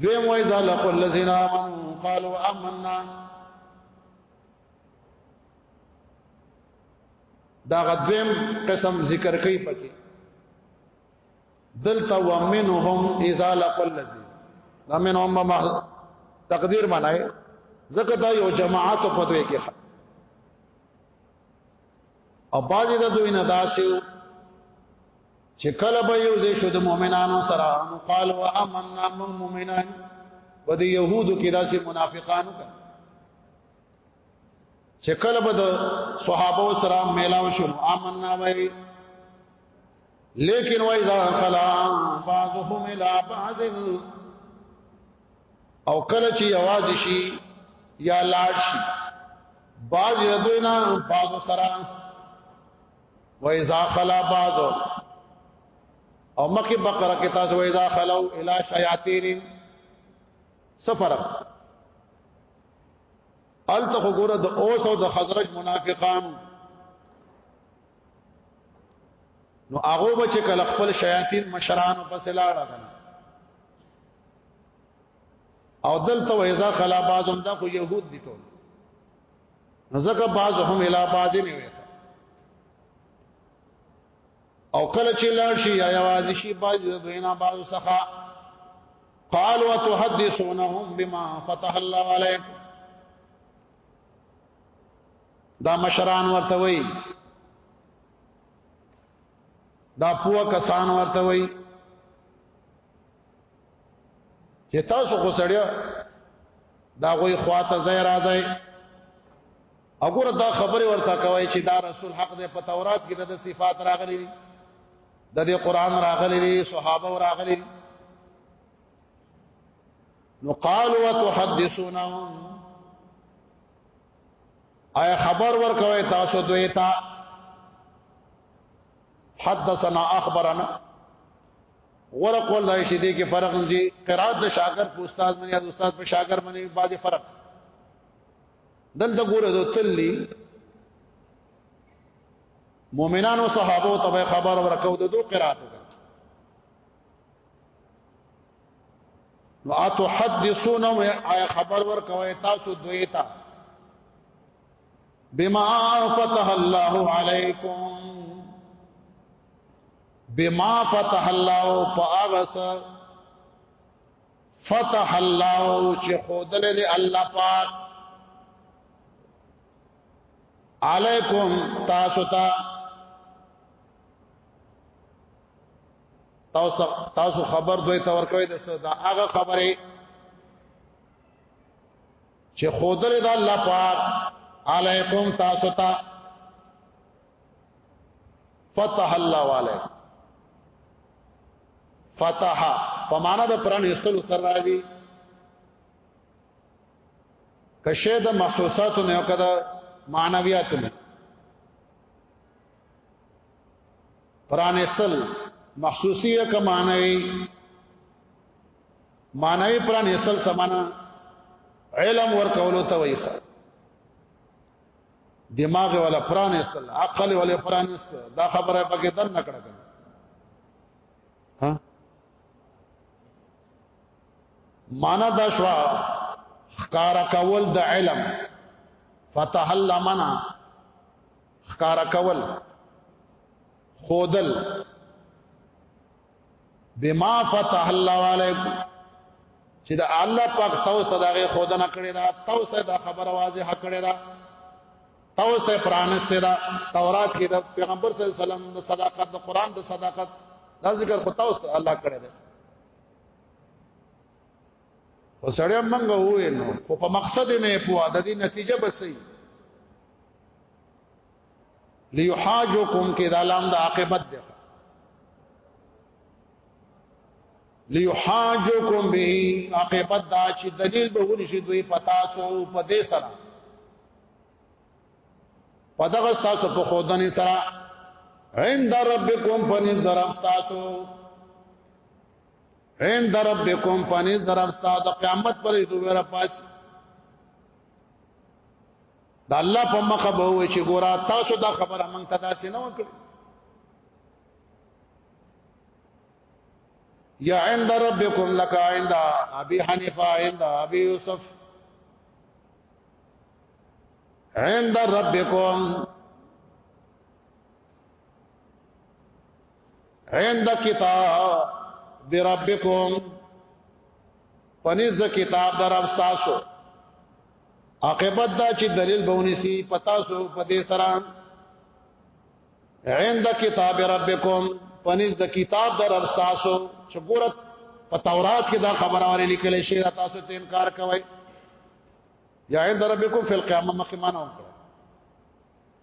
دوی موي ذا لقل الذين امنوا قالوا آمنا دا غدویم قسم ذکر کوي پکې دلته ومنهم اذا لقوا الذين دا منهم ما تقدیر معنی زکه دا یو جماعت په دوی کې او باج د دوی نه داسیو چې کله به یو ځای شو د مؤمنانو سره نو قال و امننا من مؤمنان و د يهودو کې داسې منافقانو کا چې کله به د صحابه سره میلاو شو امننا وای لیکن و اذا خلا بعضهم الى بعض او کله چې आवाज شي یا لاړ شي بعض یذوینا بعض سرا و اذا خلا بعض او مکه بقره کې تاسو و اذا خلو الى شیاطین سفر الته ګوره د اوس او د خزرج منافقان نو هغه بچ کله خپل شیاطین مشران پس لاړ کنه او دلته وایزا خلا بازم دا خو يهود دي ټول نو ځکه باز هم اله باز نه وي او کله چې لاړ شي یا یوازې شي باز د دوینا باز څخه قال وتحدثونهم بما فتح الله عليكم دا مشران ورته وای دا پوه کسان ورته وای چې تاسو خو سړیا دا غوي خواته ځای راځي وګوره دا خبره ورته کوي چې دا رسول حق دې په تورات کې د صفات راغلي دي د دې قران راغلي دي صحابه راغلي دي نو قال وتحدثونهم اي خبر ورکوي تاسو دوی ته حدثنا اخبرنا ورقول دای شي دي کې فرق دي قرات د شاګرد په استاد باندې د استاد په شاګرد باندې باندې فرق دلته ګوره دو تللی مؤمنانو صحابه ته خبر ورکو د دو قرات نو اتو حدثون او خبر ور کوي تاسو دوی ته بما فتح الله عليكم بما فتح الله فاغس فتح الله چې خودل دي الله پاک عليكم تاسو ته تا تاسو تاسو خبر دوی ته ورکوي د څه دا هغه خبره چې خودره د الله پاک علیکم تاسو ته تا فتح الله علیکم فتح په معنا د پران استل سر راځي کشه د محسوساتو نه کده معنویات نه پرانستل محسوسیه که معنوی معنوی پرانستل سمانا علم ورکولو ته وایي دماغ ولا پرانستل عقل ولا پرانست دا خبره پکې دن نکړه ها معنا دا شوا خکار کول د علم فتح لمنا خکارا کول خودل بما فتح الله علیکم چې دا الله پاک تاسو دغه خودنه کړی دا تاسو دا خبره واضحه کړی دا تاسو پرانسته دا تورات کې دا پیغمبر صلی الله علیه وسلم د صداقت د قران د صداقت دا ذکر خو تاسو الله کړی دی وسړی منګه وې نو خو په مقصد نه پوهه د دې نتیجه بسې لیحاجکم کې دا لام د عاقبت ده لیحاجکم به عاقبت دا چې دلیل به ونشي دوی پتا سو په دې سره په دغه تاسو په خودنې سره عند ربکم پنځ درف تاسو این در ربکم پنیز در رب ستا د قیامت پر دوه را پاس د الله په مخه به وي چې ګورا تاسو دا خبره مونږ ته داسې نه وکړي یا عند ربکم لک عند ابي حنیفه عند ابي یوسف عند ربکم عند کتاب بربکم پنځ د کتاب در استاسو عاقبت دا چې دلیل بونی سي پتا سو پدې سره عند کتاب ربکم پنځ د کتاب در استاسو چې ګورت په تورات کې دا خبره وری لیکل شي دا تاسو ته انکار کوي یا عند ربکم فی القیامه مخمانه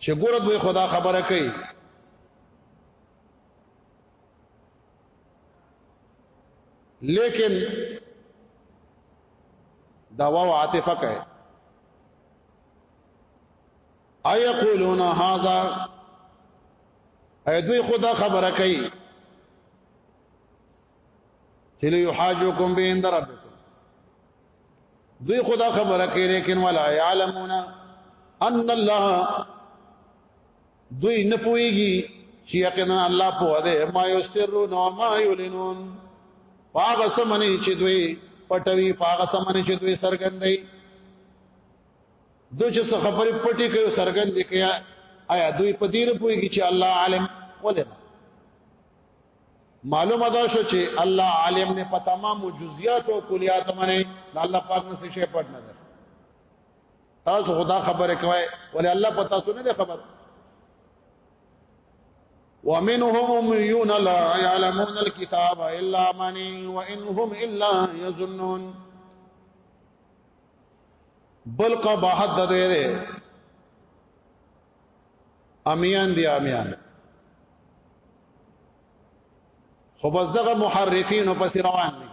چې ګوره دوی خدا خبره کوي لیکن دا واو عاطفه کوي اي يقولون هذا اي دوی خدا خبره کوي چې له یحاجوکم به اند ربکم دوی خدا خبره کوي لیکن ولا يعلمون ان الله دوی نه پويږي چې یقینا الله په دې ما یسرون او ما یعلنون هغه سمنه چې دوی پټوي هغه سمنه چې دوی سرګندې دوی چې خبرې پټي کوي سرګندې کوي آیا دوی په دې نه پويږي چې الله عالم ولې معلومه دا شو چې الله عالم نه په تمامو جزئیات او کلیات باندې الله پاک نه څه شی پټ نه ده تاسو خدا خبره کوي ولې الله په تاسو نه ده خبر ومنهم اميون لا يعلمون الكتاب الا من وانهم الا يظنون بل قباحت ده ده امیان دی امیان خو بس دغه محرفین او پس روان دي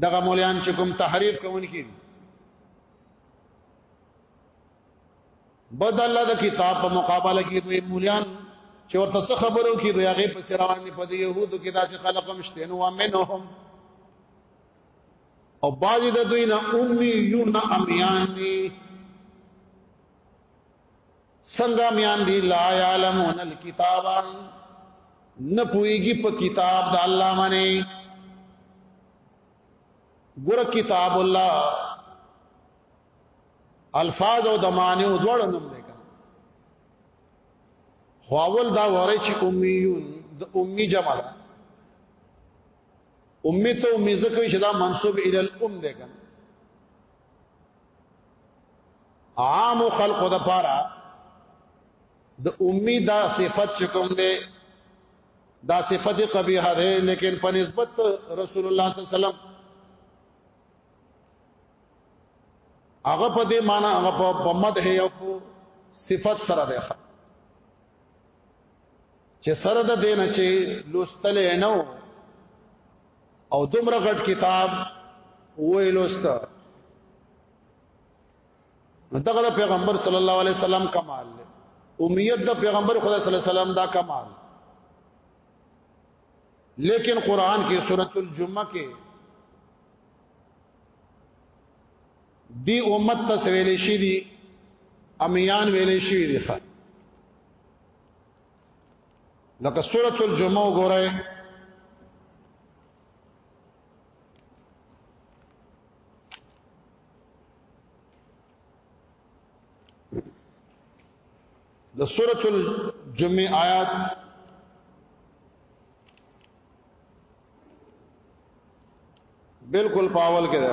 دغه مولیان چې کوم تحریف کوونکي بد الله د کتاب په مقابله کې دوی مولیان چې ورته څه خبرو کې دوی هغه پس روان دي په يهودو کې داسې خلق هم شته نو ومنهم او باج د دوی نه امي یو نه امیان دي څنګه میان دی لا یعلمون الكتاب نه پويږي په کتاب د الله باندې ګور کتاب الله الفاظ او د معنی او دوړ نوم دی خو اول دا وره چې امیون د امی جمع ده امی ته امی زکوی چې دا منصوب ال الام دی کنه عام خلقو د پاره د امید دا صفت چکم دی دا صفت قبیحه ده لیکن په نسبت رسول الله صلی الله علیه وسلم هغه په دې معنی هغه په مدح یو صفت سره ده چې سره د دینه چې لوستل نه او دومره غټ کتاب ویلوست دغه د پیغمبر صلی الله علیه وسلم کمال دی امیت د پیغمبر خدا صلی الله علیه وسلم دا کمال لیکن قران کې سورۃ الجمعه کې دی امت ته ویلې شي دي امیان ویلې شي دي لکه سورۃ الجمعه وګورئ د سورۃ الجمعه آیات بالکل پاول کې ده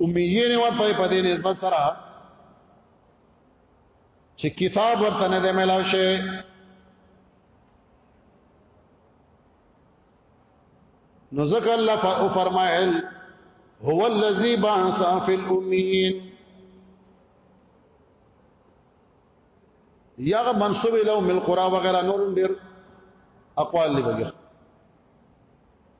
امیه نه ورته په دې نسبت سره چې کتاب ورته نه دی ملاو شي نو ذکر الله فرمایل هو الذی بعث فی الامین یغه منسوب له مل قرا وغیرہ نور ډیر اقوال لږه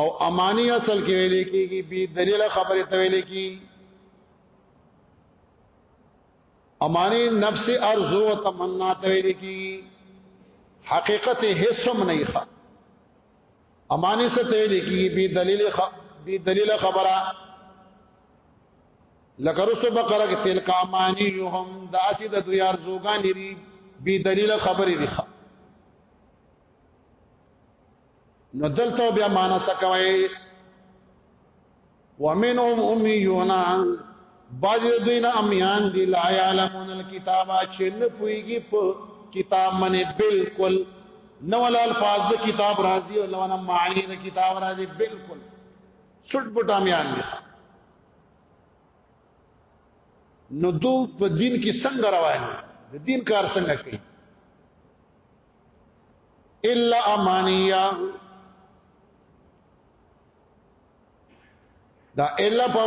او امانی اصل کې ویل کېږي بي دلیل خبره ته ویل کېږي امانی نفس ارزو او تمنا ته ویل کېږي حقیقت هیڅ هم نه ښه امانی څه ته ویل کېږي بي دلیل خ... بي دلیل خبره لکه رسو بقره کې تلک امانی هم داسې د دوی ارزوګان لري بي دلیل خبره دي ښه نو دلته بیا معنا څه کوي ومنهم اميون باج دوینا امیان دی لا یعلمون الكتاب چې نه پويږي په کتاب باندې بالکل نو ول الفاظ د کتاب راضي او لونه معنی د کتاب راضي بالکل څټ پټ امیان دي نو دو په دین کې څنګه روان دي د دین کار څنګه کوي الا امانیه دا الا په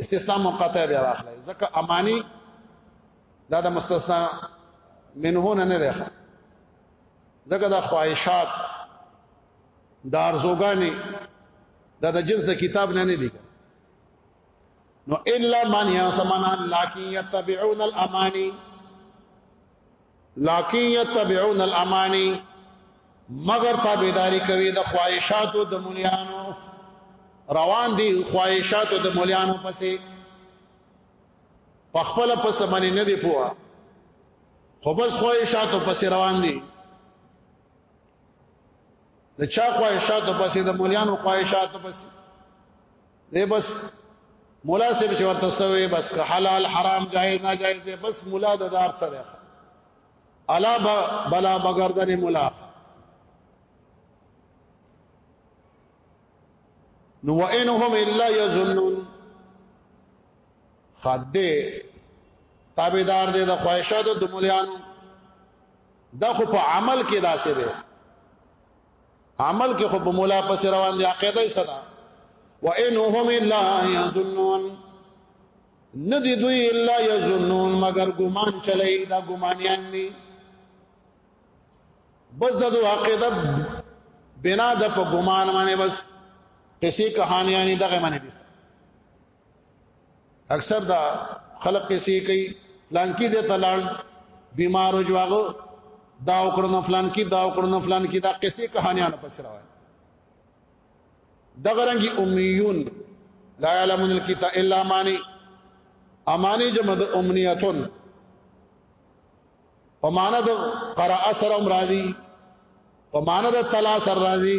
استثناء منقطع بیا راخلی ځکه امانی دا د مستثنا منه نه نه ده ځکه دا خواهشات دا ارزوګانی دا د جنس د کتاب نه نه دي نو الا من يسمن لكن يتبعون الاماني لکن یتبعون الامانی مگر تابعداري کوي د خواهشاتو د مليانو روان دي خواهشاتو د مليانو پسې په خپل پس باندې نه دی پوها خو بس خواهشاتو پسې روان دي د چا خواهشاتو پسې د مليانو خواهشاتو پسې دی بس مولا سے چې ورته سوې بس حلال حرام جائز نه جائز دی بس مولا د دار سره الا بلا بغردن مولا نو وانهم الا يظنون خدای تابعدار دي د خواهشاتو د مليانو دا خو په عمل کې داسې دی عمل کې خو په مولا پس روان دي عقیده یې صدا وانهم الا یظنون ندی دوی الا یظنون مگر ګمان چلای دا ګمانیان دي بس د عقیده بنا د په ګمان باندې بس کسی کہانیانی دغه باندې اکثر دا خلق کسی کوي پلان کې د تلال بیمار او جواغو دا وکړنه فلان کې دا وکړنه فلان کې دا کسی کہانیاں پس راوي دغه رنګي امیون لا علمون الکتاب الا معنی امانی جمع د امنیتون په معنا د قرأ سره هم راځي په معنا د تلا سره راځي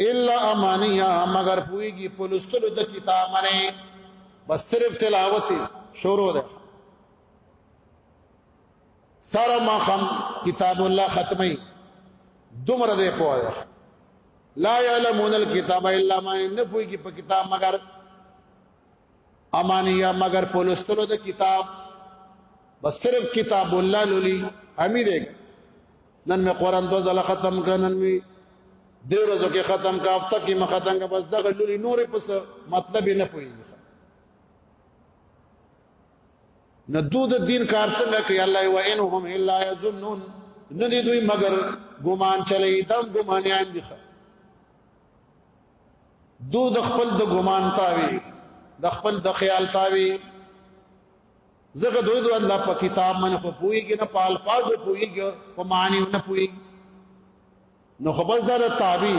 الا امانیا مگر پویږي په لستلو د کتاب باندې بس صرف تلاوت شروع ده سره ما خم کتاب الله ختمي دومره ده پوهه لا يعلمون الكتاب الا ما نه پویږي په کتاب مگر امانیه مگر په لستلو د کتاب بس صرف کتاب الله لولي امي دې نن مې قران دو ځله ختم کړنن می دې ورځو کې ختم کا هفته کې مخه څنګه بس دغه لولي نورې پس مطلب نه پوي نه دود دین کار څنګه کوي الله و انهم الا یظنون نه دي دوی مگر ګمان چلی دم ګمانیان دي دو د خپل د ګمان تاوي د خپل د خیال تاوي زګه دوی دوی الله په کتاب من خو پوي کې نه پال پاز پوي کې په معنی نه پوي نو خبر زاد تاوي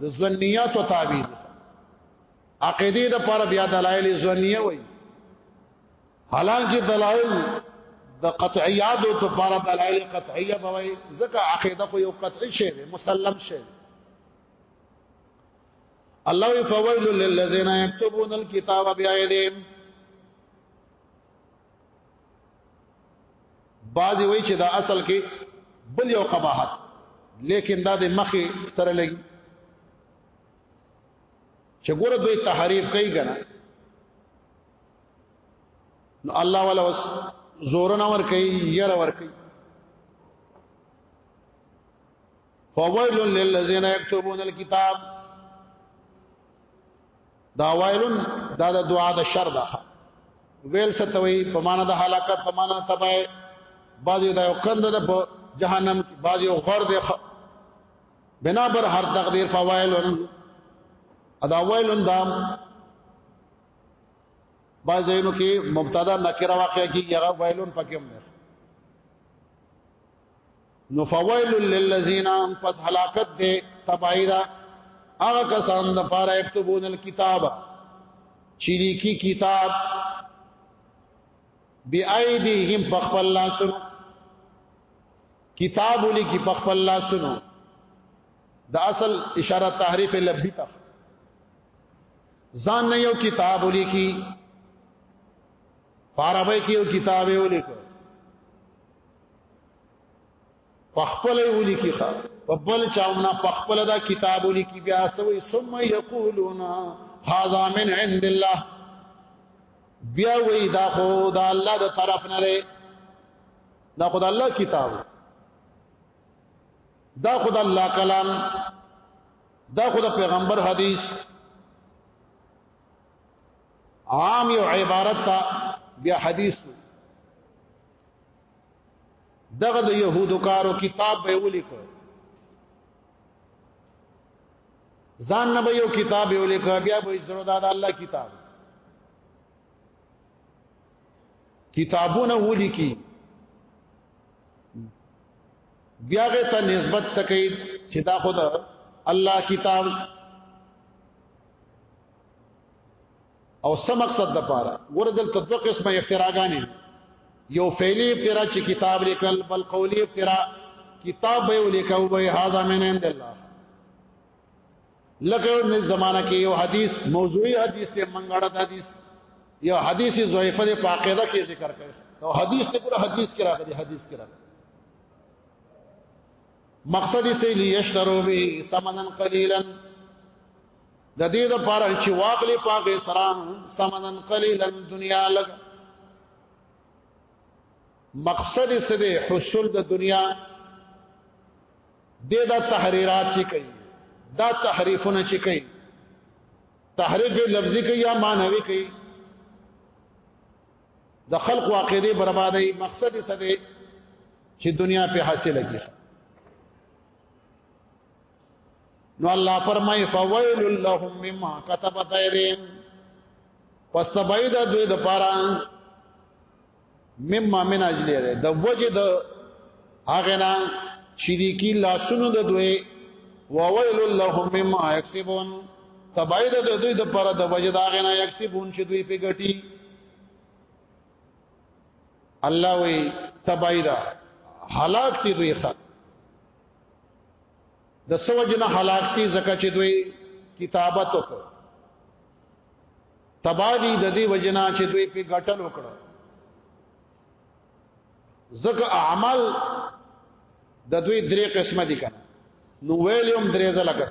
د ځنیات او تاوي عقیده د پر بیا دلایل ځنیه وي حالانکه دلایل د قطعیات او لپاره دلایل قطعیه بوي ځکه عقیده خو یو قطعي شی دی مسلم شی الله وی فویل للذین یكتبون الكتاب بأيديهم بعضی وی چې دا اصل کې بل یو قباحت لیکن دا د مخې سره لګي چې ګوره دوی تحریف کوي کنه نو الله ولا وس زور نه ور کوي ير ور کوي فویل للذین یكتبون الكتاب دا ویلن دا د دعا د شر ده ویل ستوي په معنا د هلاکت په معنا تبع بعضی دا یو کند ده په جهنم کې بعضی یو غر ده بنا بر هر تقدیر فویلن ادا ویلن دا بعضی نو کې مبتدا نکره واقع کیږي هغه ویلن پکې هم ده نو فویل للذین پس هلاکت دې تبعی دا هغه کسان د پاره یكتبون الكتاب چې لیکي کتاب بأيديهم فخفل لاسونو کتاب لیکي فخفل لاسونو د اصل اشاره تحریف لفظی ته ځان نه یو کتاب لیکي پاره به کې یو کتاب یې ولیکو پخپل ولي کی خا وبل چاونا پخپل دا کتاب ولي کی بیا سوې ثم یقولون هذا من عند الله بیا وی دا خو دا الله د طرف نه دی دا خو د الله کتاب دا خو د الله کلام دا خو د پیغمبر حدیث عام یو عبارت تا بیا حدیث دغه د يهودو کارو کتاب به ولیکو ځان نه به یو کتاب ولیکو بیا به زړه د الله کتاب کتابونه ولیکي بیا غه ته نسبت سکی چې دا خود الله کتاب او څه مقصد د پاره ګور دلته دوه قسمه افتراګانې یو فعلی افترا چې کتاب لیکل بل قولی افترا کتاب به ولیکو به هاذا من عند الله لکه نن زمانہ کې یو حدیث موضوعي حدیث ته منګړه حدیث یو حدیث ضعیفه د فاقده کې ذکر کړي او حدیث ته پورا حدیث کې راغلي حدیث کې راغلي مقصد یې سې لیشترو به ثمنن قلیلا د دې د پاره چې واغلې پاګې سره سمنن قليلا دنیا لګ مقصد یې سده حصول د دنیا د دا تحریرات چې کوي دا تحریفونه چې کوي تحریف لفظي کوي یا معنوي کوي د خلق واقعي بربادي مقصد یې سده چې دنیا په حاصله کړي نو الله فرمای فویل لهم مما كتبت ايديهم پس تبعید دوی د پاره مما من اجل ده د وجه د هغه نه شریکی لاسونو د دوی وویل لهم مما یکسبون تبعید د دوی د پاره د وجه د هغه نه یکسبون چې دوی په ګټي الله وی تبعید هلاک دي دوی خلک د سوجنه هلاکتی زکه چې دوی کتابت وکړ تبادی د دې وجنا چې دوی په غټل وکړ زکه اعمال د دوی درې قسمه دي کړه نو ویلیوم درې ځله کړه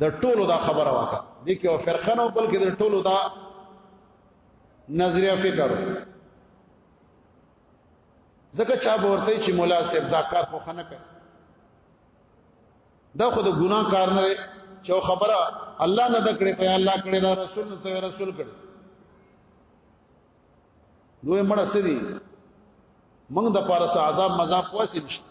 د ټولو دا خبره وکړه د کې او فرقه نو بلکې د ټولو دا نظریه فکر زکه چا ورته چې مولا صاحب دا کار خو خنه کوي دا خو د ګناه کار نه دی چې خبره الله نه دکړې ته الله کړې دا رسول ته رسول کړې دوی مړه سدي موږ د پارس عذاب مذاب واسي نشته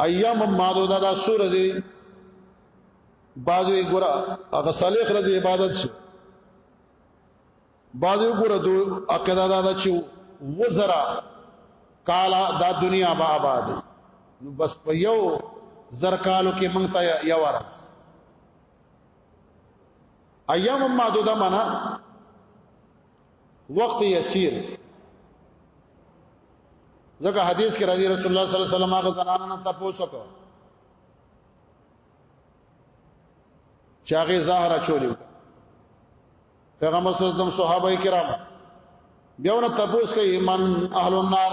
ایام معدوده دا سور دی بعضی ګره هغه صالح رضی عبادت شو بعضی ګره دو عقیده دا دا چې وزرا کالا دا دنیا با آباد نو بس په یو زر کالو کې مونږ ته یو ورځ ایام معدوده معنا وقت یسیر ځکه حدیث کې راځي رسول الله صلی الله علیه وسلم هغه زنانه نه تاسو کو چې هغه زهره چولی پیغمبر صلی الله علیه وسلم صحابه کرام بیا ونه تاسو کوي من اهل النار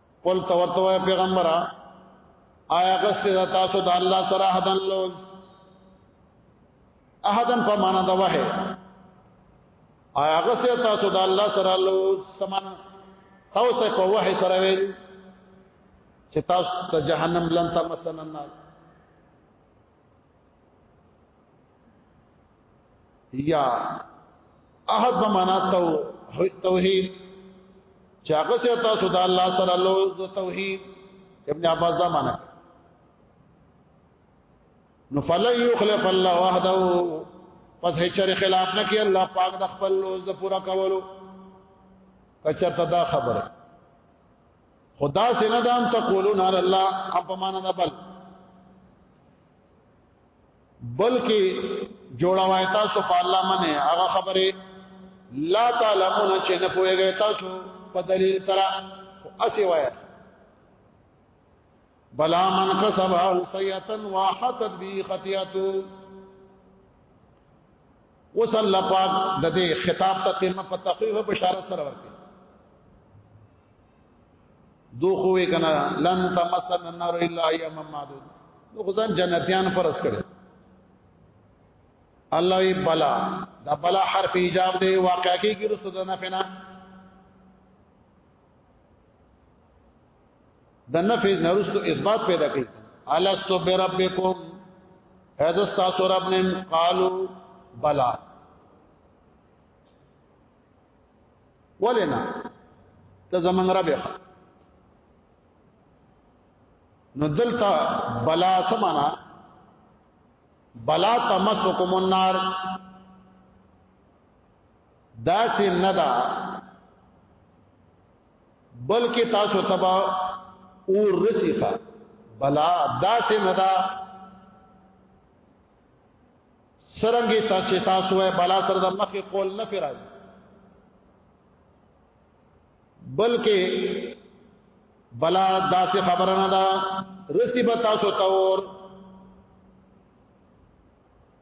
قل تورتو پیغمبر آیا غست دا تاسو د الله سره حدن لو احدن په معنا دا وه آیا غست تاسو د الله سره لو سمان تاسو په وه سره ویل چې تاسو ته جهنم لن تمسن النار یا احد په معنا توحید چې هغه څه تاسو د الله سره لو توحید ابن عباس دا معنا نو فلن یخلف الله وحده پس هیڅ خلاف نه کوي الله پاک د خپل لوز د پورا کولو کچته دا خبره خدا سينه دام تقولون علی الله ام په معنا ده بل بلکې جوړوي تاسو په الله منه هغه خبره لا تعلمون چې نه پوهیږئ تاسو په دلیل سره اسی وایي بلا من کسب سیئه واحتت به خطیئته اوس الله پاک د دې خطاب ته تیمه په تخویف بشارت سره ورته دو خوې کنا لن تمسن النار الا ايام معدود نو خدان جنتیان فرض کړي الله وی بلا دا بلا حرف ایجاب دی واقع کیږي رسو د نفنا د نفي نرستو اثبات پیدا کړي الستو بربکم اذا استاسو رب نیم قالو بلا ولنا ته زمنګ رب ښه نو دلته بلا سمانا بلا تمسکم النار دا سي ندا بلکې تاسو تبا او رسیخه بلا داسې نه دا سرنګي تاسو تاسو وای بلا سره د مخې قول نه فرای بلکې بلا داسې خبره نه دا رسی به تاسو تور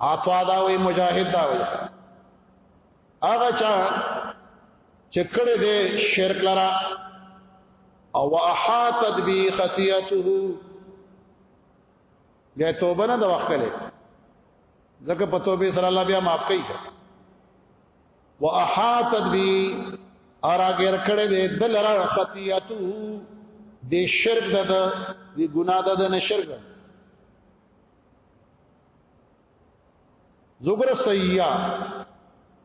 عطا دا وی مجاهد دا وی هغه چا چې کړه دې شرک لرا او احاطت به خطیته بیا توبه نه د وخت کړي ځکه په توبه سره الله بیا معاف کوي واحاطت به اراګر کړي دې دلرا خطیته دې شرک د دې ګناه د نه شرک زګره سیئه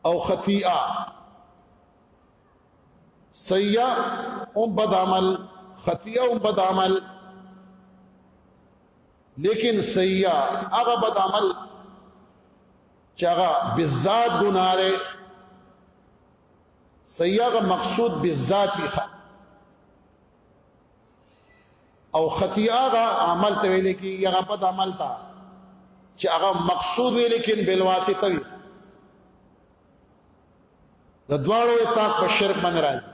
او خطیئه سیئه او بد عمل خطیئه او بد عمل لیکن سیئه هغه بد عمل چې هغه بذات ګناه لري سیئه مقصود بذاتی او خطیه غا عمل ته ویل کی یا غبط عمل تا چې هغه مقصود وی لیکن بل واسطه وی د دواړو اتفاق په شرک باندې راځي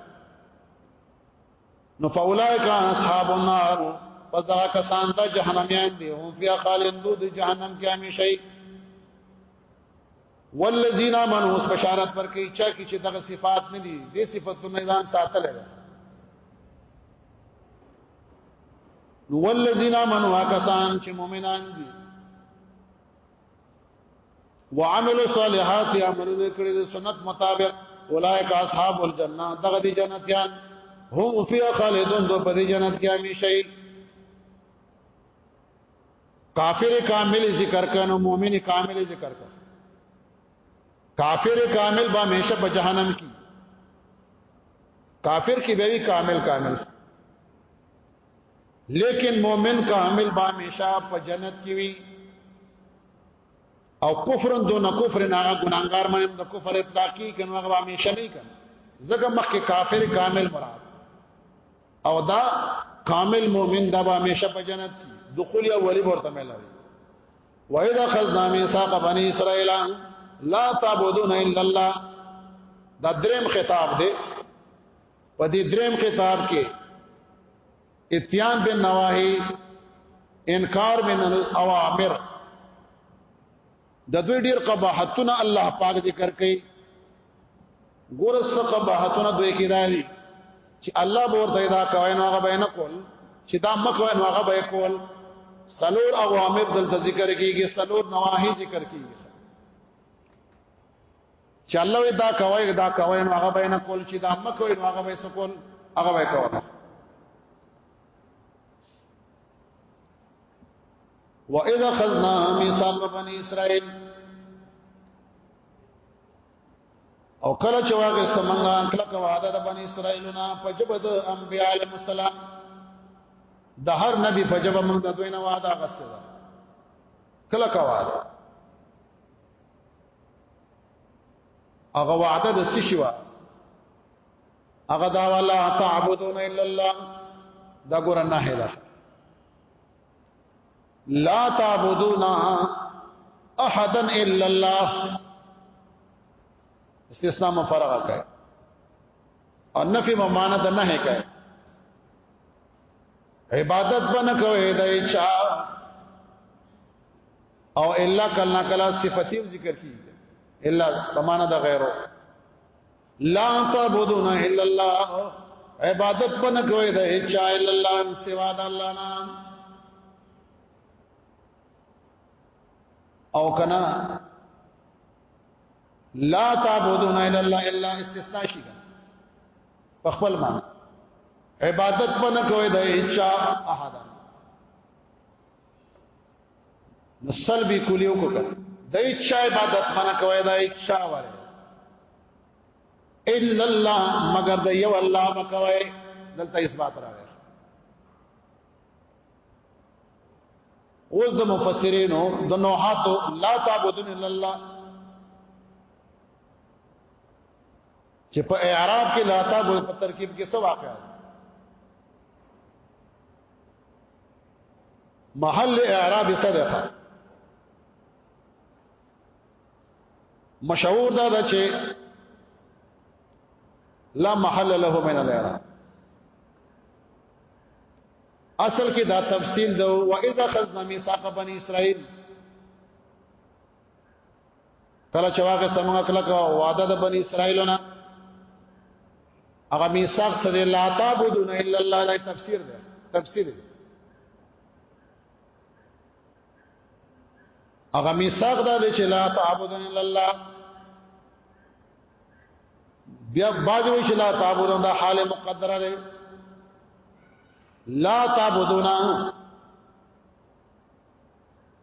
نو فاولائک اصحاب النار پس دا کسان د جهنميان دي هم فی خالدون د جهنم کې همیشه والذین آمنوا اس بشارت ورکي چا کی چې دغه صفات نه دي دې صفاتونه ځان ساتل دي نو والذین آمنوا کسان چې مؤمنان دي وعملوا صالحات عملونه کړې د سنت مطابق اولئک اصحاب الجنه دغه دي جنتیان هم فی خالدون دو په دې جنت کې همیشه کافر کامل ذکر کنو مؤمن کامل ذکر کنو کافر کامل با همیشه په جهنم کې کافر کې به وی کامل کامل لیکن مؤمن کامل با همیشه په جنت کې وی او کفر دون کفر نه ګناګار باندې د کفر اطلاقی کنه هغه همیشه نه کنه ځکه مخکې کافر کامل مراد او دا کامل مؤمن دا به همیشه په جنت دخول یا ولی ورته ملاوي وَإِذَا خَذْنَا مِيثَاقَ بَنِي إِسْرَائِيلَ لَا تَعْبُدُونَ إِلَّا اللَّهَ دا دریم خطاب دی په دې دریم خطاب کې اتیان بن نواهی انکار من الاوامر د دوی ډیر قباحتونه الله پاک ذکر کوي ګوره څه قباحتونه دوی کې دي چې الله به ورته دا کوي نو هغه به نه کول چې دا مکوي نو هغه به کول سلور اوامر دلته ذکر کیږي سلور نواهی ذکر کیږي چې الله وی دا کوي دا کوي نو هغه به نه کول چې دا مکوي نو هغه به سکول هغه به کول واذا خذنا ميثاق بني اسرائيل او کله چې واغسته مونږه کله کو وعده د بني اسرائيلونه پجبد انبياء عليهم السلام د هر نبی پجب مونږ د دوی نه وعده غسته ده کله کو وعده هغه وعده د څه شو هغه دا ولا تعبدون الا الله دا ګور نه هدا لا تعبدون احدا الا الله استثناء مفرغه کوي او نفي ممانه د نه کوي عبادت بنه کوي د چا او الا کلنا کلا صفاتي ذکر کیږي الا بمانه د غیرو لا تعبدون الا الله عبادت پنه کوي د اچا الا الله سوا د الله نه او کنا لا تعبدون الا الله الا استثناء شي په خپل معنی عبادت پنه کوي د اچا احد نو سلبی کولی وکړه د اچا عبادت منه کوي دا اچا وره الا الله مگر د یو الله مکوي دلته اثبات راغی اوس د مفسرینو د نوحاتو لا تعبدون الا الله چې په اعراب کې لا تعبد په ترکیب کې څه واقع محل اعراب صدقه مشهور دا ده چې لا محل له من الاعراب اصل کې دا تفصیل دو و اذا خذنا ميثاق بني اسرائيل کله چې واګه سمغه کله کا وعده د بنی اسرائیل نه هغه میثاق څه دی لا تعبدون الا الله دا تفسیر دی تفسیر دی هغه میثاق دا دی چې لا تعبدون الا الله بیا باجوي چې لا تعبدون دا حال مقدره دی لا تعبدون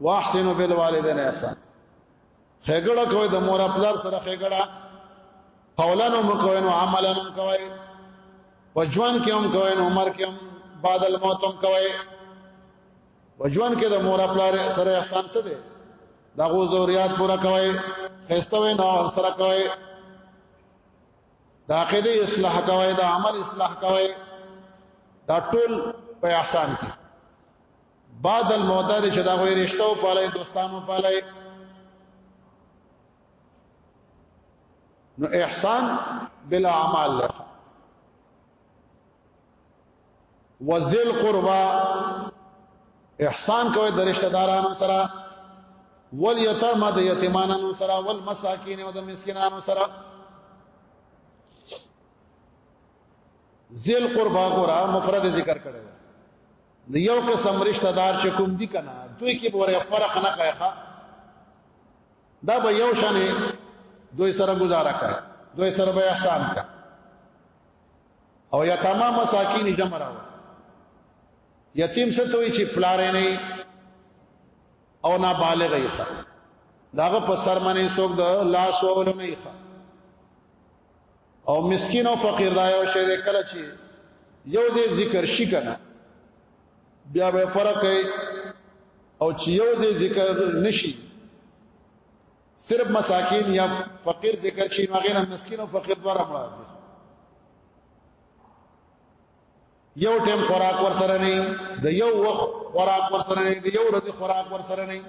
واحسنوا بالوالدین احسان خېګړه کوي د مور خپل سره خېګړه قولانو مکوي نو عملانو کوي وجوان کې هم کوي نو عمر کې هم بعد الموت هم کوي وجوان کې د مور خپل سره احسان څه دی دا غو ضرورت پورا کوي خېستوي نو سره کوي دا عقیده اصلاح کوي دا عمل اصلاح کوي دا ټول په احسان کې بعد الموتى دې چې دا غوې رښتو پالای دوستانو پالای نو احسان بلا اعمال له وذل قربا احسان کوي د رشتہ دارانو سره ول یتام د یتیمانو سره ول مساکین او د مسکینانو سره ذل قربا ګورا مفرد ذکر کړو نو یو قسم رشتہ دار چې کوم دي کنه دوی کې بوره فرق نه کوي دا به یو شان دوی سره گزاره کوي دوی سره به احسان کوي او یا تمام مساکین جمع راو یتیم څه توي چې پلارې نه او نا بالغ یې داغه په سر باندې څوک د لاس اولو نه یې او مسکین او فقیر دا یو شی دی کله چې یو دې ذکر شي کنه بیا به فرق کوي او چې یو دې ذکر نشي صرف مساکین یا فقیر ذکر شي هغه نه مسکین او فقیر دواره مراد دي یو ټیم خوراک ور سره نه د یو وخت خوراک ور سره نه د یو ورځې خوراک ور سره نه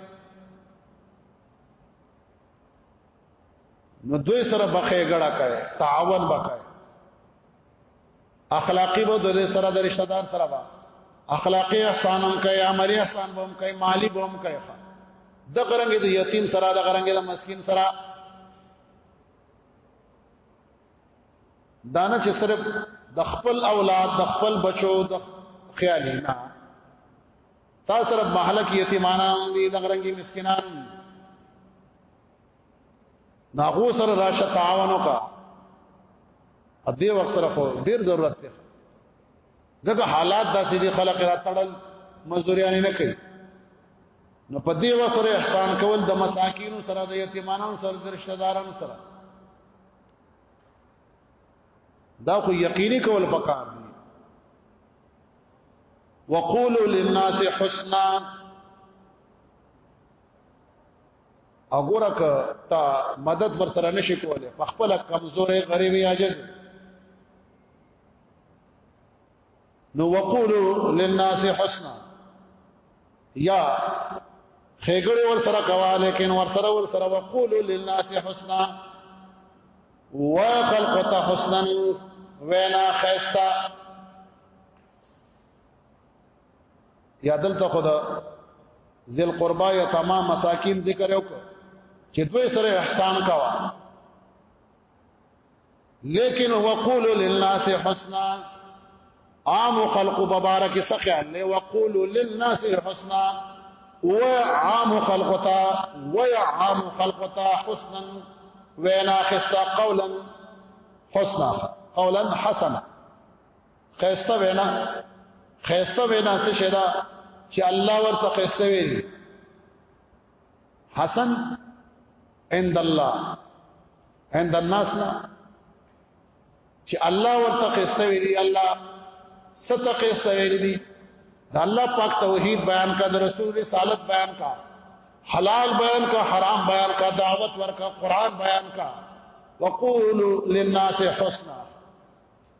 نو دوی سره بخې ګړه کوي تعاون وکړي اخلاقی به دوی سره د رشتہ دار سره با اخلاقی احسان هم کوي عملی احسان به هم کوي مالی به هم کوي د غرنګ د یتیم سره د غرنګ د مسکین سره دانه چې صرف د خپل اولاد د خپل بچو د خیال نه تا صرف محلک یتیمانان دي د غرنګي مسکینان ناغو سره راشه تعاون وکا ا دې وخت سره خو ډیر ضرورت دی ځکه حالات داسې دي خلک را تړل مزدوریان نه کوي نو په دې وخت سره احسان کول د مساکین سره د یتیمانو سره د رشتہ دارانو سره دا خو یقیني کول پکار دی وقولوا للناس حسنا اګوره ک تا مدد ور سره نشي کوله په خپل کمزورې غریبي عاجز نو وقولو للناس حسنا یا خېګړې ور سره کوا لیکن ور سره ور سره وقولو للناس حسنا و خلق ته حسنا وینا خيستا یا دلته خدا ذل قربا یا تمام مساکین ذکر یو چې دوی سره احسان کوا لیکن وقول للناس حسنا عام خلق مبارک سخه له وقول للناس حسنا و عام خلق تا و عام خلق تا حسنا وینا خستا قولا حسنا قولا حسنا خیسته وینا خیسته وینا څه شدا چې الله ورته خیسته ویلي حسن عند الله عند الناس نه چې الله ورته خسته ویلي الله ست خسته ویلي دي دا الله پاک توحید بیان کا د رسول رسالت بیان کا حلال بیان کا حرام بیان کا دعوت ورکا قران بیان کا وقولوا للناس حسنا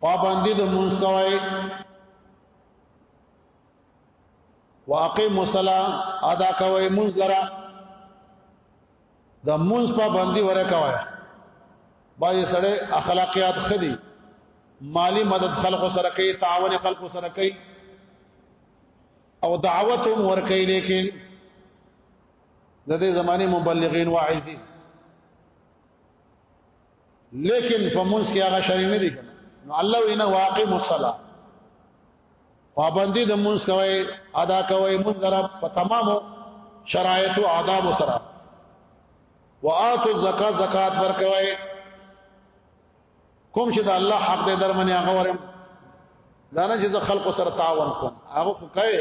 پابندی د مونږ کوي واقع مصلا ادا کوي مونږ لرا د مونږ پابندی وره کوي باید سره اخلاقیات خدي مالی مدد خلق سره کوي تعاون خلق سره کوي او دعوت هم ور کوي لیکن د دې زماني مبلغین واعظین لیکن په مونږ کې هغه شری نه دي نو الله وینا واقع مصلا پابندی د مونږ کوي ادا کوي مونږ درا په تمامو شرایط او آداب سره وآتو الزکات زکات ورکوي کوم چې د الله حق دې درمنه هغه ورم دا نه چې خلق سره تعاون کوم هغه کوي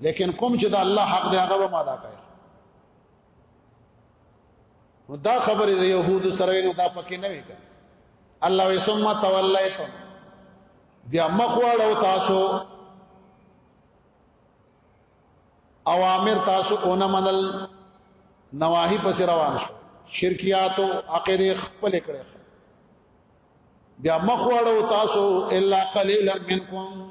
لیکن کوم چې د الله حق دې هغه ما ادا کوي نو دا خبره د يهودو سره نه دا پکې نه وي الله وي ثم توليتم بیا مخواړو تاسو اوامر تاسو اون منل نواهی پس روان شو شرکیاتو عقیده خپل کړه بیا مخواړو تاسو الا قليلا منکم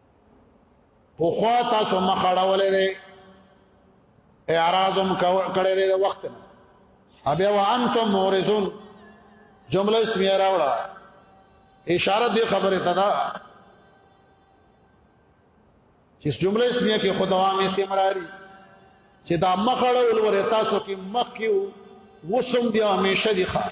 په خوا تاسو مخړولې دي اعراضم کړه دې وخت نه ابیا وانتم مورزون جمله اسمیه راوړه اشاره دې خبره ته ده چې جمله اسمیه کې خدوام استمراری چې دا مخړه ولور تاسو کې مخ کې وسم دی همیشه دی خان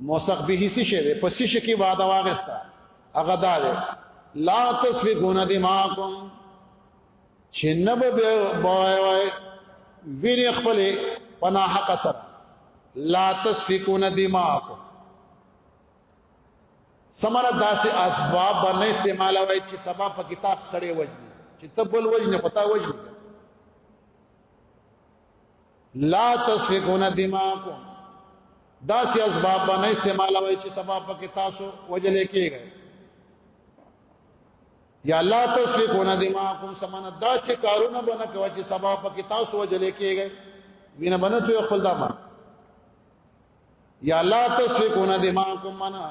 موثق به څه شي ده پس شي کې وعده واغستا هغه دا ده لا تسفكون دماغكم چې نه به وای وای ویني خپل پنا حق سره لا تسفكون دماغكم سمره داسې اسباب باندې استعمال وای چې سبب په کتاب سره وځي چې تبل وځي نه پتا وځي لا تسفكون دماءكم دا سی اسباب باندې استعمال وای چې سبب پکې تاسو وجلې کېږي یا لا تسفكون دماءكم سمانه دا سی کارونه باندې کوي چې سبب پکې تاسو وجلې کېږي وینه باندې تو خپل دا ما یا لا تسفكون دماءكم منا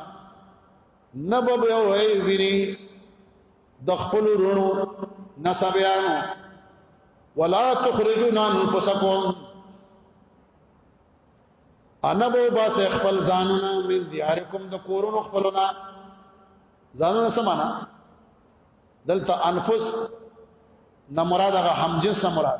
نبب یو وی ویني د خپل رونو نسبیانو ولا تخرجون انفسکم انا بو باس خپل ځانونه من دیارکم د کورونو خپلونه ځانونه سمانا دلته انفس نه مراد هغه همجنس مراد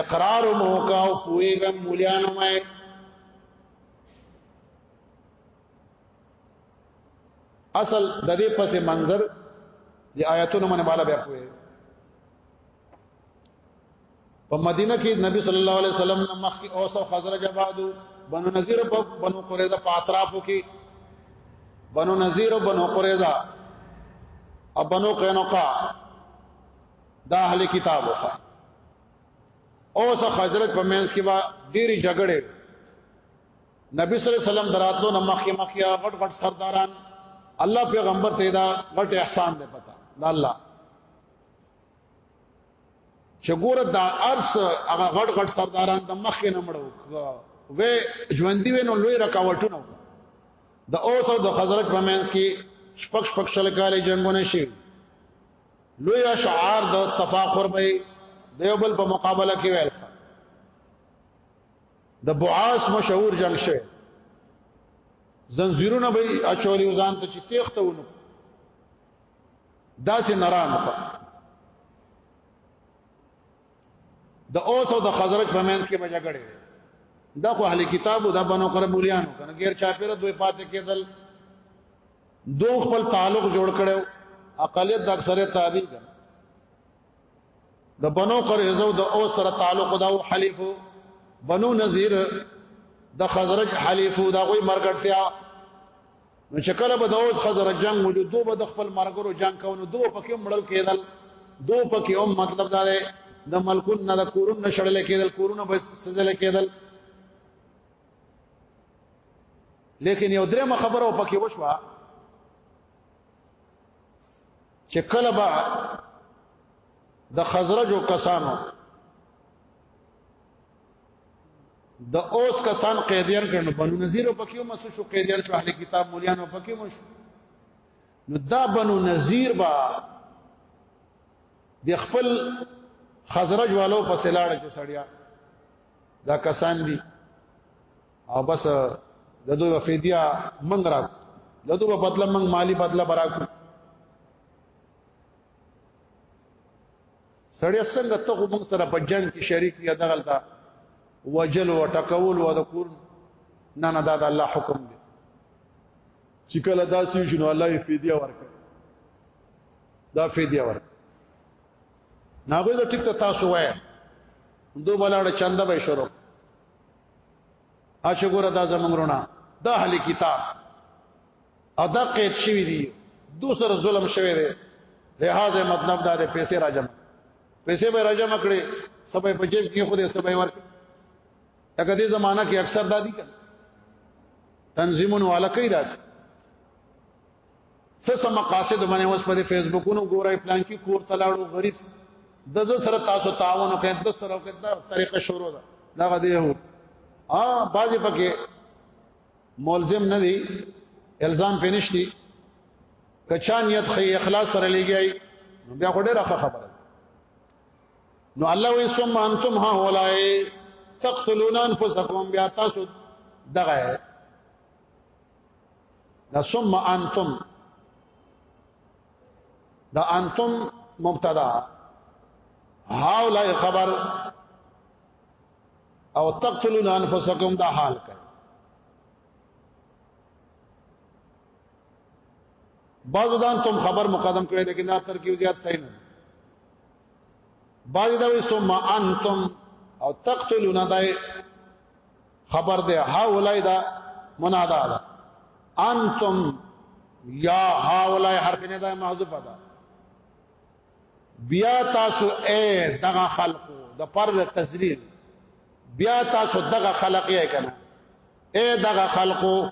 اقرار مو کا او پوېګه مولیانو مې اصل د دې پسې منظر د آیاتونو باندې بالا بیا پوې په مدینه کې نبی صلی الله علیه وسلم نه مخکې اوس او خزرج آبادو بنو نذیر په بنو قریظه په اطرافو کې بنو نذیر او بنو قریظه او بنو قینقاع دا اهل کتاب وخا او سه حضرت په مینس کې با ډېری جګړې نبی صلی الله علیه وسلم دراتلو نمخې مخې غټ غټ سرداران الله پیغمبر ته دا غټ احسان دی پتا دا الله چې ګوره دا ارس هغه غټ غټ سرداران د مخې نه مړو و ژوندۍ ونه لوی رکاوټونه د اوس او د حضرت په مینس کې شپږ شپږ شل کالې جنگونه شي لوی اشعار د تفاخر به دیو بل په مقابله کې ویل د بعاس مشهور جنگ شوه زنجیرونه به اچولې ځان ته چې تیخته ونه داسې نران په د اوس او د خزرج په منځ کې بجا کړي دا خو اهل کتابو د بنو قربولیانو کنه غیر چاپیره دوی پاتې کېدل دو خپل تعلق جوړ کړو اقلیت د اکثریت تابع ده د بنو قریظه د او سره تعلق دا او حلیف بنو نذیر د خزرج حلیف دا غوي مرګټیا نو شکل به د او خزرج جنگ ولې دوه به د خپل مرګرو جنگ کوو دوه پکې مړل کېدل دوه پکې هم مطلب دا دی د ملکون نه د کورون نه شړل کېدل کورونه به سزل کېدل لیکن یو درېمه خبره او پکې وشوه چې کله به د خزرجو کسانو د اوس کسان قیدیان کړنو بنو نذیر په کیو مسو شو قیدیان شو اهل کتاب مولیانو په کیو مشو نو دا بنو نذیر با د خپل خزرج والو په سلاړه چې سړیا دا کسان دي او بس د دوی فدیه منګ را د دوی په بدله منګ مالی بدله براکو سړی څنګه ته خو موږ سره په جنگ کې شریک یا دغلتا وجل او ټکول او د کور نه نه دا د الله حکم دی چې کله داسې شنو الله یې فدیه ورکړي دا فدیه ورکړي ناغوی دا ټیک ته تاسو وای دو بلاړه چنده به شروع اچ ګور دا زمونږ رونه د اهل کتاب ادا قید شوی دی دوسر ظلم شوی دی لحاظ مطلب دا دی پیسې راجم پیسې به راجم کړي سبې په جیب کې خو دې سبې ورک هغه دې زمانہ کې اکثر دادی کړه تنظیمون والا کوي داسې څه سم مقاصد باندې اوس په فیسبوکونو ګورای پلان کې کور تلاړو غریب د زه سره تاسو تعاون وکړئ د سره وکړئ دا طریقه شروع ده دا غدي یو ا باجی پکې ملزم نه دی الزام پینشتي کچا نیت خې اخلاص سره لګیای نو بیا خو ډیره خبره نو الله وی ثم انتم ها اولای تقتلون انفسکم بیا تاسو دغه دا ثم انتم دا انتم مبتدا هاولای خبر او تقتلون انفسکم دا حال کوي بعض دان تم خبر مقدم کړی لیکن دا ترکیب زیات صحیح نه بعض دا وی ثم انتم او تقتلون دای خبر ده هاولای دا منادا ده انتم یا هاولای حرف نه ده محذوف ده بیا تاسو اے دغه خلق د پر تذلیل بیا تاسو دغه خلق یې کنه اے دغه خلقو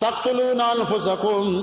تقتلون انفسکم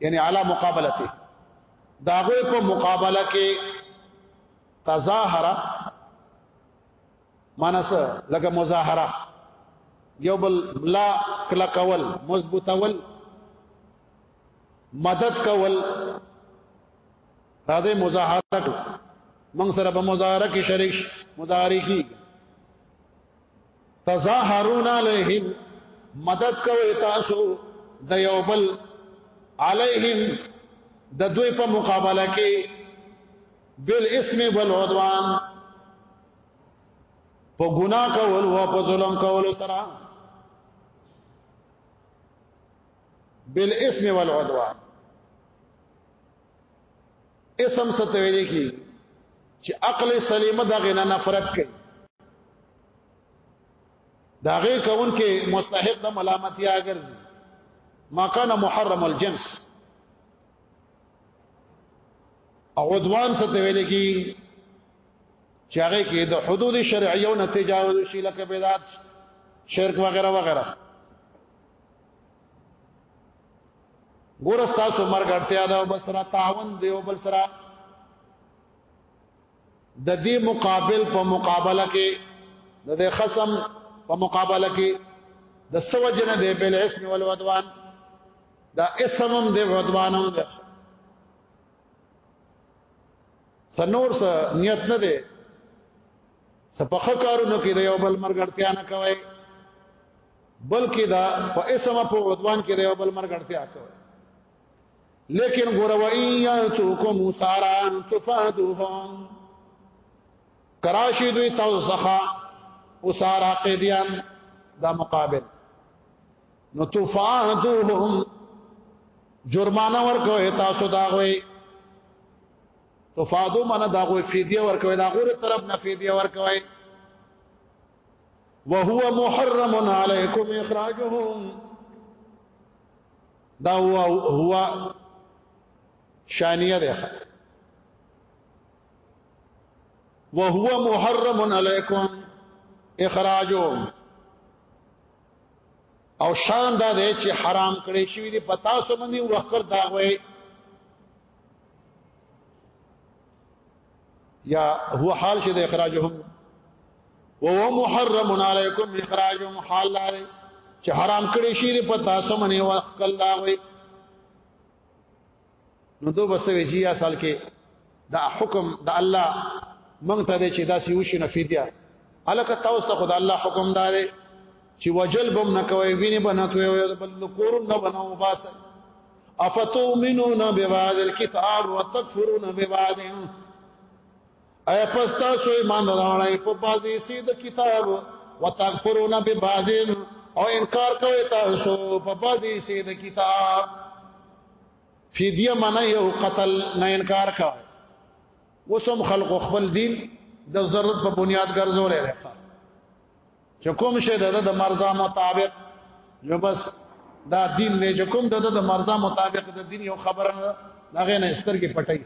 یعنی علی مقابلته داغه په مقابله کې تظاهره مانس لکه مظاهره یو بل لا کلا کول مضبوط اول مدد کول راځي مظاهره کو من سره په مظاهره کې شریک مظاهره کی تظاهرون علیهم مدد کوي تاسو د یو بل علیهم د دوی په مقابله کې بل اسم بل عدوان په ګنا کول او په ظلم کول سره بل اسم والعدوان اسم څه ته ویل کی چې عقل سلیمه دغه نه نفرت کوي داغه کون کې مستحق د ملامتي اگر ما کان محرم الجنس او عدوان څه ته ویل کی چې هغه کې د حدود شرعیه او نتیجاوز شي لکه بدعت شرک وغیرہ وغیرہ ګور تاسو مرګ اړتیا ده او بس را تعاون دی او بل سره د دې مقابل په مقابله کې د دې خصم په مقابله کې د سوجن دی بل اسم والودوان دا اسمم دی ودوانم دی سنور س نیت نه دی سپخه کارونو کې د یو بل مرګ اړتیا نه کوي بلکې دا په اسمه په عدوان کې دی او بل مرګ اړتیا کوي لیکن ګور و ایاتکم ساران تفادوهم کراشی دوی تاسو څخه اسارا قیدیان دا مقابل نو تفادوهم جرمانه ورکوي تاسو دا غوي تفادو منه دا غوي فدیه ورکوي دا غوره طرف نه فدیه ورکوي وهو محرم علیکم اخراجهم دا هو هو شانیه ده وهو محرم علیکم اخراجهم او شان دا دی چې حرام کړی شوی دی پتا سو باندې وخر دا وای یا هو حال شي د اخراجهم وهو محرم علیکم اخراجهم حال لري چې حرام کړی شي په تاسو باندې وکړل دا وي نو دوه بسوي جی اصل کې دا حکم د الله مونږ ته دی چې دا سی وشي نفیدیا الکه تاسو ته خدای الله حکم دار چې وجل بم نه کوي ویني بنه کوي بل کور نه بنو باسه افتؤمنون ببعض الكتاب وتكفرون ببعض اي پستا سو ایمان راوړای په بازي سي د کتاب وتکفرون ببعض او انکار کوي تاسو په بازي سي د کتاب فدیه معنی یو قتل نه انکار کوي وسم خلق خپل دین د ضرورت په بنیاد ګرځولې راځي چې کوم شی د د مرزا مطابق نو بس دا دین نه چې کوم د د مرزا مطابق د دین یو خبره نه دغه نه استر کې پټای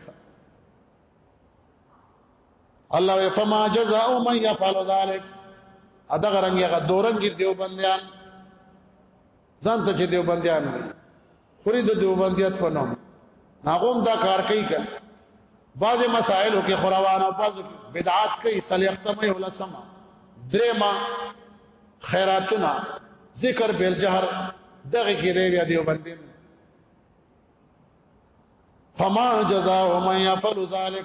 الله فما جزاء من يفعل ذلك ادغه رنګ هغه دورنګ دیوبندیان ځان ته چې دیوبندیان وي خوري د دیوبندیت په نوم ناغوم دا کار کوي کړه بعض مسائلو کې خروان او بعض بدعات کوي سلیختمه ولا سما درما خیراتنا ذکر بیل جهر دغه کې دی بیا دیوبندین فما جزاء من يفعل ذلك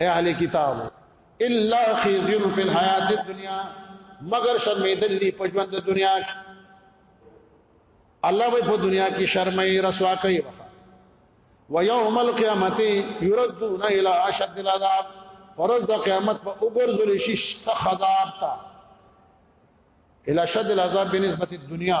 اے اهل کتاب الا خزي فی الحیات الدنیا مگر شرمیدل دی په ژوند د دنیا کې الله وی په دنیا کې شرمای رسوا کوي ويوم القيامه يردون الى اشد العذاب فرز د قیامت په وګرځول شي سخت عذاب تا الى شد العذاب بنسبت الدنيا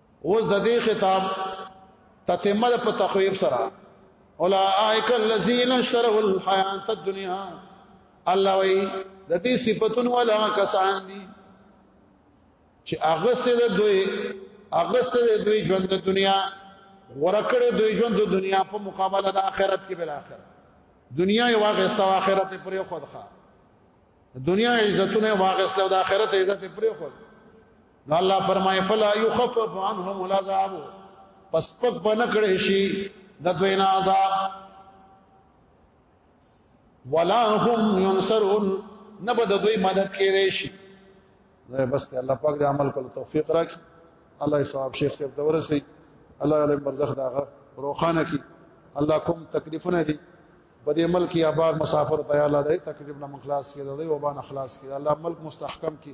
اوس د دې خطاب تتمه په تخویب سره اولائک الذین اشتروا الحیات الدنیا الله وی د دې صفاتون ولا کسان دي چې هغه څه د دوی هغه څه د دوی ژوند د دنیا ورکړې دوی ژوند د دنیا په مقابله د آخرت کې بل آخرت دنیا یې واغسته او آخرت یې پرې خو ښه دنیا عزتونه واغسته او د آخرت عزت یې پرې خو نو الله فرمایي فلا يخفف عنهم العذاب پس پک بنکړې شي د دوی نه عذاب ولا هم ينصرون نه به د دوی مدد کېږي شي زه بس ته الله پاک دې عمل کولو توفیق راکړي الله صاحب شیخ صاحب دورسي الله علم برزخ داغه روخانه کی الله کوم تکلیفونه دي په دې ملک یا بار مسافر ته الله دې تکلیف نه مخلاص کړي دې وبان خلاص کړي الله ملک مستحکم کړي